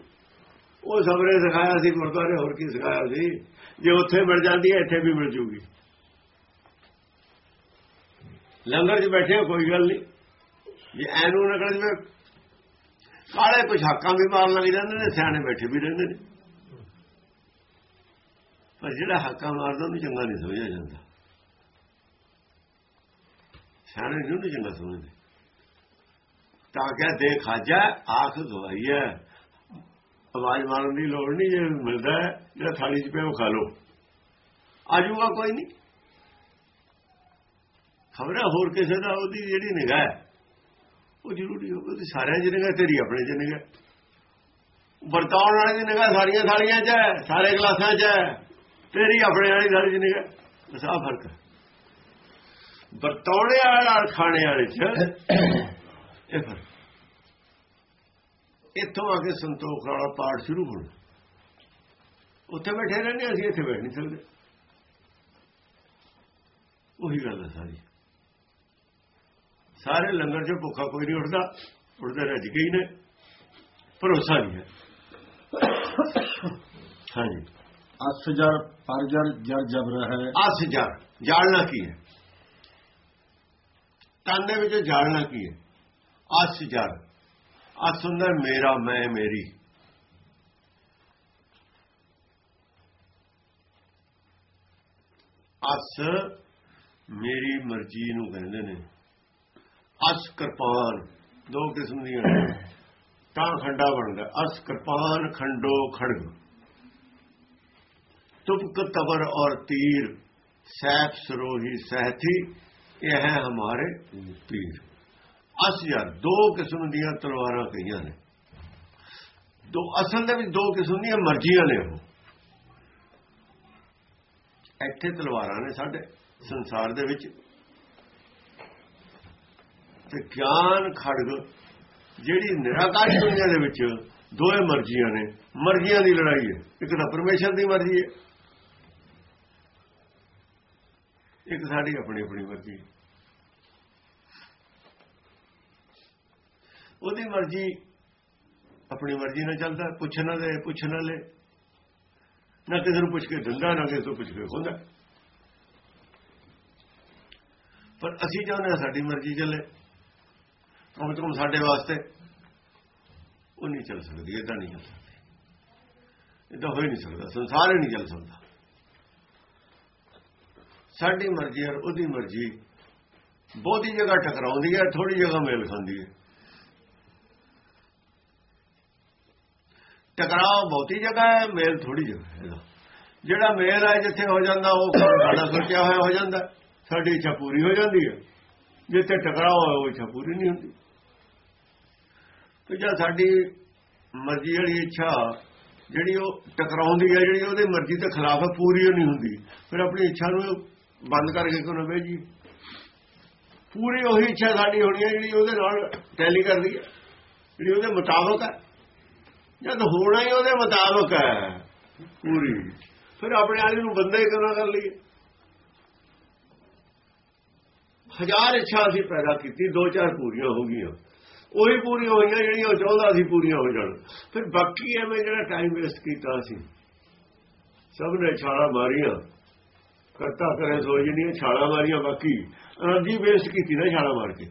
ਉਹ ਸਬਰੇ ਸਿਖਾਇਆ ਸੀ ਗੁਰਦੁਆਰੇ ਹੋਰ ਕੀ ਸਿਖਾਇਆ ਸੀ? ਜੇ ਉੱਥੇ ਮਿਲ ਜਾਂਦੀ ਹੈ, ਇੱਥੇ ਵੀ ਮਿਲ ਜੂਗੀ। ਲੰਗਰ 'ਚ ਬੈਠੇ ਹੋ, ਕੋਈ ਗੱਲ ਨਹੀਂ। ਜੇ ਐਨੂੰ ਨੂੰ ਨਿਕਲ ਜਵੇ ਕਾਲੇ ਕੁਝ ਹੱਕਾਂ ਵੀ ਮਾਰਨ ਲੱਗ ਜਾਂਦੇ ਨੇ, ਸਿਆਣੇ ਬੈਠੇ ਵੀ ਰਹਿੰਦੇ ਨੇ। ਪਰ ਜਿਹੜਾ ਹੱਕਾਂ ਮਾਰਦਾ, ਉਹਨੂੰ ਚੰਗਾ ਨਹੀਂ ਸਮਝਿਆ ਜਾਂਦਾ। ਸਿਆਣੇ ਨੂੰ ਨਹੀਂ ਚੰਗਾ ਸਮਝਦੇ। ਤਾਂ ਕਿ ਦੇ ਖਾਜਾ ਆਖ ਗਵਾਈ ਹੈ। ਆਵਾਜ਼ ਮਾਰਨ ਦੀ ਲੋੜ ਨਹੀਂ, ਜੇ ਮਿਲਦਾ ਜਿਹੜਾ ਥਾਲੀ 'ਚ ਪਿਆ ਉਹ ਖਾ ਲਓ। ਆਜੂਗਾ ਕੋਈ ਨਹੀਂ। ਖਬਰ ਹੋਰ ਕਿਸੇ ਦਾ ਉਹਦੀ ਜਿਹੜੀ ਨਿਗਾਹ ਹੈ, ਉਹ ਜ਼ਰੂਰੀ ਹੋਵੇ ਉਹਦੀ ਸਾਰਿਆਂ ਦੀ ਨਿਗਾਹ ਤੇਰੀ, ਆਪਣੇ ਦੀ ਨਿਗਾਹ। ਵਰਤਾਉਣ ਵਾਲੇ ਦੀ ਨਿਗਾਹ ਸਾਰੀਆਂ ਥਾਲੀਆਂ 'ਚ ਹੈ, ਸਾਰੇ ਗਲਾਸਾਂ 'ਚ ਹੈ, ਤੇਰੀ ਆਪਣੇ ਵਾਲੀ ਥਾਲੀ 'ਚ ਨਿਗਾਹ। ਬਸ ਆ ਫ਼ਰਕ ਹੈ। ਵਰਤਾਉਣੇ ਵਾਲਾ ਖਾਣੇ ਵਾਲੇ 'ਚ ਇਹ ਫ਼ਰਕ ਇੱਥੋਂ ਆ ਕੇ ਸੰਤੋਖ ਵਾਲਾ ਪਾਠ ਸ਼ੁਰੂ ਹੋਣਾ ਉੱਥੇ ਬੈਠੇ ਰਹਿੰਦੇ ਅਸੀਂ ਇੱਥੇ ਬੈਠ ਨਹੀਂ ਸਕਦੇ। ਉਹੀ ਗੱਲ ਹੈ ਸਾਰੀ। ਸਾਰੇ ਲੰਗਰ 'ਚ ਭੁੱਖਾ ਕੋਈ ਨਹੀਂ ਉੱਠਦਾ ਉੱਠਦੇ ਰੱਜ ਗਈ ਨੇ। ਭਰੋਸਾ ਨਹੀਂ ਹੈ। ਹਾਂਜੀ। ਅਸ ਜਰ ਪਰ ਜਰ ਜਰ ਜਬਰ ਹੈ ਅਸ ਜੜ ਜਾਣਨਾ ਕੀ ਹੈ? ਤਨ ਦੇ ਵਿੱਚ ਜਾਣਨਾ ਕੀ ਹੈ? ਅਸ ਜੜ। ਅਸ ਹੁੰਦਾ ਮੇਰਾ ਮੈਂ ਮੇਰੀ। ਅਸ ਮੇਰੀ ਮਰਜ਼ੀ ਨੂੰ ਕਹਿੰਦੇ ਨੇ। ਅਸ ਕਿਰਪਾਨ, ਦੋ ਕਿਸਮ ਦੀਆਂ ਤਾਂ ਖੰਡਾ ਬਣਦਾ ਅਸ ਕਿਰਪਾਨ ਖੰਡੋ ਖੜਗ। ਤੁਪਕ ਤਬਰ ਔਰ ਤੀਰ ਸੈਫ ਸਰੋਹੀ ਸਹਤੀ ਇਹ ਹੈ ਹਮਾਰੇ ਪੀਰ ਅਸਯਰ ਦੋ ਕਿਸਮ ਦੀਆਂ ਤਲਵਾਰਾਂ ਕਹੀਆਂ ਨੇ। ਦੋ, ਅਸਲ ਦੇ ਵਿੱਚ ਦੋ ਕਿਸਮ ਦੀਆਂ ਮਰਜ਼ੀਆਂ ਨੇ ਉਹ। ਇੱਥੇ ਤਲਵਾਰਾਂ ਨੇ ਸਾਡੇ ਸੰਸਾਰ ਦੇ ਵਿੱਚ। ਤੇ ਗਿਆਨ ਖੜਗ, ਜਿਹੜੀ ਨਿਰਾਕਾਰੀ ਦੁਨੀਆ ਦੇ ਵਿੱਚ ਦੋਏ ਮਰਜ਼ੀਆਂ ਨੇ। ਮਰਜ਼ੀਆਂ ਦੀ ਲੜਾਈ ਹੈ। ਇੱਕ ਤਾਂ ਪਰਮੇਸ਼ਰ ਦੀ ਮਰਜ਼ੀ ਹੈ। ਇੱਕ ਸਾਡੀ ਆਪਣੀ ਆਪਣੀ ਮਰਜ਼ੀ ਹੈ। ਉਹਦੀ ਮਰਜ਼ੀ, ਆਪਣੀ ਮਰਜ਼ੀ ਨਾਲ ਚੱਲਦਾ, ਪੁੱਛ ਨਾ ਦੇ ਪੁੱਛ ਨਾ ਲੈ ਨਾ ਕਿਸੇ ਨੂੰ ਪੁੱਛ ਕੇ ਦਿੰਦਾ, ਨਾ ਕਿਸੇ ਤੋਂ ਪੁੱਛ ਕੇ ਹੁੰਦਾ ਪਰ ਅਸੀਂ ਚਾਹੁੰਦੇ ਹਾਂ ਸਾਡੀ ਮਰਜ਼ੀ ਚੱਲੇ। ਕਮ ਤੋਂ ਸਾਡੇ ਵਾਸਤੇ ਉਹ ਨਹੀਂ ਚੱਲ ਸਕਦੀ ਇਦਾਂ ਨਹੀਂ ਚੱਲ ਸਕਦੀ। ਇਦਾਂ ਹੋ ਹੀ ਨਹੀਂ ਸਕਦਾ, ਸੰਸਾਰ ਹੀ ਨਹੀਂ ਚੱਲ ਸਕਦਾ। ਸਾਡੀ ਮਰਜ਼ੀ ਔਰ ਉਹਦੀ ਮਰਜ਼ੀ ਬਹੁਤੀ ਜਗ੍ਹਾ ਟਕਰਾਉਂਦੀ ਹੈ ਥੋੜੀ ਜਗ੍ਹਾ ਮੇਲ ਖਾਂਦੀ ਹੈ। ਟਕਰਾਓ ਬਹੁਤੀ ਜਗ੍ਹਾ ਹੈ, ਮੇਲ ਥੋੜੀ ਜਗ੍ਹਾ ਹੈ ਜਿਹੜਾ ਮੇਲ ਹੈ, ਜਿੱਥੇ ਹੋ ਜਾਂਦਾ, ਉਹ ਕੰਮ ਸਾਡਾ ਸੋਚਿਆ ਹੋਇਆ ਹੋ ਜਾਂਦਾ। ਸਾਡੀ ਇੱਛਾ ਪੂਰੀ ਹੋ ਜਾਂਦੀ ਹੈ। ਜਿੱਥੇ ਟਕਰਾਓ ਹੋਇਆ, ਉਹ ਇੱਛਾ ਪੂਰੀ ਨਹੀਂ ਹੁੰਦੀ। ਤੇ ਜਦ ਸਾਡੀ ਮਰਜ਼ੀ ਵਾਲੀ ਇੱਛਾ, ਜਿਹੜੀ ਉਹ ਟਕਰਾਉਂਦੀ ਹੈ, ਜਿਹੜੀ ਉਹਦੀ ਮਰਜ਼ੀ ਦੇ ਖਿਲਾਫ ਪੂਰੀ ਨਹੀਂ ਹੁੰਦੀ। ਫਿਰ ਆਪਣੀ ਇੱਛਾ ਨੂੰ ਬੰਦ ਕਰਕੇ ਕਿਉਂ ਨਾ ਭੇਜੀ ਪੂਰੀ ਉਹੀ ਇੱਛਾ ਸਾਡੀ ਹੋਣੀ ਹੈ, ਜਿਹੜੀ ਉਹਦੇ ਨਾਲ ਟੈਲੀ ਕਰਦੀ ਹੈ, ਜਿਹੜੀ ਉਹਦੇ ਮੁਤਾਬਕ ਹੈ। ਜਦ ਹੋਣਾ ਹੀ ਉਹਦੇ ਮੁਤਾਬਕ ਹੈ। ਪੂਰੀ। ਫਿਰ ਆਪਣੇ ਆਲੇ ਨੂੰ ਬੰਦਾ ਹੀ ਕਰਨਾ ਕਰ ਲਈਏ। ਹਜ਼ਾਰ ਇੱਛਾ ਅਸੀਂ ਪੈਦਾ ਕੀਤੀ, ਦੋ ਚਾਰ ਪੂਰੀਆਂ ਹੋ ਗਈਆਂ। ਉਹੀ ਪੂਰੀਆਂ ਹੋਈਆਂ ਜਿਹੜੀਆਂ ਉਹ ਚਾਹੁੰਦਾ ਸੀ ਪੂਰੀਆਂ ਹੋ ਜਾਣ। ਫਿਰ ਬਾਕੀ ਐਵੇਂ ਜਿਹੜਾ ਟਾਈਮ ਵੇਸਟ ਕੀਤਾ ਸੀ। ਸਭ ਨੇ ਛਾਲਾ ਮਾਰੀਆਂ। ਕਰਤਾ ਕਰੇ ਸੋਚ ਨਹੀਂ ਛਾਲਾ ਮਾਰੀਆਂ ਬਾਕੀ। એનર્ਜੀ ਵੇਸਟ ਕੀਤੀ ਨਾ ਛਾਲਾ ਮਾਰ ਕੇ।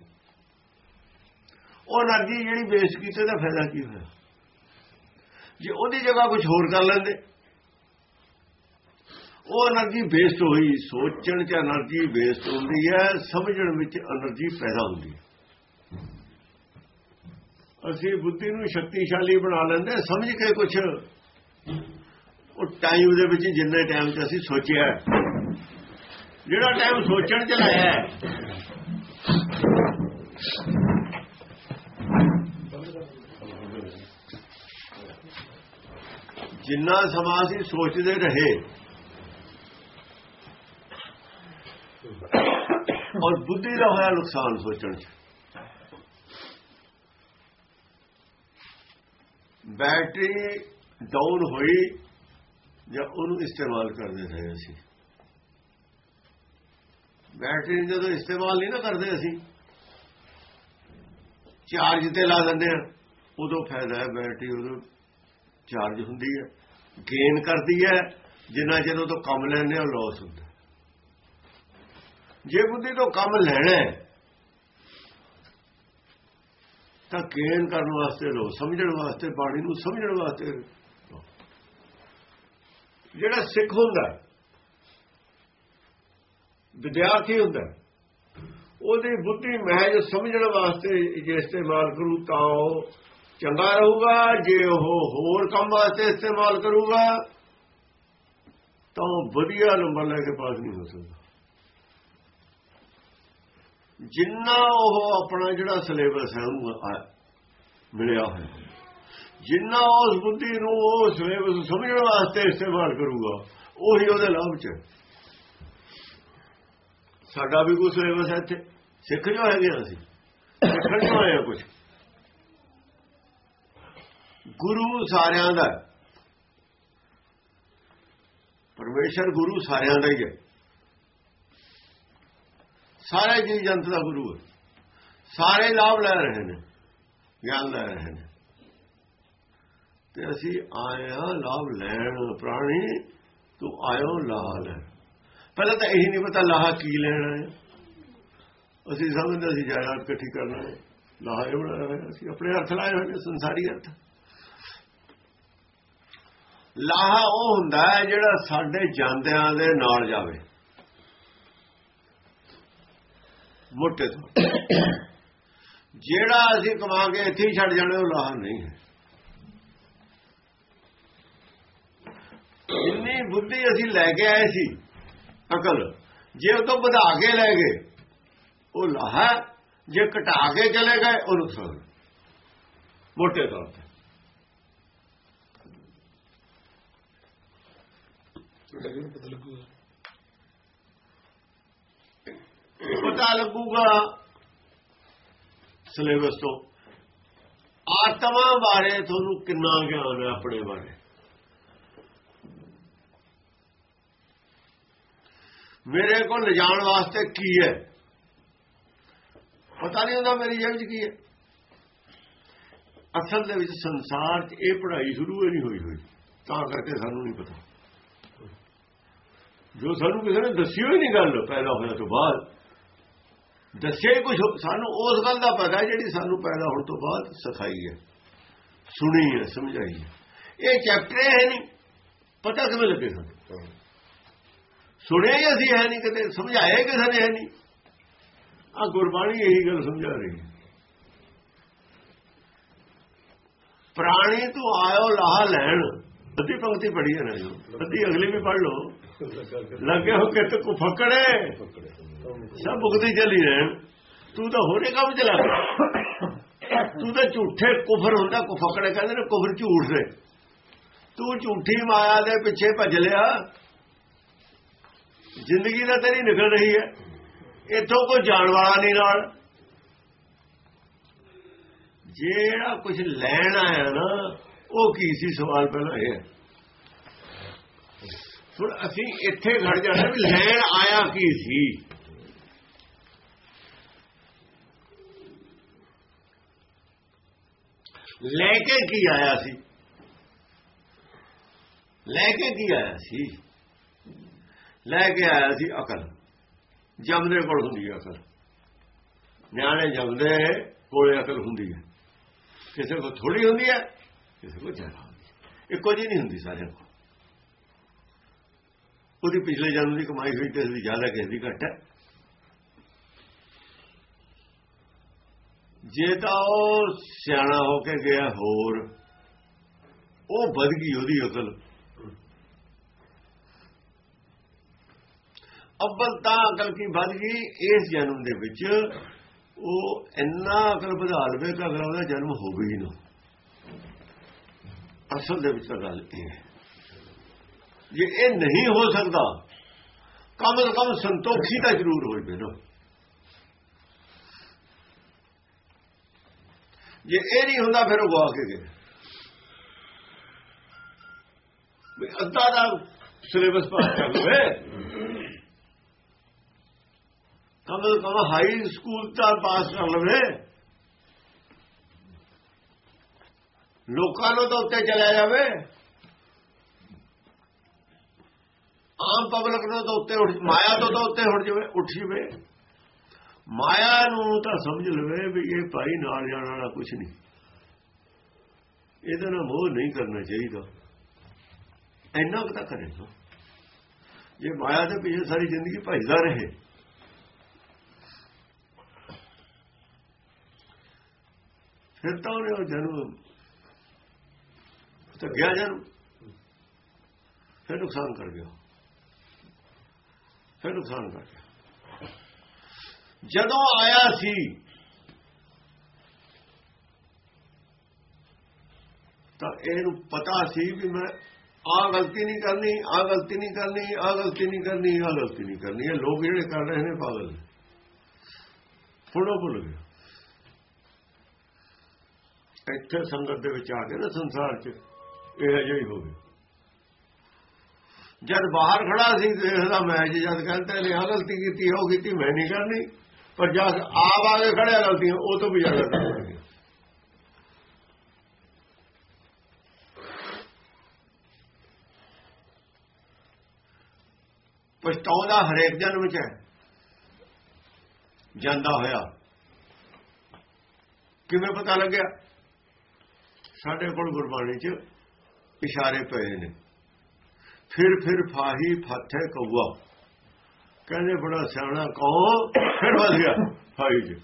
ਉਹ એનર્ਜੀ ਜਿਹੜੀ ਵੇਸਟ ਕੀਤੀ ਦਾ ਫਾਇਦਾ ਕੀ ਹੋਇਆ? ਜੇ ਉਹਦੀ ਜਗ੍ਹਾ ਕੁਝ ਹੋਰ ਕਰ ਲੈਂਦੇ। ਉਹ એનર્ਜੀ ਵੇਸਟ ਹੋਈ, ਸੋਚਣ 'ਚ એનર્ਜੀ ਵੇਸਟ ਹੁੰਦੀ ਹੈ, ਸਮਝਣ ਵਿੱਚ એનર્ਜੀ ਪੈਦਾ ਹੁੰਦੀ ਹੈ। ਅਸੀਂ ਬੁੱਧੀ ਨੂੰ ਸ਼ਕਤੀਸ਼ਾਲੀ ਬਣਾ ਲੈਂਦੇ, ਸਮਝ ਕੇ ਕੁਝ ਉਹ ਟਾਈਮ ਦੇ ਵਿੱਚ ਜਿੰਨੇ ਟਾਈਮ 'ਚ ਅਸੀਂ ਸੋਚਿਆ ਜਿਹੜਾ ਟਾਈਮ ਸੋਚਣ 'ਚ ਲਾਇਆ ਜਿੰਨਾ ਸਮਾਂ ਅਸੀਂ ਸੋਚਦੇ ਰਹੇ ਔਰ ਬੁੱਧੀ ਦਾ ਹੋਇਆ ਨੁਕਸਾਨ ਸੋਚਣ ਚ। ਬੈਟਰੀ ਡਾਊਨ ਹੋਈ ਜਾਂ ਉਹਨੂੰ ਇਸਤੇਮਾਲ ਕਰਦੇ ਰਹੇ ਅਸੀਂ। ਬੈਟਰੀ ਜਦੋਂ ਇਸਤੇਮਾਲ ਨਹੀਂ ਨਾ ਕਰਦੇ ਅਸੀਂ, ਚਾਰਜ ਤੇ ਲਾ ਦਿੰਦੇ ਆ, ਉਦੋਂ ਫਾਇਦਾ ਹੈ ਬੈਟਰੀ, ਉਦੋਂ ਚਾਰਜ ਹੁੰਦੀ ਹੈ ਗੇਨ ਕਰਦੀ ਹੈ, ਜਿੰਨਾ ਚਿਰ ਉਹ ਤੋਂ ਕੰਮ ਲੈਣੇ ਉਹ ਲਾਸ ਹੁੰਦਾ ਜੇ ਬੁੱਧੀ ਤੋਂ ਕੰਮ ਲੈਣਾ ਤਾਂ ਗੇਨ ਕਰਨ ਵਾਸਤੇ ਲੋ ਸਮਝਣ ਵਾਸਤੇ, ਬਾਣੀ ਨੂੰ ਸਮਝਣ ਵਾਸਤੇ ਲਓ। ਜਿਹੜਾ ਸਿੱਖ ਹੁੰਦਾ ਵਿਦਿਆਰਥੀ ਹੁੰਦਾ ਉਹਦੀ ਬੁੱਧੀ ਮਹਿਜ ਸਮਝਣ ਵਾਸਤੇ ਜੇ ਇਸਤੇਮਾਲ ਕਰੂ, ਤਾਂ ਉਹ ਚੰਗਾ ਰਹੂਗਾ, ਜੇ ਉਹ ਹੋਰ ਕੰਮ ਵਾਸਤੇ ਇਸਤੇਮਾਲ ਕਰੂਗਾ, ਤਾਂ ਉਹ ਵਧੀਆ ਨੰਬਰ ਲੈ ਕੇ ਪਾਸ ਨਹੀਂ ਹੋ ਸਕਦਾ। ਜਿੰਨਾ ਉਹ ਆਪਣਾ ਜਿਹੜਾ ਸਿਲੇਬਸ ਹੈ, ਉਹਨੂੰ ਮਿਲਿਆ ਹੋਇਆ ਜਿੰਨਾ ਉਸ ਬੁੱਧੀ ਨੂੰ ਉਹ ਸਿਲੇਬਸ ਸਮਝਣ ਵਾਸਤੇ ਇਸਤੇਮਾਲ ਕਰੂਗਾ, ਉਹੀ ਉਹਦੇ ਲਾਭ ਚ ਸਾਡਾ ਵੀ ਕੋਈ ਸਿਲੇਬਸ ਹੈ ਇੱਥੇ। ਸਿੱਖ ਜੋ ਹੈਗੇ ਅਸੀਂ। ਸਿੱਖਣ ਜੋ ਆਏ ਕੁਝ ਗੁਰੂ ਸਾਰਿਆਂ ਦਾ ਹੈ। ਪਰਮੇਸ਼ਰ ਗੁਰੂ ਸਾਰਿਆਂ ਦਾ ਹੀ ਹੈ। ਸਾਰੇ ਜੀਵ ਜੰਤ ਦਾ ਗੁਰੂ ਹੈ। ਸਾਰੇ ਲਾਭ ਲੈ ਰਹੇ ਨੇ, ਗਿਆਨ ਲੈ ਰਹੇ ਨੇ। ਤੇ ਅਸੀਂ ਆਇਆ ਲਾਭ ਲੈਣ, ਪ੍ਰਾਣੀ, ਤੂੰ ਆਇਓ ਲਾਹ ਲੈ ਪਹਿਲਾਂ ਤਾਂ ਇਹੀ ਨਹੀਂ ਪਤਾ ਲਾਹਾ ਕੀ ਲੈਣਾ ਹੈ। ਅਸੀਂ ਸਮਝਦੇ ਅਸੀਂ ਜਾਇਦਾਦ ਇਕੱਠੀ ਕਰਨਾ ਹੈ। ਲਾਹਾ ਇਹ ਬਣਾ ਰਹੇ ਅਸੀਂ ਆਪਣੇ ਅਰਥ ਲਾਏ ਹੋਏ ਨੇ ਸੰਸਾਰੀ ਅਰਥ ਲਾਹਾ ਉਹ ਹੁੰਦਾ ਹੈ ਜਿਹੜਾ ਸਾਡੇ ਜਾਂਦਿਆਂ ਦੇ ਨਾਲ ਜਾਵੇ। ਮੋਟੇ ਤੋਂ। ਜਿਹੜਾ ਅਸੀਂ ਕਮਾ ਕੇ ਇੱਥੇ ਹੀ ਛੱਡ ਜਾਣੇ, ਉਹ ਲਾਹਾ ਨਹੀਂ ਹੈ। ਜਿੰਨੀ ਬੁੱਧੀ ਅਸੀਂ ਲੈ ਕੇ ਆਏ ਸੀ ਅਕਲ, ਜੇ ਉਹ ਤੋਂ ਵਧਾ ਕੇ ਲੈ ਗਏ, ਉਹ ਲਾਹਾ ਜੇ ਘਟਾ ਕੇ ਚਲੇ ਗਏ, ਉਹ ਨੁਕਸਾਨ। ਮੋਟੇ ਤੌਰ ਤੇ। ਪਤਾ ਲੱਗੂਗਾ ਸਿਲੇਬਸ ਤੋਂ। ਆਤਮਾ ਬਾਰੇ ਤੁਹਾਨੂੰ ਕਿੰਨਾ ਗਿਆਨ ਹੈ ਆਪਣੇ ਬਾਰੇ? ਮੇਰੇ ਕੋਲ ਲਿਜਾਣ ਵਾਸਤੇ ਕੀ ਹੈ? ਪਤਾ ਨਹੀਂ ਹੁੰਦਾ ਮੇਰੀ ਜੇਬ 'ਚ ਕੀ ਹੈ। ਅਸਲ ਦੇ ਵਿੱਚ ਸੰਸਾਰ 'ਚ ਇਹ ਪੜ੍ਹਾਈ ਸ਼ੁਰੂ ਹੀ ਨਹੀਂ ਹੋਈ ਹੋਈ। ਤਾਂ ਕਰਕੇ ਸਾਨੂੰ ਨਹੀਂ ਪਤਾ। ਜੋ ਸਾਨੂੰ ਕਿਸੇ ਨੇ ਦੱਸਿਓ ਹੀ ਨਹੀਂ ਗੱਲ ਪੈਦਾ ਹੋਣ ਤੋਂ ਬਾਅਦ ਦੱਸਿਆ ਹੀ ਕੁਝ ਸਾਨੂੰ ਉਸ ਗੱਲ ਦਾ ਪਤਾ ਹੈ ਜਿਹੜੀ ਸਾਨੂੰ ਪੈਦਾ ਹੋਣ ਤੋਂ ਬਾਅਦ ਸਿਖਾਈ ਹੈ ਸੁਣੀ ਹੈ ਸਮਝਾਈ ਹੈ। ਇਹ ਚੈਪਟਰ ਹੈ ਨਹੀਂ ਪਤਾ ਕਿਵੇਂ ਲੱਗੇ ਸਾਨੂੰ? ਸੁਣਿਆ ਹੀ ਅਸੀਂ ਹੈ ਨਹੀਂ ਕਦੇ ਸਮਝਾਇਆ ਕਿਸੇ ਨੇ ਹੈ ਨਹੀਂ। ਆ ਗੁਰਬਾਣੀ ਇਹੀ ਗੱਲ ਸਮਝਾ ਰਹੀ ਹੈ। ਪ੍ਰਾਣੀ ਤੂੰ ਆਇਓ ਲਾਹ ਲੈਣ। ਅੱਧੀ ਪੰਕਤੀ ਪੜੀ ਹੈ ਨਾ ਜੋ। ਅੱਧੀ ਅਗਲੀ ਵੀ ਪੜ ਲਓ। ਲੱਗੇ ਹੋ ਕਿ ਤੂੰ ਫਕੜੇ ਸਭ ਭੁਗਤੀ ਚਲੀ ਰਹਿਣ। ਤੂੰ ਤਾਂ ਹੋਰੇ ਕੰਮ ਚਲਾ ਤੂੰ ਤਾਂ ਝੂਠੇ ਕੁਫਰ ਹੁੰਦਾ ਕੁਫਕੜੇ ਕਹਿੰਦੇ ਨੇ, ਕੁਫਰ ਝੂਠ ਨੇ। ਤੂੰ ਝੂਠੀ ਮਾਇਆ ਦੇ ਪਿੱਛੇ ਭੱਜ ਲਿਆ। ਜ਼ਿੰਦਗੀ ਦਾ ਤੇਰੀ ਨਿਕਲ ਰਹੀ ਹੈ। ਇੱਥੋਂ ਕੋਈ ਜਾਣ ਵਾਲਾ ਨਹੀਂ ਨਾਲ। ਜਿਹੜਾ ਕੁਝ ਲੈਣ ਆਇਆ ਨਾ, ਉਹ ਕੀ ਸੀ ਸਵਾਲ ਪਹਿਲਾਂ ਇਹ ਹੈ। ਹੁਣ ਅਸੀਂ ਇੱਥੇ ਘੜ ਜਾਣਾ ਵੀ ਲੈਣ ਆਇਆ ਕੀ ਸੀ? ਲੈ ਕੇ ਕੀ ਆਇਆ ਸੀ? ਲੈ ਕੇ ਕੀ ਆਇਆ ਸੀ? ਲੈ ਕੇ ਆਇਆ ਸੀ ਅਕਲ। ਜਮਦੇ ਕੋਲ ਹੁੰਦੀ ਹੈ ਅਕਲ। ਨਿਆਣੇ ਜਮਦੇ ਕੋਲੇ ਅਕਲ ਹੁੰਦੀ ਹੈ। ਕਿਸੇ ਕੋਲ ਥੋੜੀ ਹੁੰਦੀ ਹੈ, ਕਿਸੇ ਕੋਲ ਜ਼ਿਆਦਾ ਹੁੰਦੀ ਹੈ। ਇੱਕੋ ਜਿਹੀ ਨਹੀਂ ਹੁੰਦੀ ਸਾਰਿਆਂ ਕੋਲ। ਉਹਦੀ ਪਿਛਲੇ ਜਨਮ ਦੀ ਕਮਾਈ ਹੋਈ ਕਿਸੇ ਦੀ ਜ਼ਿਆਦਾ ਕਿਸੇ ਦੀ ਘੱਟ ਹੈ। ਜੇ ਤਾਂ ਉਹ ਸਿਆਣਾ ਹੋ ਕੇ ਗਿਆ ਹੋਰ, ਉਹ ਵੱਧ ਗਈ ਉਹਦੀ ਅਕਲ। ਅੱਬਲ ਤਾਂ ਅਕਲ ਕੀ ਵੱਧ ਗਈ? ਇਸ ਜਨਮ ਦੇ ਵਿੱਚ ਉਹ ਇੰਨਾ ਅਕਲ ਵਧਾ ਲਵੇ ਕਿ ਅਗਲਾ ਉਹਦਾ ਜਨਮ ਹੋਵੇ ਹੀ ਨਾ। ਅਸਲ ਦੇ ਵਿੱਚ ਤਾਂ ਗੱਲ ਇਹ ਹੈ। ਜੇ ਇਹ ਨਹੀਂ ਹੋ ਸਕਦਾ, ਕਮ ਤੋਂ ਕਮ ਸੰਤੋਖੀ ਤਾਂ ਜ਼ਰੂਰ ਹੋ ਜਵੇ ਨਾ ਜੇ ਇਹ ਨਹੀਂ ਹੁੰਦਾ, ਫਿਰ ਉਹ ਗਵਾ ਕੇ ਗਏ। ਵੀ ਅੱਧਾ ਦਾ ਸਿਲੇਬਸ ਪਾਸ ਕਰ ਲਵੇ ਕਮ ਤੋਂ ਕਮ ਹਾਈ ਸਕੂਲ ਤਾਂ ਪਾਸ ਕਰ ਲਵੇ ਲੋਕਾਂ ਨੂੰ ਤਾਂ ਉੱਤੇ ਚਲਾ ਜਾਵੇ। ਆਮ ਪਬਲਿਕ ਨੂੰ ਤਾਂ ਉੱਤੇ ਉੱਠ ਮਾਇਆ ਤੋਂ ਤਾਂ ਉੱਤੇ ਉੱਠ ਜਾਵੇ ਉੱਠ ਜਾਵੇ। ਮਾਇਆ ਨੂੰ ਤਾਂ ਸਮਝ ਲਵੇ ਵੀ ਇਹ ਭਾਈ ਨਾਲ ਜਾਣ ਵਾਲਾ ਕੁਝ ਨਹੀਂ। ਇਹਦੇ ਨਾਲ ਮੋਹ ਨਹੀਂ ਕਰਨਾ ਚਾਹੀਦਾ। ਇੰਨਾ ਕੁ ਤਾਂ ਕਰੇ ਜੇ ਮਾਇਆ ਦੇ ਪਿੱਛੇ ਸਾਰੀ ਜ਼ਿੰਦਗੀ ਭਜਦਾ ਰਹੇ। ਫਿਰ ਤਾਂ ਉਹਨੇ ਉਹ ਜਨਮ ਤਾਂ ਗਿਆ ਜਨਮ। ਫਿਰ ਨੁਕਸਾਨ ਕਰ ਗਿਆ। ਫਿਰ ਨੁਕਸਾਨ ਕਰ ਗਿਆ। ਜਦੋਂ ਆਇਆ ਸੀ, ਤਾਂ ਇਹਨੂੰ ਪਤਾ ਸੀ ਵੀ ਮੈਂ ਆ ਗਲਤੀ ਨਹੀਂ ਕਰਨੀ ਆ ਗਲਤੀ ਨਹੀਂ ਕਰਨੀ ਆ ਗਲਤੀ ਨਹੀਂ ਕਰਨੀ ਆ ਗਲਤੀ ਨਹੀਂ ਕਰਨੀ। ਇਹ ਲੋਕ ਜਿਹੜੇ ਕਰ ਰਹੇ ਨੇ ਪਾਗਲ ਨੇ। ਭੁੱਲ ਗਿਆ ਇੱਥੇ ਸੰਗਤ ਦੇ ਵਿੱਚ ਆ ਕੇ ਨਾ ਸੰਸਾਰ 'ਚ ਇਹ ਜਿਹਾ ਹੀ ਹੋ ਗਿਆ ਜਦ ਬਾਹਰ ਖੜਾ ਸੀ, ਦੇਖਦਾ ਮੈਚ ਜਦ ਕਹਿੰਦੇ ਨੇ ਆ ਗਲਤੀ ਕੀਤੀ, ਉਹ ਕੀਤੀ, ਮੈਂ ਨਹੀਂ ਕਰਨੀ। ਪਰ ਜਦ ਆਪ ਆ ਕੇ ਖੜਿਆ ਗਲਤੀ, ਉਹ ਤੋਂ ਵੀ ਜ਼ਿਆਦਾ ਕਰ ਗਿਆ। ਪਛਤਾਉਂਦਾ ਹਰੇਕ ਜਨਮ ਚ ਹੈ। ਜਾਂਦਾ ਹੋਇਆ। ਕਿਵੇਂ ਪਤਾ ਲੱਗਿਆ? ਸਾਡੇ ਕੋਲ ਗੁਰਬਾਣੀ ਚ ਇਸ਼ਾਰੇ ਪਏ ਨੇ। ਫਿਰ ਫਿਰ ਫਾਹੀ ਫਾਥੇ ਕਊਆ ਕਹਿੰਦੇ ਬੜਾ ਸਿਆਣਾ ਕਹੋ, ਫਿਰ ਫਸ ਗਿਆ ਫਾਹੀ ਚ।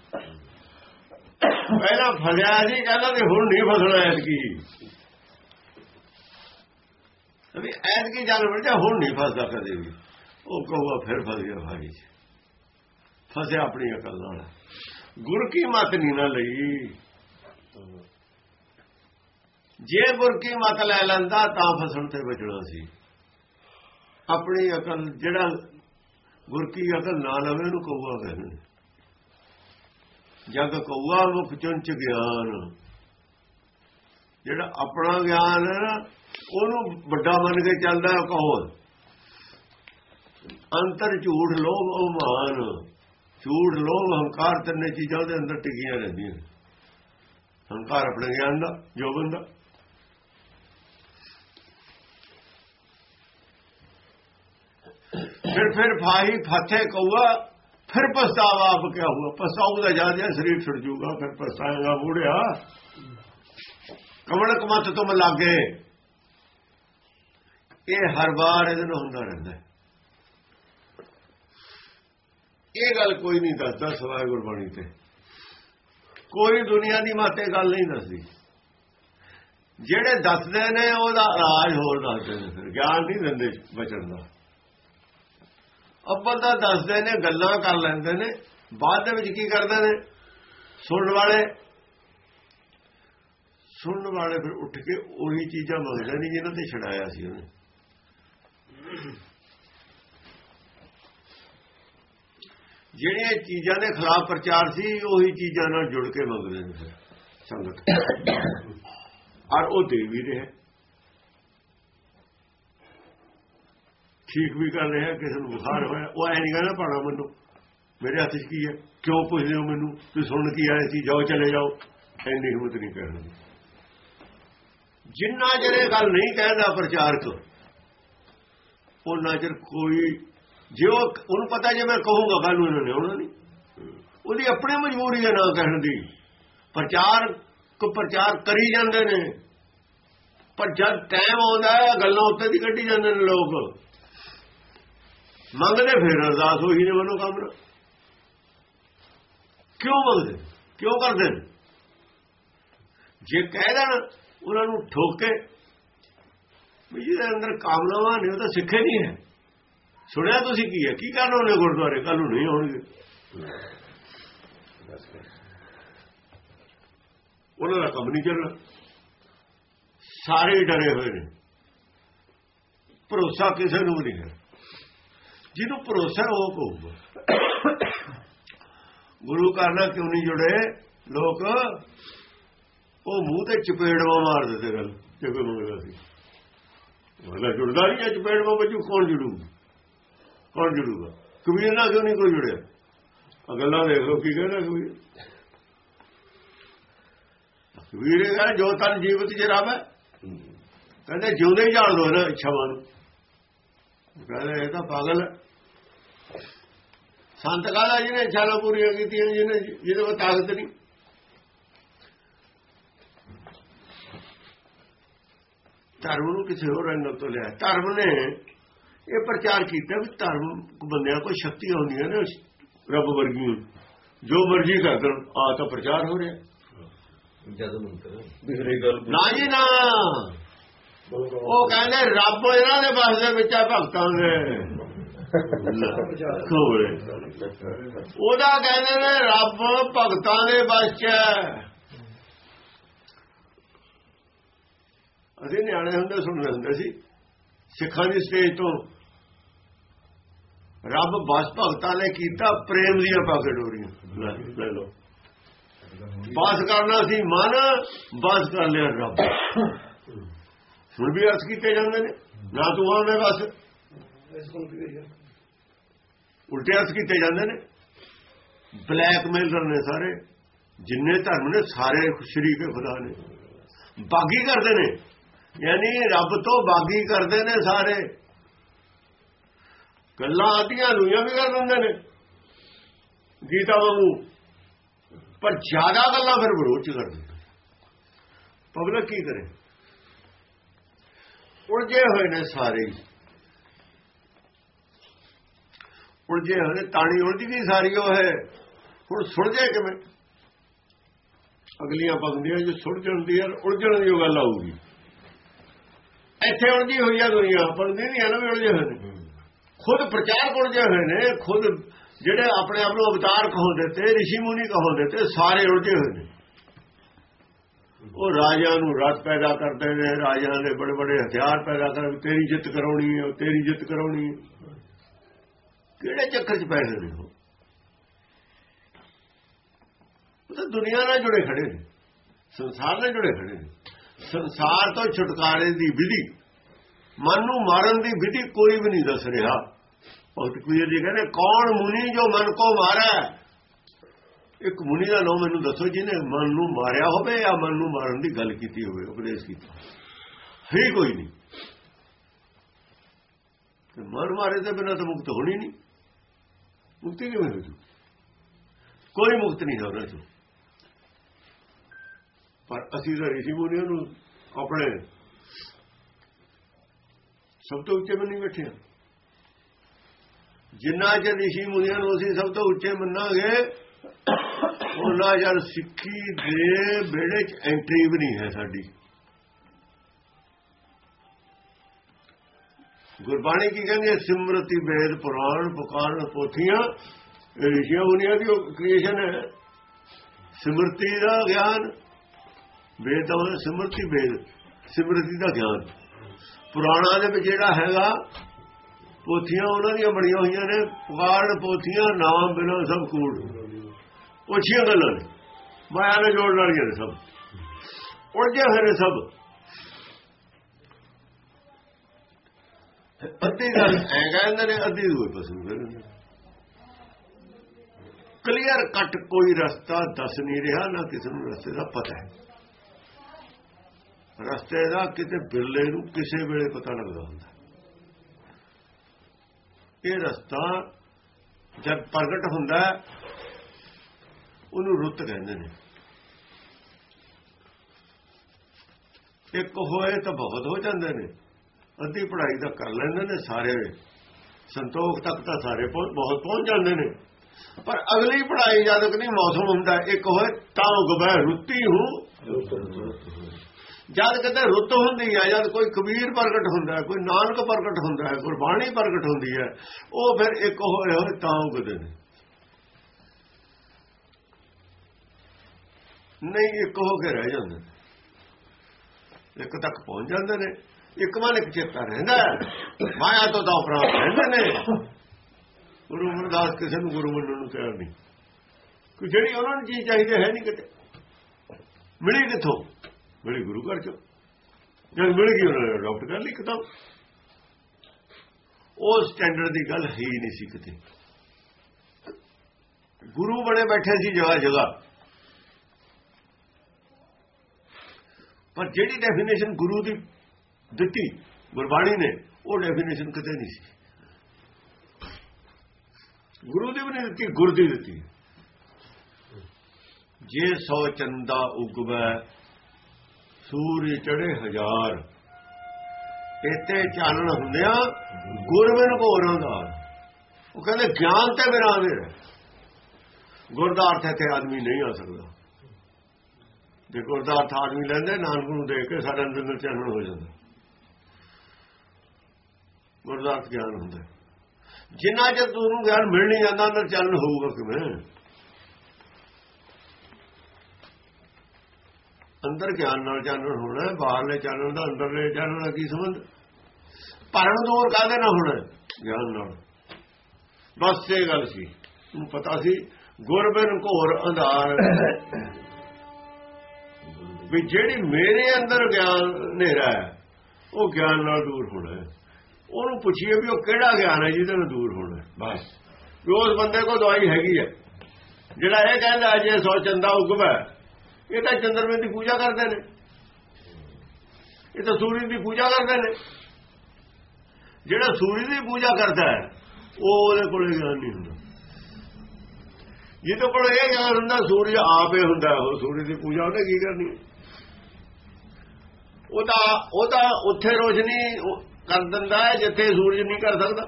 ਪਹਿਲਾਂ ਫਸਿਆ ਸੀ, ਕਹਿੰਦਾ ਤੇ ਹੁਣ ਨਹੀਂ ਫਸਣਾ ਐਤਕੀ। ਅਭੀ ਐਤਕੀ ਜਾਲ ਵੜ ਹੁਣ ਨਹੀਂ ਫਸਦਾ ਕਦੇ ਵੀ। ਉਹ ਕਹੂਗਾ ਫਿਰ ਫਸ ਗਿਆ ਫਾਹੀ ਚ। ਫਸਿਆ ਆਪਣੀ ਅਕਲ ਨਾਲ। ਗੁਰ ਕੀ ਮਤ ਨਹੀਂ ਨਾ ਲਈ। ਜੇ ਗੁਰ ਕੀ ਮਤ ਲੈ ਲੈਂਦਾ, ਤਾਂ ਫਸਣ ਤੇ ਬਚਣਾ ਸੀ। ਆਪਣੀ ਅਕਲ, ਜਿਹੜਾ ਗੁਰ ਕੀ ਅਕਲ ਨਾ ਲਵੇ, ਉਹਨੂੰ ਕਹੂਆ ਕਹਿੰਦੇ ਜਗ ਕਹੂਆ ਮੁਖ ਚੁੰਚ ਗਿਆਨ, ਜਿਹੜਾ ਆਪਣਾ ਗਿਆਨ ਹੈ ਨਾ, ਉਹਨੂੰ ਵੱਡਾ ਮੰਨ ਕੇ ਚੱਲਦਾ ਕਹੋ ਅੰਤਰ ਝੂਠ, ਲੋਭ, ਅਵਮਾਨ। ਝੂਠ, ਲੋਭ, ਹੰਕਾਰ ਤਿੰਨੇ ਚੀਜ਼ਾਂ ਦੇ ਅੰਦਰ ਟਿਕੀਆਂ ਰਹਿੰਦੀਆਂ ਹੰਕਾਰ ਆਪਣੇ ਗਿਆਨ ਦਾ, ਜੋ ਦਾ ਫਿਰ ਫਿਰ ਫਾਹੀ ਫਾਥੇ ਕਊਆ ਫਿਰ ਪਛਤਾਵਾ ਆਪ ਕਿਆ ਹੋਊਗਾ? ਪਛਤਾਊਗਾ ਜਾ ਜਾ ਸਰੀਰ ਛੁੱਟ ਜਾਊਗਾ, ਫਿਰ ਪਛਤਾਏਗਾ ਬੂੜਿਆ ਕਮਲ ਕਮਤ ਤੋਂ ਲਾਗੇ। ਇਹ ਹਰ ਵਾਰ ਇਹਦੇ ਨਾਲ ਹੁੰਦਾ ਰਹਿੰਦਾ ਇਹ ਗੱਲ ਕੋਈ ਨਹੀਂ ਦੱਸਦਾ ਸਵਾਏ ਗੁਰਬਾਣੀ ਤੇ। ਕੋਈ ਦੁਨੀਆ ਦੀ ਮਾਤੇ ਗੱਲ ਨਹੀਂ ਦੱਸਦੀ। ਜਿਹੜੇ ਦੱਸਦੇ ਨੇ ਉਹਦਾ ਰਾਜ ਹੋਰ ਦੱਸਦੇ ਨੇ ਫਿਰ, ਗਿਆਨ ਨਹੀਂ ਦਿੰਦੇ ਬਚਣ ਦਾ। ਅੱਬਲ ਤਾਂ ਦੱਸਦੇ ਨੇ ਗੱਲਾਂ ਕਰ ਲੈਂਦੇ ਨੇ। ਬਾਅਦ ਦੇ ਵਿੱਚ ਕੀ ਕਰਦੇ ਨੇ? ਸੁਣਨ ਵਾਲੇ। ਸੁਣਨ ਵਾਲੇ ਫਿਰ ਉੱਠ ਕੇ ਉਹੀ ਚੀਜ਼ਾਂ ਮੰਗਦੇ ਨੇ ਜਿਹਨਾਂ ਤੇ ਛਡਾਇਆ ਸੀ ਉਹਨੇ। ਜਿਹੜੀਆਂ ਚੀਜ਼ਾਂ ਦੇ ਖਿਲਾਫ ਪ੍ਰਚਾਰ ਸੀ ਉਹੀ ਚੀਜ਼ਾਂ ਨਾਲ ਜੁੜ ਕੇ ਮੰਗਦੇ ਨੇ ਫਿਰ ਸੰਗਤ। ਔਰ ਉਹ ਦੇ ਵੀ ਰਿਹਾ। ਠੀਕ ਵੀ ਕਰ ਰਿਹਾ, ਕਿਸੇ ਨੂੰ ਬੁਖਾਰ ਹੋਇਆ। ਉਹ ਐ ਨਹੀਂ ਕਹਿੰਦਾ ਪਾਣਾ ਮੈਨੂੰ, ਮੇਰੇ ਹੱਥ 'ਚ ਕੀ ਹੈ? ਕਿਉਂ ਪੁੱਛਦੇ ਹੋ ਮੈਨੂੰ? ਤੁਸੀਂ ਸੁਣ ਕੀ ਆਏ ਸੀ? ਜਾਓ, ਚਲੇ ਜਾਓ। ਐਨੀ ਹਿੰਮਤ ਨਹੀਂ ਕਰਨੀ ਜਿੰਨਾ ਜਿਹੜੇ ਗੱਲ ਨਹੀਂ ਕਹਿੰਦਾ ਪ੍ਰਚਾਰਕ ਉਹਨਾਂ ਚਿਰ ਕੋਈ, ਜੇ ਉਹ, ਉਹਨੂੰ ਪਤਾ ਜੇ ਮੈਂ ਕਹੂੰਗਾ ਗੱਲ ਨੂੰ ਇਹਨਾਂ ਨੇ ਆਉਣਾ ਨਹੀਂ ਉਹਦੀ ਆਪਣੀ ਮਜਬੂਰੀ ਹੈ ਨਾ ਕਹਿਣ ਦੀ। ਪ੍ਰਚਾਰ ਕੋ ਪ੍ਰਚਾਰ ਕਰੀ ਜਾਂਦੇ ਨੇ। ਪਰ ਜਦ ਟਾਈਮ ਆਉਂਦਾ ਹੈ ਗੱਲਾਂ ਉੱਤੇ ਦੀ ਕੱਢੀ ਜਾਂਦੇ ਨੇ ਲੋਕ। ਮੰਗਦੇ ਫਿਰ, ਅਰਦਾਸ ਹੋਈ ਨੇ ਮਨੋ ਕਾਮਨਾ। ਕਿਉਂ ਮੰਗਦੇ? ਕਿਉਂ ਕਰਦੇ? ਨੇ ਜੇ ਕਹਿ ਦੇਣ, ਉਹਨਾਂ ਨੂੰ ਠੋਕੇ, ਵੀ ਜਿਹਦੇ ਅੰਦਰ ਕਾਮਨਾਵਾਂ ਨੇ, ਉਹ ਤਾਂ ਸਿੱਖੇ ਨਹੀਂ ਹੈ। ਸੁਣਿਆ ਤੁਸੀਂ ਕੀ ਹੈ? ਕੀ ਕਰਨਾ ਉਹਨੇ ਗੁਰਦੁਆਰੇ? ਕੱਲ ਨੂੰ ਨਹੀਂ ਆਉਣਗੇ ਉਹਨਾਂ ਦਾ ਕੰਮ ਨਹੀਂ ਚੱਲਣਾ। ਸਾਰੇ ਡਰੇ ਹੋਏ ਨੇ। ਭਰੋਸਾ ਕਿਸੇ ਨੂੰ ਵੀ ਨਹੀਂ ਹੈ। ਜਿਹਨੂੰ ਭਰੋਸਾ ਉਹ ਕਹੂਗਾ ਗੁਰੂ ਘਰ ਨਾਲ ਕਿਉਂ ਨਹੀਂ ਜੁੜੇ? ਲੋਕ ਉਹ ਮੂੰਹ ਤੇ ਚਪੇੜਵਾ ਮਾਰ ਦਿੰਦੇ ਗੱਲ ਜੇ ਕੋਈ ਮੰਗਦਾ ਸੀ ਉਹਦਾ ਜੁੜਦਾ ਨਹੀਂ ਹੈ ਚਪੇੜਵਾ ਵਜੂ ਕੌਣ ਜੁੜੂਗਾ? ਕੌਣ ਜੁੜੂਗਾ? ਕਬੀਰ ਨਾਲ ਕਿਉਂ ਨਹੀਂ ਕੋਈ ਜੁੜਿਆ? ਅਗਲਾ ਗੱਲਾਂ ਦੇਖ ਲਓ, ਕੀ ਕਹਿੰਦਾ ਕਬੀਰ। ਕਬੀਰ ਕਹਿੰਦਾ, ਜੋ ਤਨ ਜੀਵਤ ਚ ਹੈ ਕਹਿੰਦੇ, ਜਿਉਂਦੇ ਹੀ ਜਾਣ ਦੋ ਨਾ ਇੱਛਾਵਾਂ ਨੂੰ। ਕਹਿੰਦੇ ਇਹ ਤਾਂ ਪਾਗਲ ਹੈ। ਸੰਤ ਕਾਲਾ ਜਿਹਨੇ ਇੱਛਾਵਾਂ ਪੂਰੀਆਂ ਕੀਤੀਆਂ ਜਿਹਨੇ ਜਿਹਦੇ ਕੋਲ ਤਾਕਤ ਨਹੀਂ। ਧਰਮ ਨੂੰ ਕਿਸੇ ਹੋਰ ਰੰਗ ਤੋਂ ਲਿਆ ਧਰਮ ਨੇ ਇਹ ਪ੍ਰਚਾਰ ਕੀਤਾ ਵੀ ਧਰਮ ਬੰਦਿਆਂ ਕੋਲ ਸ਼ਕਤੀ ਹੁੰਦੀਆਂ ਨੇ ਰੱਬ ਵਰਗੀਆਂ ਜੋ ਮਰਜ਼ੀ ਕਰ ਆ ਤਾਂ ਪ੍ਰਚਾਰ ਹੋ ਰਿਹਾ। ਜਦ ਮੰਤਰ ਬਿਖਰੇ ਗੱਲ ਨਾ ਜੀ ਨਾ। ਉਹ ਕਹਿੰਦੇ ਰੱਬ ਇਹਨਾਂ ਦੇ ਬਸ ਦੇ ਵਿੱਚ ਆ ਭਗਤਾਂ ਦੇ। ਉਹਦਾ ਕਹਿੰਦੇ ਨੇ ਰੱਬ ਭਗਤਾਂ ਦੇ ਬਸ ਚ ਅਸੀਂ ਨਿਆਣੇ ਹੁੰਦੇ ਸੁਣਦੇ ਹੁੰਦੇ ਸੀ, ਸਿੱਖਾਂ ਦੀ ਸਟੇਜ ਤੋਂ। ਰੱਬ ਬਸ ਭਗਤਾਂ ਨੇ ਕੀਤਾ, ਪ੍ਰੇਮ ਦੀਆਂ ਪਾਕੇ ਡੋਰੀਆਂ। ਲੈ ਲੈ ਲਓ। ਬਸ ਕਰਨਾ ਸੀ ਮਨ, ਬਸ ਕਰ ਲਿਆ ਰੱਬ। ਹੁਣ ਵੀ ਅਰਥ ਕੀਤੇ ਜਾਂਦੇ ਨੇ। ਨਾ ਤੂੰ ਆਵੇਂ ਬਸ। ਉਲਟੇ ਅਰਥ ਕੀਤੇ ਜਾਂਦੇ ਨੇ। ਬਲੈਕਮੇਲਰ ਨੇ ਸਾਰੇ। ਜਿੰਨੇ ਧਰਮ ਨੇ, ਸਾਰੇ ਸ਼ਰੀਕ ਖੁਦਾ ਨੇ। ਬਾਗੀ ਕਰਦੇ ਨੇ। ਯਾਨੀ ਰੱਬ ਤੋਂ ਬਾਗੀ ਕਰਦੇ ਨੇ ਸਾਰੇ। ਗੱਲਾਂ ਆਦੀਆਂ ਲੂਆਂ ਵੀ ਕਰ ਦਿੰਦੇ ਨੇ। ਗੀਤਾ ਵਾਂਗੂ। ਪਰ ਜ਼ਿਆਦਾ ਗੱਲਾਂ ਫਿਰ ਵਿਰੋਧ ਚ ਕਰਦੇ ਪਬਲਿਕ ਕੀ ਕਰੇ? ਉਲਝੇ ਹੋਏ ਨੇ ਸਾਰੇ। ਉਲਝੇ ਹੋਏ ਤਾਣੀ ਉਲਝ ਗਈ ਸਾਰੀ ਉਹ ਹੈ। ਹੁਣ ਸੁਲਝੇ ਕਿਵੇਂ? ਅਗਲੀਆਂ ਪੰਕਤੀਆਂ ਜੋ ਸੁਲਝਣ ਦੀ ਯਾਰ ਉਲਝਣ ਦੀ ਗੱਲ ਆਊਗੀ। ਇੱਥੇ ਉਲਝੀ ਹੋਈ ਆ ਦੁਨੀਆ ਪੰਕਤੀ ਨਹੀਂ ਨਾ ਵੀ ਉਲਝੇ ਹੋਏ ਨੇ। ਖੁਦ ਪ੍ਰਚਾਰ ਉਲਝੇ ਹੋਏ ਨੇ ਖੁਦ ਜਿਹੜੇ ਆਪਣੇ ਆਪ ਨੂੰ ਅਵਤਾਰ ਕਹੋਂਦੇ ਤੇ ઋષਿ ਮੁਨੀ ਕਹੋਂਦੇ ਤੇ ਸਾਰੇ ਉਲਝੇ ਹੋਏ ਨੇ। ਉਹ ਰਾਜਿਆਂ ਨੂੰ ਰਥ ਪੈਦਾ ਕਰਦੇ ਨੇ, ਰਾਜਿਆਂ ਦੇ ਬੜੇ ਬੜੇ ਹਥਿਆਰ ਪੈਦਾ ਕਰ ਤੇਰੀ ਜਿੱਤ ਕਰਾਉਣੀ ਹੈ ਤੇਰੀ ਜਿੱਤ ਕਰਾਉਣੀ ਹੈ। ਕਿਹੜੇ ਚੱਕਰ 'ਚ ਪੈ ਰਹੇ ਨੇ ਉਹ? ਉਹ ਤਾਂ ਦੁਨੀਆ ਨਾਲ ਜੁੜੇ ਖੜੇ ਨੇ, ਸੰਸਾਰ ਨਾਲ ਜੁੜੇ ਖੜੇ ਨੇ। ਸੰਸਾਰ ਤੋਂ ਛੁਟਕਾਰੇ ਦੀ ਵਿਧੀ, ਮਨ ਨੂੰ ਮਾਰਨ ਦੀ ਵਿਧੀ ਕੋਈ ਵੀ ਨਹੀਂ ਦੱਸ ਰਿਹਾ। ਭਗਤ ਕਬੀਰ ਜੀ ਕਹਿੰਦੇ, ਕੌਣ ਮੁਨੀ ਜੋ ਮਨ ਕੋ ਮਾਰਾ? ਇੱਕ ਮੁਨੀ ਦਾ ਨਾਮ ਮੈਨੂੰ ਦੱਸੋ ਜਿਹਨੇ ਮਨ ਨੂੰ ਮਾਰਿਆ ਹੋਵੇ ਜਾਂ ਮਨ ਨੂੰ ਮਾਰਨ ਦੀ ਗੱਲ ਕੀਤੀ ਹੋਵੇ, ਉਪਦੇਸ਼ ਕੀਤਾ ਹੈ ਕੋਈ ਨਹੀਂ। ਤੇ ਮਨ ਮਾਰੇ ਤੇ ਬਿਨਾਂ ਤਾਂ ਮੁਕਤ ਹੋਣੀ ਨਹੀਂ। ਮੁਕਤੀ ਕਿਵੇਂ ਹੋ ਕੋਈ ਮੁਕਤ ਨਹੀਂ ਹੈ ਉਹਨਾਂ ਚੋਂ ਪਰ ਅਸੀਂ ਤਾਂ ਰਿਸ਼ੀ ਮੁਨੀਆਂ ਨੂੰ ਆਪਣੇ ਸਭ ਤੋਂ ਉੱਚੇ ਮੰਨੀ ਬੈਠੇ ਹਾਂ। ਜਿੰਨਾ ਚਿਰ ਰਿਸ਼ੀ ਮੁਨੀਆਂ ਨੂੰ ਅਸੀਂ ਸਭ ਤੋਂ ਉੱਚੇ ਮੰਨਾਂਗੇ ਉਹਨਾਂ ਜਦ ਸਿੱਖੀ ਦੇ ਵਿੜੇ ਚ ਐਂਟਰੀ ਵੀ ਨਹੀਂ ਹੈ ਸਾਡੀ। ਗੁਰਬਾਣੀ ਕੀ ਕਹਿੰਦੀ ਹੈ? ਸਿਮਰਤੀ ਬੇਦ ਪੁਰਾਣ ਪੁਕਾਰਨ ਪੋਥੀਆਂ। ਰਿਸ਼ੀਆਂ ਮੁਨੀਆਂ ਦੀ ਕ੍ਰੀਏਸ਼ਨ ਹੈ। ਸਿਮਰਤੀ ਦਾ ਗਿਆਨ। ਵੇਦ ਦਾ ਸਿਮਰਤੀ ਬੇਦ ਸਿਮਰਤੀ ਦਾ ਗਿਆਨ। ਪੁਰਾਣਾ ਦੇ ਵਿੱਚ ਜਿਹੜਾ ਹੈਗਾ, ਪੋਥੀਆਂ ਉਹਨਾਂ ਦੀਆਂ ਬਣੀਆਂ ਹੋਈਆਂ ਨੇ। ਪੁਕਾਰਨ ਪੋਥੀਆਂ, ਨਾਮ ਬਿਨਾਂ ਸਭ ਕੂੜ। ਪੁੱਛੀਆਂ ਗੱਲਾਂ ਨੇ। ਮਾਇਆ ਨਾਲ ਜੋੜਨ ਵਾਲੀਆਂ ਨੇ ਸਭ। ਉਲਝੇ ਹੋਏ ਨੇ ਸਭ। ਅੱਧੀ ਗੱਲ ਐ ਕਹਿੰਦੇ ਨੇ, ਅੱਧੀ ਦੂਏ ਪਾਸੇ ਕਹਿੰਦੇ ਕਲੀਅਰ ਕੱਟ ਕੋਈ ਰਸਤਾ ਦੱਸ ਨਹੀਂ ਰਿਹਾ, ਨਾ ਕਿਸੇ ਨੂੰ ਰਸਤੇ ਦਾ ਪਤਾ ਹੈ। ਰਸਤੇ ਦਾ ਕਿਤੇ ਬਿਰਲੇ ਨੂੰ ਕਿਸੇ ਵੇਲੇ ਪਤਾ ਲੱਗਦਾ ਹੁੰਦਾ ਇਹ ਰਸਤਾ ਜਦ ਪ੍ਰਗਟ ਹੁੰਦਾ ਉਹਨੂੰ ਰੁੱਤ ਕਹਿੰਦੇ ਨੇ। ਇੱਕ ਹੋਏ ਤਾਂ ਬਹੁਤ ਹੋ ਜਾਂਦੇ ਨੇ। ਅੱਧੀ ਪੜ੍ਹਾਈ ਤਾਂ ਕਰ ਲੈਂਦੇ ਨੇ ਸਾਰੇ। ਸੰਤੋਖ ਤੱਕ ਤਾਂ ਸਾਰੇ ਬਹੁਤ ਪਹੁੰਚ ਜਾਂਦੇ ਨੇ। ਪਰ ਅਗਲੀ ਪੜ੍ਹਾਈ ਜਦ ਤੱਕ ਨਹੀਂ ਮੌਸਮ ਹੁੰਦਾ ਇੱਕ ਹੋਏ ਤਾਂ ਗਵੈ ਰੁੱਤੀ ਹੂੰ। ਜਦ ਕਿਤੇ ਰੁੱਤ ਹੁੰਦੀ ਹੈ ਜਦ ਕੋਈ ਕਬੀਰ ਪ੍ਰਗਟ ਹੁੰਦਾ ਹੈ ਕੋਈ ਨਾਨਕ ਪ੍ਰਗਟ ਹੁੰਦਾ ਹੈ ਗੁਰਬਾਣੀ ਪ੍ਰਗਟ ਹੁੰਦੀ ਹੈ ਉਹ ਫਿਰ ਇੱਕ ਹੋਏ ਹੋਏ ਤਾਂ ਉਗਦੇ ਨੇ। ਨਹੀਂ, ਇੱਕ ਹੋ ਕੇ ਰਹਿ ਜਾਂਦੇ ਇੱਕ ਤੱਕ ਪਹੁੰਚ ਜਾਂਦੇ ਨੇ। ਇੱਕ ਮਨ ਇੱਕ ਚੇਤਾ ਰਹਿੰਦਾ ਮਾਇਆ ਤੋਂ ਤਾਂ ਉਪਰਾਂਤ ਰਹਿੰਦੇ ਨੇ। ਗੁਰੂ ਅਮਰਦਾਸ ਕਿਸੇ ਨੂੰ ਗੁਰੂ ਮੰਨਣ ਨੂੰ ਤਿਆਰ ਨਹੀਂ। ਕਿ ਜਿਹੜੀ ਉਹਨਾਂ ਨੂੰ ਚੀਜ਼ ਚਾਹੀਦੀ ਹੈ ਨਹੀਂ ਕਿਤੇ। ਮਿਲੀ ਕਿੱਥੋਂ? ਮਿਲੀ ਗੁਰੂ ਘਰ ਚੋਂ। ਜਦ ਮਿਲ ਗਈ, ਉਹਨਾਂ ਨੇ ਅਡਾਪਟ ਕਰ ਲਈ ਕਿਤਾਬ। ਉਹ ਸਟੈਂਡਰਡ ਦੀ ਗੱਲ ਹੈ ਹੀ ਨਹੀਂ ਸੀ ਕਿਤੇ। ਗੁਰੂ ਬਣੇ ਬੈਠੇ ਸੀ ਜਗ੍ਹਾ ਜਗ੍ਹਾ ਪਰ ਜਿਹੜੀ ਡੈਫੀਨੇਸ਼ਨ ਗੁਰੂ ਦੀ ਦਿੱਤੀ, ਗੁਰਬਾਣੀ ਨੇ, ਉਹ ਡੈਫੀਨੇਸ਼ਨ ਕਿਤੇ ਨਹੀਂ ਸੀ। ਗੁਰੂ ਦੀ ਵੀ ਨਹੀਂ ਦਿੱਤੀ, ਗੁਰ ਦੀ ਦਿੱਤੀ। ਜੇ ਸੋ ਚੰਦਾ ਉਗਵੈ, ਸੂਰਜ ਚੜੇ ਹਜ਼ਾਰ। ਇਤੇ ਚਾਨਣ ਹੁੰਦਿਆਂ ਗੁਰਮਨ ਘੋਰਾਂ ਦਾ। ਉਹ ਕਹਿੰਦੇ, ਗਿਆਨ ਤੇ ਬਿਨਾਂ ਦੇ ਗੁਰ ਦਾ ਅਰਥ ਇੱਥੇ ਆਦਮੀ ਨਹੀਂ ਆ ਸਕਦਾ। ਜੇ ਗੁਰ ਆਦਮੀ ਲੈਂਦੇ, ਨਾਨਕ ਨੂੰ ਦੇਖ ਕੇ ਸਾਡੇ ਅੰਦਰ ਚਾਨਣ ਹੋ ਜਾਂਦਾ। ਗੁਰਦਾਸ ਗਿਆਨ ਹੁੰਦਾ। ਜਿੰਨਾ ਚਿਰ ਤੁਹਾਨੂੰ ਗਿਆਨ ਮਿਲ ਨਹੀਂ ਜਾਂਦਾ, ਅੰਦਰ ਚਾਨਣ ਹੋਊਗਾ ਕਿਵੇਂ? ਅੰਦਰ ਗਿਆਨ ਨਾਲ ਚਾਨਣ ਹੋਣਾ, ਬਾਹਰਲੇ ਚਾਨਣ ਦਾ, ਅੰਦਰਲੇ ਚਾਨਣ ਦਾ ਕੀ ਸੰਬੰਧ? ਭਰਨ ਦੂਰ ਕਾਹਦੇ ਨਾਲ ਹੋਣਾ? ਗਿਆਨ ਨਾਲ। ਬਸ ਇਹ ਗੱਲ ਸੀ। ਨੂੰ ਪਤਾ ਸੀ, ਗੁਰਬਿਨ ਘੋਰ ਅੰਧਾਰ। ਵੀ ਜਿਹੜੀ ਮੇਰੇ ਅੰਦਰ ਗਿਆਨ ਹਨੇਰਾ ਹੈ, ਉਹ ਗਿਆਨ ਨਾਲ ਦੂਰ ਹੋਣਾ ਹੈ। ਉਹਨੂੰ ਪੁੱਛੀਏ ਵੀ ਉਹ ਕਿਹੜਾ ਗਿਆਨ ਹੈ ਜਿਹਦੇ ਨਾਲ ਦੂਰ ਹੋਣਾ ਬਸ। ਵੀ ਉਸ ਬੰਦੇ ਕੋਲ ਦਵਾਈ ਹੈਗੀ ਹੈ। ਜਿਹੜਾ ਇਹ ਕਹਿੰਦਾ ਜੇ ਸੋ ਚੰਦਾ ਉਗਵਾ ਇਹ ਤਾਂ ਚੰਦਰਮੇ ਦੀ ਪੂਜਾ ਕਰਦੇ ਨੇ। ਇਹ ਤਾਂ ਸੂਰਜ ਦੀ ਪੂਜਾ ਕਰਦੇ ਨੇ। ਜਿਹੜਾ ਸੂਰਜ ਦੀ ਪੂਜਾ ਕਰਦਾ ਹੈ, ਉਹ ਉਹਦੇ ਕੋਲ ਗਿਆਨ ਨਹੀਂ ਹੁੰਦਾ। ਜਿਹਦੇ ਕੋਲ ਇਹ ਗਿਆਨ ਹੁੰਦਾ, ਸੂਰਜ ਆਪੇ ਹੁੰਦਾ, ਉਹ ਸੂਰਜ ਦੀ ਪੂਜਾ ਉਹਨੇ ਕੀ ਕਰਨੀ ਉਹਦਾ ਉਹਦਾ ਉੱਥੇ ਰੋਸ਼ਨੀ ਕਰ ਦਿੰਦਾ ਹੈ, ਜਿੱਥੇ ਸੂਰਜ ਨਹੀਂ ਕਰ ਸਕਦਾ।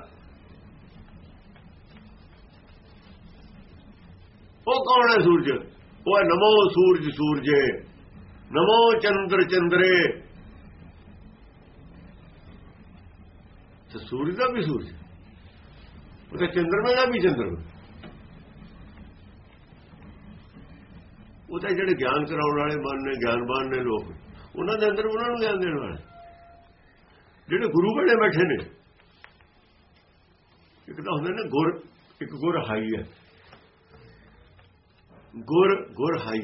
ਉਹ ਕੌਣ ਹੈ ਸੂਰਜ? ਉਹ ਹੈ ਨਮੋ ਸੂਰਜ ਸੂਰਜੇ, ਨਮੋ ਚੰਦਰ ਚੰਦਰੇ। ਤੇ ਸੂਰਜ ਦਾ ਵੀ ਸੂਰਜ ਉਹ ਤਾਂ ਚੰਦਰਮਾ ਦਾ ਵੀ ਚੰਦਰਮਾ ਉਹ ਤਾਂ ਜਿਹੜੇ ਗਿਆਨ ਕਰਾਉਣ ਵਾਲੇ ਮਨ ਨੇ, ਗਿਆਨਵਾਨ ਨੇ ਲੋਕ। ਉਹਨਾਂ ਦੇ ਅੰਦਰ ਉਹਨਾਂ ਨੂੰ ਗਿਆਨ ਦੇਣ ਵਾਲੇ। ਜਿਹੜੇ ਗੁਰੂ ਬਣੇ ਬੈਠੇ ਨੇ, ਇੱਕ ਤਾਂ ਹੁੰਦੇ ਨੇ ਗੁਰ, ਇੱਕ ਗੁਰ ਹਾਈ ਹੈ। ਗੁਰ ਗੁਰ ਹਾਈ।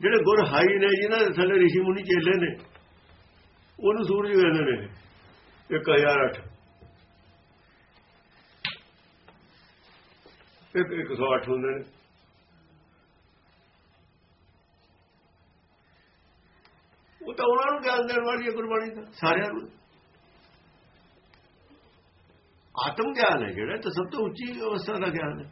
ਜਿਹੜੇ ਗੁਰ ਹਾਈ ਨੇ ਜਿਹਨਾਂ ਦੇ ਥੱਲੇ ઋષਿ ਮੁਨੀ ਚੇਲੇ ਨੇ, ਉਹਨੂੰ ਸੂਰਜ ਕਹਿੰਦੇ ਨੇ 1008 ਇੱਕ 108 ਹੁੰਦੇ ਨੇ। ਉਹ ਤਾਂ ਉਹਨਾਂ ਨੂੰ ਗਿਆਨ ਦੇਣ ਵਾਲੀ ਹੈ ਗੁਰਬਾਣੀ ਦਾ ਸਾਰਿਆਂ ਨੂੰ। ਆਤਮ ਗਿਆਨ ਹੈ ਜਿਹੜਾ ਤਾਂ ਸਭ ਤੋਂ ਉੱਚੀ ਅਵਸਥਾ ਦਾ ਗਿਆਨ ਹੈ।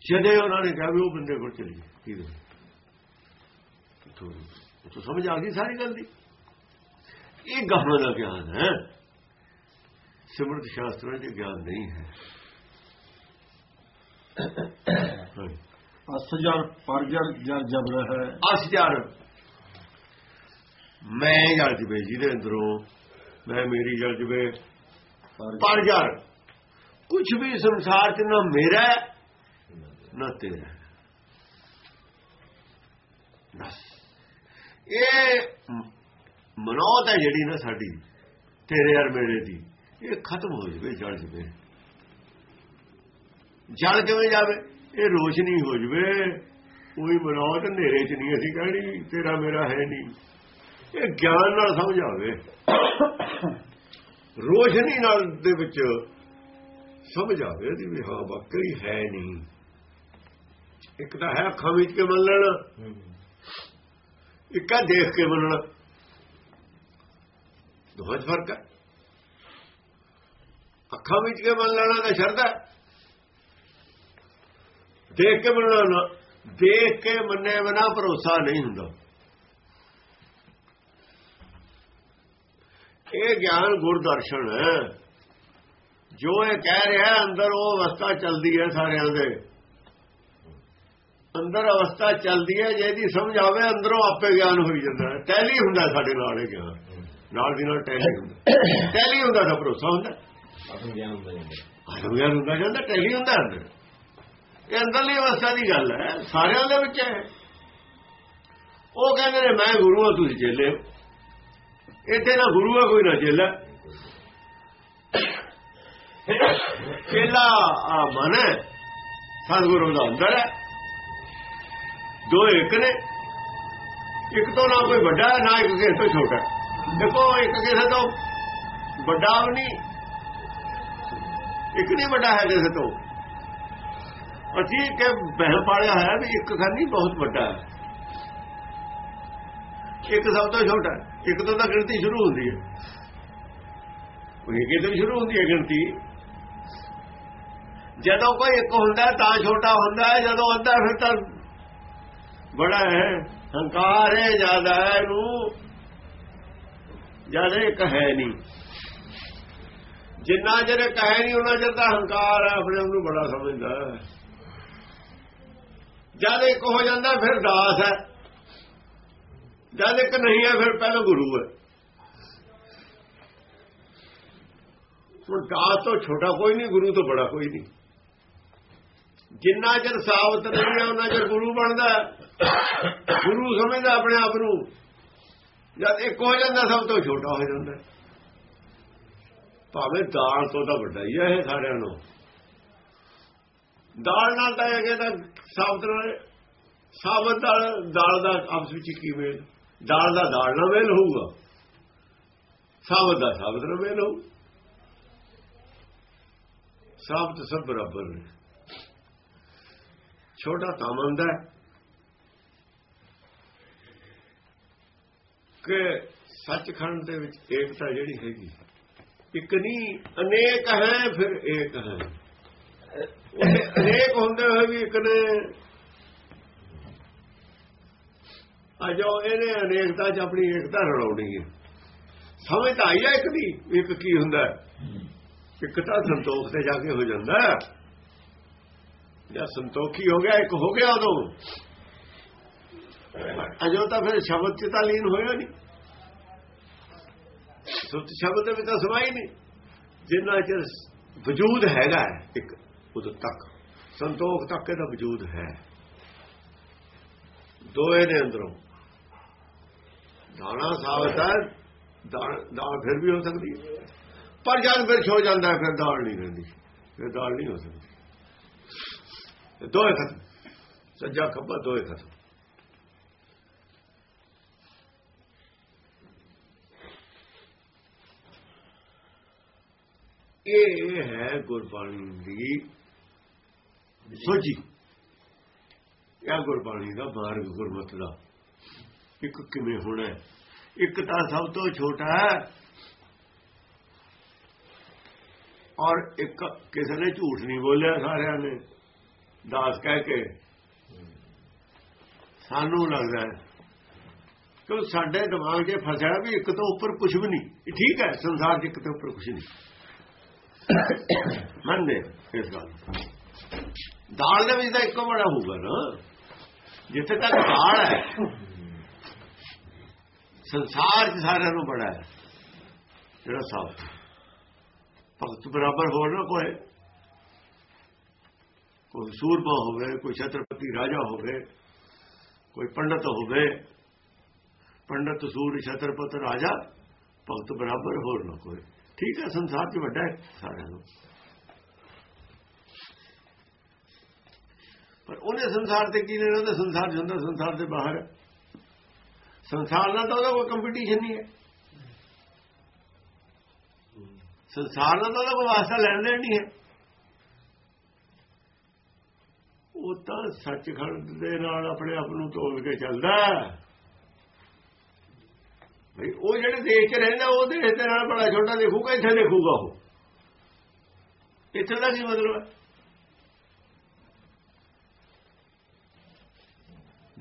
ਜਦੇ ਉਹਨਾਂ ਨੇ ਕਿਹਾ ਵੀ ਉਹ ਬੰਦੇ ਕੋਲ ਚਲੀ ਕੀ ਦੇ ਤੋਂ ਸਮਝ ਆ ਗਈ ਸਾਰੀ ਗੱਲ ਦੀ। ਇਹ ਗਾਹਾਂ ਦਾ ਗਿਆਨ ਹੈ। ਸਿਮਰਤ ਸ਼ਾਸਤਰਾਂ ਦੇ ਗਿਆਨ ਨਹੀਂ ਹੈ। ਅਸਜਰ ਪਰਜਰ ਜਰ ਜਬਰ ਹੈ ਅਸਜਰ ਮੈਂ ਜਲ ਜਵੇ ਜਿਹਦੇ ਅੰਦਰੋਂ। ਮੈਂ ਮੇਰੀ ਜਲ ਜਵੇ ਪਰ ਪਰ ਯਾਰ ਕੁਝ ਵੀ ਸੰਸਾਰ 'ਚ ਨਾ ਮੇਰਾ ਨਾ ਤੇਰਾ ਇਹ ਮਨੋਤ ਹੈ ਜਿਹੜੀ ਨਾ ਸਾਡੀ ਤੇਰੇ ਔਰ ਮੇਰੇ ਦੀ। ਇਹ ਖਤਮ ਹੋ ਜਵੇ ਜਲ ਜਵੇ ਜਲ ਕਿਵੇਂ ਜਾਵੇ? ਇਹ ਰੋਸ਼ਨੀ ਹੋ ਜਵੇ, ਕੋਈ ਮਨੋਤ ਹਨੇਰੇ 'ਚ ਨਹੀਂ, ਅਸੀਂ ਕਹਿਣੀ ਤੇਰਾ ਮੇਰਾ ਹੈ ਨਹੀਂ। ਇਹ ਗਿਆਨ ਨਾਲ ਸਮਝ ਆਵੇ ਰੋਸ਼ਨੀ ਨਾਲ ਦੇ ਵਿੱਚ ਸਮਝ ਆਵੇ ਦੀ ਵੀ ਹਾਂ, ਵਾਕਈ ਹੈ ਨਹੀਂ। ਇੱਕ ਤਾਂ ਹੈ ਅੱਖਾਂ ਵਿੱਚ ਕੇ ਮੰਨ ਲੈਣਾ ਇੱਕ ਆ ਦੇਖ ਕੇ ਮੰਨਣਾ ਦੋਹਾਂ 'ਚ ਫ਼ਰਕ ਹੈ। ਅੱਖਾਂ ਵਿੱਚ ਕੇ ਮੰਨ ਲੈਣਾ ਤਾਂ ਸ਼ਰਧਾ ਦੇਖ ਕੇ ਮੰਨਣਾ ਨਾ ਦੇਖ ਕੇ ਮੰਨੇ ਬਿਨਾ ਭਰੋਸਾ ਨਹੀਂ ਹੁੰਦਾ। ਇਹ ਗਿਆਨ ਗੁਰਦਰਸ਼ਨ ਹੈ। ਜੋ ਇਹ ਕਹਿ ਰਿਹਾ ਅੰਦਰ ਉਹ ਅਵਸਥਾ ਚੱਲਦੀ ਹੈ ਸਾਰਿਆਂ ਦੇ। ਅੰਦਰ ਅਵਸਥਾ ਚੱਲਦੀ ਹੈ ਜਿਹਦੀ ਸਮਝ ਆਵੇ ਅੰਦਰੋਂ ਆਪੇ ਗਿਆਨ ਹੋਈ ਜਾਂਦਾ ਹੈ। ਟੈਲੀ ਹੁੰਦਾ ਸਾਡੇ ਨਾਲ ਇਹ ਗਿਆਨ। ਨਾਲ ਦੀ ਨਾਲ ਟੈਲੀ ਹੁੰਦਾ। ਟੈਲੀ ਹੁੰਦਾ ਤਾਂ ਭਰੋਸਾ ਹੁੰਦਾ। ਆਤਮ ਗਿਆਨ ਹੁੰਦਾ ਜਾਂਦਾ। ਆਤਮ ਗਿਆਨ ਹੁੰਦਾ ਜਾਂਦਾ ਟੈਲੀ ਹੁੰਦਾ ਅੰਦਰ। ਇਹ ਅੰਦਰਲੀ ਅਵਸਥਾ ਦੀ ਗੱਲ ਹੈ ਸਾਰਿਆਂ ਦੇ ਵਿੱਚ ਹੈ। ਉਹ ਕਹਿੰਦੇ ਨੇ ਮੈਂ ਗੁਰੂ ਹਾਂ ਤੁਸੀਂ ਚੇਲੇ ਹੋ। ਇੱਥੇ ਨਾ ਗੁਰੂ ਹੈ ਕੋਈ ਨਾ ਚੇਲਾ ਚੇਲਾ ਆ ਮਨ ਹੈ ਸਤਿਗੁਰੂ ਦਾ ਅੰਦਰ ਹੈ। ਦੋ ਇੱਕ ਨੇ। ਇੱਕ ਤੋਂ ਨਾ ਕੋਈ ਵੱਡਾ ਹੈ, ਨਾ ਇੱਕ ਕਿਸੇ ਤੋਂ ਛੋਟਾ ਦੇਖੋ ਇੱਕ ਕਿਸੇ ਤੋਂ ਵੱਡਾ ਵੀ ਨਹੀਂ ਇੱਕ ਨਹੀਂ ਵੱਡਾ ਹੈ ਕਿਸੇ ਤੋਂ। ਅਸੀਂ ਕਿ ਬਹਿ ਪਾਲਿਆ ਹੈ ਵੀ ਇੱਕ ਖਾਨੀ ਬਹੁਤ ਵੱਡਾ ਹੈ। ਇੱਕ ਸਭ ਤੋਂ ਛੋਟਾ ਇੱਕ ਤੋਂ ਤਾਂ ਗਿਣਤੀ ਸ਼ੁਰੂ ਹੁੰਦੀ ਹੈ। ਉਹ ਇੱਕ ਸ਼ੁਰੂ ਹੁੰਦੀ ਹੈ ਗਿਣਤੀ। ਜਦੋਂ ਕੋਈ ਇੱਕ ਹੁੰਦਾ ਤਾਂ ਛੋਟਾ ਹੁੰਦਾ ਹੈ। ਜਦੋਂ ਹੁੰਦਾ ਫਿਰ ਤਾਂ ਬੜਾ ਹੈ। ਹੰਕਾਰ ਹੈ, ਜ਼ਿਆਦਾ ਹੈ ਨੂੰ ਜ਼ਿਆਦਾ ਇੱਕ ਹੈ ਨਹੀਂ। ਜਿੰਨਾ ਚਿਰ ਇੱਕ ਹੈ ਨਹੀਂ ਉਹਨਾਂ ਚਿਰ ਤਾਂ ਹੰਕਾਰ ਹੈ। ਆਪਣੇ ਆਪ ਨੂੰ ਬੜਾ ਸਮਝਦਾ ਜਦ ਇੱਕ ਹੋ ਜਾਂਦਾ ਫਿਰ ਦਾਸ ਹੈ। ਜਦ ਇੱਕ ਨਹੀਂ ਹੈ ਫਿਰ ਪਹਿਲਾਂ ਗੁਰੂ ਹੈ। ਹੁਣ ਦਾਸ ਤੋਂ ਛੋਟਾ ਕੋਈ ਨਹੀਂ, ਗੁਰੂ ਤੋਂ ਬੜਾ ਕੋਈ ਨਹੀਂ। ਜਿੰਨਾ ਚਿਰ ਸਾਬਤ ਨਹੀਂ ਹੈ, ਉਹਨਾਂ ਚਿਰ ਗੁਰੂ ਬਣਦਾ ਗੁਰੂ ਸਮਝਦਾ ਆਪਣੇ ਆਪ ਨੂੰ। ਜਦ ਇੱਕ ਹੋ ਜਾਂਦਾ ਸਭ ਤੋਂ ਛੋਟਾ ਹੋ ਜਾਂਦਾ ਭਾਵੇਂ ਦਾਸ ਤੋਂ ਤਾਂ ਵੱਡਾ ਹੀ ਹੈ ਇਹ ਸਾਰਿਆਂ ਨੂੰ ਦਾਲ ਨਾਲ ਤਾਂ ਹੈਗੇ ਤਾਂ ਸਾਬਤ ਨਾਲ ਸਾਬਤ ਦਾਲ ਦਾਲ ਦਾ ਆਪਸ ਵਿੱਚ ਕੀ ਮੇਲ? ਦਾਲ ਦਾ ਦਾਲ ਨਾਲ ਮੇਲ ਹੋਊਗਾ। ਸਾਬਤ ਦਾ ਸਾਬਤ ਨਾਲ ਮੇਲ ਹੋਊ। ਸਾਬਤ ਸਭ ਬਰਾਬਰ ਨੇ। ਛੋਟਾ ਤਾਂ ਮੰਨਦਾ ਕਿ ਸੱਚਖੰਡ ਦੇ ਵਿੱਚ ਏਕਤਾ ਜਿਹੜੀ ਹੈਗੀ, ਇੱਕ ਨਹੀਂ, ਅਨੇਕ ਹੈ, ਫਿਰ ਏਕ ਹੈ। ਉਹਦੇ ਅਨੇਕ ਹੁੰਦੇ ਹੋਏ ਵੀ ਇੱਕ ਨੇ ਅਜੋ ਇਹਨੇ ਅਨੇਕਤਾ 'ਚ ਆਪਣੀ ਏਕਤਾ ਰਲਾਉਣੀ ਹੈ। ਸਮਝ ਤਾਂ ਆਈ ਹੈ ਇੱਕ ਦੀ ਵੀ ਇੱਕ ਕੀ ਹੁੰਦਾ ਇੱਕ ਤਾਂ ਸੰਤੋਖ ਤੇ ਜਾ ਕੇ ਹੋ ਜਾਂਦਾ ਜਾਂ ਸੰਤੋਖੀ ਹੋ ਗਿਆ, ਇੱਕ ਹੋ ਗਿਆ ਉਦੋਂ। ਅਜੋ ਤਾਂ ਫਿਰ ਸ਼ਬਦ ਚ ਤਾਂ ਲੀਨ ਹੋਇਆ ਨਹੀਂ। ਸੁਤ ਸ਼ਬਦ ਦੇ ਵਿੱਚ ਤਾਂ ਸਮਾਈ ਨਹੀਂ। ਜਿੰਨਾ ਚਿਰ ਵਜੂਦ ਹੈਗਾ ਇੱਕ ਉਦੋਂ ਤੱਕ। ਸੰਤੋਖ ਤੱਕ ਇਹਦਾ ਵਜੂਦ ਹੈ। ਦੋਏ ਦੇ ਅੰਦਰੋਂ। ਦਾਣਾ ਸਾਬਤ ਹੈ ਦਾਲ ਫਿਰ ਵੀ ਹੋ ਸਕਦੀ ਹੈ। ਪਰ ਜਦ ਫਿਰ ਛੋ ਜਾਂਦਾ ਫਿਰ ਦਾਲ ਨਹੀਂ ਰਹਿੰਦੀ। ਫਿਰ ਦਾਲ ਨਹੀਂ ਹੋ ਸਕਦੀ। ਤੇ ਦੋਏ ਖਤਮ। ਸੱਜਾ ਖੱਬਾ ਦੋਏ ਖਤਮ। ਇਹ ਹੈ ਗੁਰਬਾਣੀ ਦੀ ਸੋਝੀ। ਇਹ ਗੁਰਬਾਣੀ ਦਾ ਮਾਰਗ ਗੁਰਮਤ ਦਾ। ਇੱਕ ਕਿਵੇਂ ਹੋਣਾ ਇੱਕ ਤਾਂ ਸਭ ਤੋਂ ਛੋਟਾ ਹੈ। ਔਰ ਇੱਕ ਕਿਸੇ ਨੇ ਝੂਠ ਨਹੀਂ ਬੋਲਿਆ ਸਾਰਿਆਂ ਨੇ। ਦਾਸ ਕਹਿ ਕੇ। ਸਾਨੂੰ ਲੱਗਦਾ ਹੈ। ਕਿ ਸਾਡੇ ਦਿਮਾਗ 'ਚ ਫਸਿਆ ਵੀ ਇੱਕ ਤੋਂ ਉੱਪਰ ਕੁਝ ਵੀ ਨਹੀਂ। ਠੀਕ ਹੈ, ਸੰਸਾਰ 'ਚ ਇੱਕ ਤੋਂ ਉੱਪਰ ਕੁਝ ਨਹੀਂ। ਮੰਨਦੇ ਇਸ ਗੱਲ ਦਾਲ ਦੇ ਵਿੱਚ ਤਾਂ ਇੱਕੋ ਬੜਾ ਹੋਊਗਾ ਨਾ। ਜਿੱਥੇ ਤੱਕ ਦਾਲ ਹੈ, ਸੰਸਾਰ 'ਚ ਸਾਰਿਆਂ ਨੂੰ ਬੜਾ ਹੈ, ਜਿਹੜਾ ਸਭ ਭਗਤ ਬਰਾਬਰ ਹੋਰ ਨਾ ਕੋਈ। ਕੋਈ ਸੂਰਮਾ ਹੋਵੇ, ਕੋਈ ਛਤਰਪਤੀ ਰਾਜਾ ਹੋਵੇ, ਕੋਈ ਪੰਡਤ ਹੋਵੇ, ਪੰਡਤ ਸੂਰ ਛਤਰਪਤ, ਰਾਜਾ, ਭਗਤ ਬਰਾਬਰ ਹੋਰ ਨਾ ਕੋਈ। ਠੀਕ ਹੈ, ਸੰਸਾਰ 'ਚ ਵੱਡਾ ਹੈ ਸਾਰਿਆਂ ਨੂੰ ਪਰ ਉਹਨੇ ਸੰਸਾਰ ਤੇ ਕੀ ਲੈਣਾ? ਉਹਦਾ ਸੰਸਾਰ ਚ ਸੰਸਾਰ ਦੇ ਬਾਹਰ ਸੰਸਾਰ ਨਾਲ ਤਾਂ ਉਹਦਾ ਕੋਈ ਕੰਪੀਟੀਸ਼ਨ ਨਹੀਂ ਹੈ। ਸੰਸਾਰ ਨਾਲ ਤਾਂ ਉਹਦਾ ਕੋਈ ਵਾਸਤਾ ਲੈਣ ਦੇਣ ਨਹੀਂ ਹੈ। ਉਹ ਤਾਂ ਸੱਚਖੰਡ ਦੇ ਨਾਲ ਆਪਣੇ ਆਪ ਨੂੰ ਤੋਲ ਕੇ ਚੱਲਦਾ ਭਈ ਉਹ ਜਿਹੜੇ ਦੇਸ਼ 'ਚ ਰਹਿੰਦਾ, ਉਹ ਦੇਸ਼ ਦੇ ਨਾਲ ਬੜਾ ਛੋਟਾ ਦੇਖੂਗਾ, ਇੱਥੇ ਦੇਖੂਗਾ ਉਹ। ਇੱਥੇ ਦਾ ਕੀ ਮਤਲਬ ਹੈ?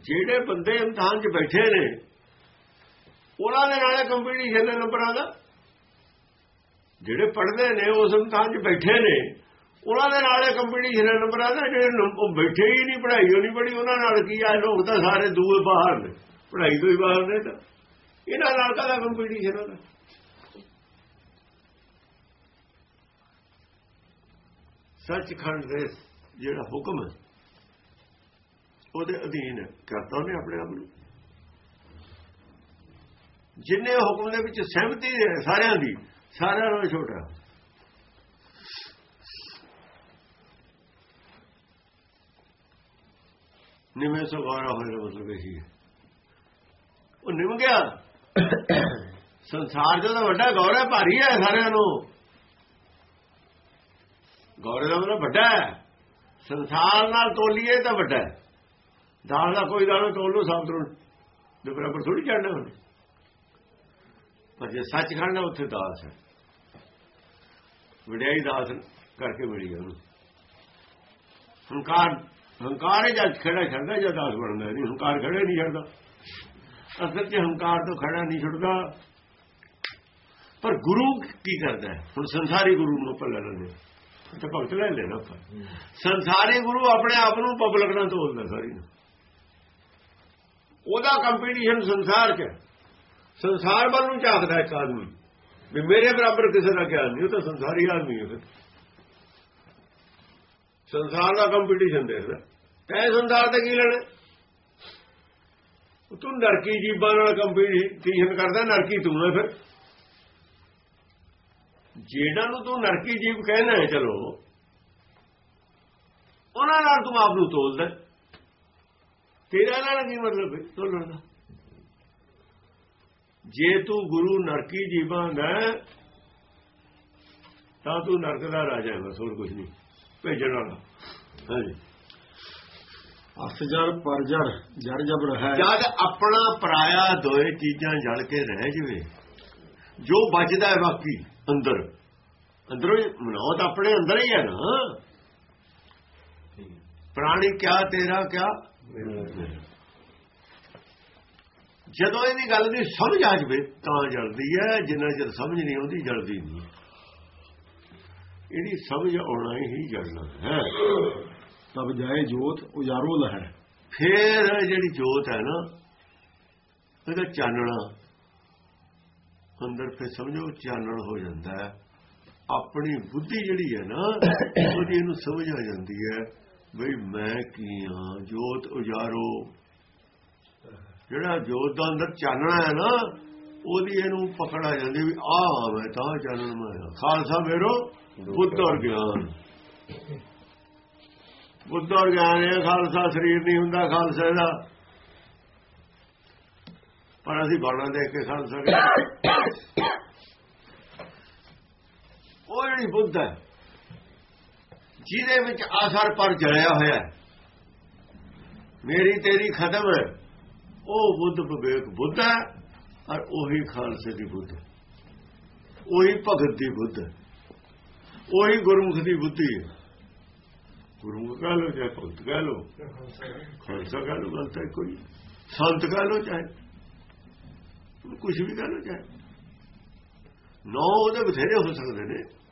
ਜਿਹੜੇ ਬੰਦੇ ਇਮਤਿਹਾਨ 'ਚ ਬੈਠੇ ਨੇ, ਉਹਨਾਂ ਦੇ ਨਾਲ ਕੰਪੀਟੀਸ਼ਨ ਹੈ ਨੰਬਰਾਂ ਦਾ। ਜਿਹੜੇ ਪੜ੍ਹਦੇ ਨੇ, ਉਸ ਇਮਤਿਹਾਨ 'ਚ ਬੈਠੇ ਨੇ, ਉਹਨਾਂ ਦੇ ਨਾਲ ਕੰਪੀਟੀਸ਼ਨ ਦੇ ਨੰਬਰਾਂ ਦਾ। ਜਿਹੜੇ ਉਹ ਬੈਠੇ ਹੀ ਨਹੀਂ, ਪੜ੍ਹਾਈ ਉਹ ਨਹੀਂ ਪੜ੍ਹੀ ਉਹਨਾਂ ਨਾਲ ਕੀ ਆ? ਲੋਕ ਤਾਂ ਸਾਰੇ ਦੂਰ ਬਾਹਰ ਨੇ। ਪੜ੍ਹਾਈ ਤੋਂ ਹੀ ਬਾਹਰ ਨੇ ਤਾਂ। ਇਹਨਾਂ ਨਾਲ ਕਾਹਦਾ ਕੰਪੀਟੀਸ਼ਨ ਉਹਦਾ ਸੱਚਖੰਡ ਦੇ ਜਿਹੜਾ ਹੁਕਮ ਹੈ ਉਹਦੇ ਅਧੀਨ ਹੈ। ਕਰਤਾ ਉਹਨੇ ਆਪਣੇ ਆਪ ਨੂੰ। ਜਿੰਨੇ ਹੁਕਮ ਦੇ ਵਿੱਚ ਸਹਿਮਤੀ ਹੈ ਸਾਰਿਆਂ ਦੀ, ਸਾਰਿਆਂ ਨਾਲੋਂ ਛੋਟਾ। ਨਿਵੇਂ ਸਵਾਰਾ ਹੋਇਆ ਮਤਲਬ ਇਹ ਹੈ। ਉਹ ਨਿਮ ਗਿਆ। ਸੰਸਾਰ ਦਾ ਤਾਂ ਵੱਡਾ ਗੌਰ ਹੈ, ਭਾਰੀ ਹੈ ਸਾਰਿਆਂ ਨੂੰ। ਗੌਰ ਦਾ ਮਤਲਬ ਵੱਡਾ ਹੈ। ਸੰਸਾਰ ਨਾਲ ਤੋਲੀਏ ਤਾਂ ਵੱਡਾ ਹੈ। ਦਾਲ ਦਾ ਕੋਈ ਦਾਣਾ ਤੋਲ ਲੋ ਸਾਬਤਰੋਂ ਦੇ ਬਰਾਬਰ ਥੋੜੀ ਚੜਨਾ ਉਹਨੇ। ਪਰ ਜੇ ਸੱਚਖੰਡ ਹੈ ਉੱਥੇ ਦਾਸ ਹੈ। ਵਡਿਆਈ ਦਾਸ ਕਰਕੇ ਮਿਲੀ ਉਹਨੂੰ। ਹੰਕਾਰ ਹੰਕਾਰ ਜਦ ਖੜਾ ਛੱਡਦਾ ਜਦ ਦਾਸ ਬਣਦਾ ਨਹੀਂ ਹੰਕਾਰ ਖੜੇ ਨਹੀਂ ਛੱਡਦਾ। ਅਸਲ 'ਚ ਹੰਕਾਰ ਤੋਂ ਖੜਾ ਨਹੀਂ ਛੁੱਟਦਾ। ਪਰ ਗੁਰੂ ਕੀ ਕਰਦਾ ਹੈ? ਹੁਣ ਸੰਸਾਰੀ ਗੁਰੂ ਨੂੰ ਆਪਾਂ ਲੈ ਲੈਂਦੇ ਤਾਂ ਭਗਤ ਲੈ ਲੈਣਾ ਆਪਾਂ। ਸੰਸਾਰੀ ਗੁਰੂ ਆਪਣੇ ਆਪ ਨੂੰ ਪਬਲਿਕ ਨਾਲ ਤੋਲਦਾ ਸਾਰੀ ਨੂੰ। ਉਹਦਾ ਕੰਪੀਟੀਸ਼ਨ ਸੰਸਾਰ 'ਚ ਸੰਸਾਰ ਵੱਲ ਨੂੰ ਝਾਕਦਾ ਇੱਕ ਆਦਮੀ। ਵੀ ਮੇਰੇ ਬਰਾਬਰ ਕਿਸੇ ਦਾ ਗਿਆਨ ਨਹੀਂ, ਉਹ ਤਾਂ ਸੰਸਾਰੀ ਆਦਮੀ ਹੈ ਫਿਰ। ਸੰਸਾਰ ਦਾ ਕੰਪੀਟੀਸ਼ਨ ਦੇਖਦਾ ਤੈ ਸੰਸਾਰ ਤੇ ਕੀ ਲੈਣਾ? ਤੂੰ ਨਰਕੀ ਜੀਵਾਂ ਨਾਲ ਕੰਪੀਟੀਸ਼ਨ ਕਰਦਾ, ਨਰਕੀ ਤੂੰ ਹੈ ਫਿਰ। ਜਿਹੜਾ ਨੂੰ ਤੂੰ ਨਰਕੀ ਜੀਵ ਕਹਿਣਾ ਹੈ, ਚਲੋ। ਉਹਨਾਂ ਨਾਲ ਤੂੰ ਆਪ ਨੂੰ ਤੋਲਦਾ ਤੇਰਾ ਨਾਲ ਕੀ ਮਤਲਬ ਹੈ? ਤੋਲਣ ਦਾ ਜੇ ਤੂੰ ਗੁਰੂ ਨਰਕੀ ਜੀਵਾਂ ਦਾ ਹੈ, ਤਾਂ ਤੂੰ ਨਰਕ ਦਾ ਰਾਜਾ ਹੈ ਬਸ ਹੋਰ ਕੁਝ ਨਹੀਂ। ਭੇਜਣ ਵਾਲਾ। ਹਾਂਜੀ। ਅਸਜਰ ਪਰਜਰ ਜਰ ਜਬਰ ਹੈ। ਜਦ ਆਪਣਾ ਪਰਾਇਆ ਦੋਏ ਚੀਜ਼ਾਂ ਜਲ ਕੇ ਰਹਿ ਜਵੇ ਜੋ ਬਚਦਾ ਹੈ ਬਾਕੀ ਅੰਦਰ। ਅੰਦਰੋਂ ਹੀ ਮਨੋਤ ਆਪਣੇ ਅੰਦਰ ਹੀ ਹੈ ਨਾ। ਪ੍ਰਾਣੀ ਕਿਆ ਤੇਰਾ ਕਿਆ? ਜਦੋਂ ਇਹਦੀ ਗੱਲ ਦੀ ਸਮਝ ਆ ਜਵੇ ਤਾਂ ਜਲਦੀ ਹੈ ਜਿੰਨਾ ਚਿਰ ਸਮਝ ਨਹੀਂ ਆਉਂਦੀ ਜਲਦੀ ਨਹੀਂ। ਇਹਦੀ ਸਮਝ ਆਉਣਾ ਹੀ ਜਲਣਾ ਹੈ। ਤਬ ਜਾਏ ਜੋਤ ਉਜਾਰੋ ਲਹੈ ਫੇਰ ਜਿਹੜੀ ਜੋਤ ਹੈ ਨਾ ਉਹਦਾ ਚਾਨਣਾ ਅੰਦਰ ਫੇਰ ਸਮਝੋ ਚਾਨਣ ਹੋ ਜਾਂਦਾ ਹੈ। ਆਪਣੀ ਬੁੱਧੀ ਜਿਹੜੀ ਹੈ ਨਾ ਉਹਦੀ ਇਹਨੂੰ ਸਮਝ ਆ ਜਾਂਦੀ ਹੈ। ਬਈ ਮੈਂ ਕੀ ਹਾਂ? ਜੋਤ ਉਜਾਰੋ। ਜਿਹੜਾ ਜੋਤ ਦਾ ਅੰਦਰ ਚਾਨਣਾ ਹੈ ਨਾ, ਉਹਦੀ ਇਹਨੂੰ ਪਕੜਾ ਜਾਂਦੀ ਵੀ ਆਹ ਮੈਂ ਤਾਂ ਚਾਨਣ ਮੈਂ ਖਾਲਸਾ ਮੇਰੋ, ਬੁੱਧ ਔਰ ਗਿਆਨ। ਬੁੱਧ ਔਰ ਗਿਆਨ ਇਹ ਖਾਲਸਾ ਸਰੀਰ ਨਹੀਂ ਹੁੰਦਾ ਖਾਲਸੇ ਦਾ। ਪਰ ਅਸੀਂ ਬਾਣਾ ਦੇਖ ਕੇ ਖਾਲਸਾ ਉਹ ਜਿਹੜੀ ਬੁੱਧ ਹੈ ਜਿਹਦੇ ਵਿੱਚ ਆਸਰ ਪਰ ਜਲਿਆ ਹੋਇਆ ਮੇਰੀ ਤੇਰੀ ਖਤਮ ਹੈ। ਉਹ ਬੁੱਧ ਵਿਵੇਕ ਬੁੱਧ ਹੈ ਔਰ ਉਹੀ ਖਾਲਸੇ ਦੀ ਬੁੱਧ ਉਹੀ ਭਗਤ ਦੀ ਬੁੱਧ ਹੈ। ਉਹੀ ਗੁਰਮੁਖ ਦੀ ਬੁੱਧੀ ਹੈ। ਗੁਰਮੁਖ ਕਹ ਲੋ ਚਾਹੇ ਭਗਤ ਕਹ ਲੋ ਖਾਲਸਾ ਕਹ ਲੋ ਗੱਲ ਤਾਂ ਕੋਈ। ਸੰਤ ਕਹ ਲੋ ਚਾਹੇ। ਕੁਝ ਵੀ ਕਹ ਲੋ ਚਾਹੇ। ਨੌ ਉਹਦੇ ਬਥੇਰੇ ਹੋ ਸਕਦੇ ਨੇ।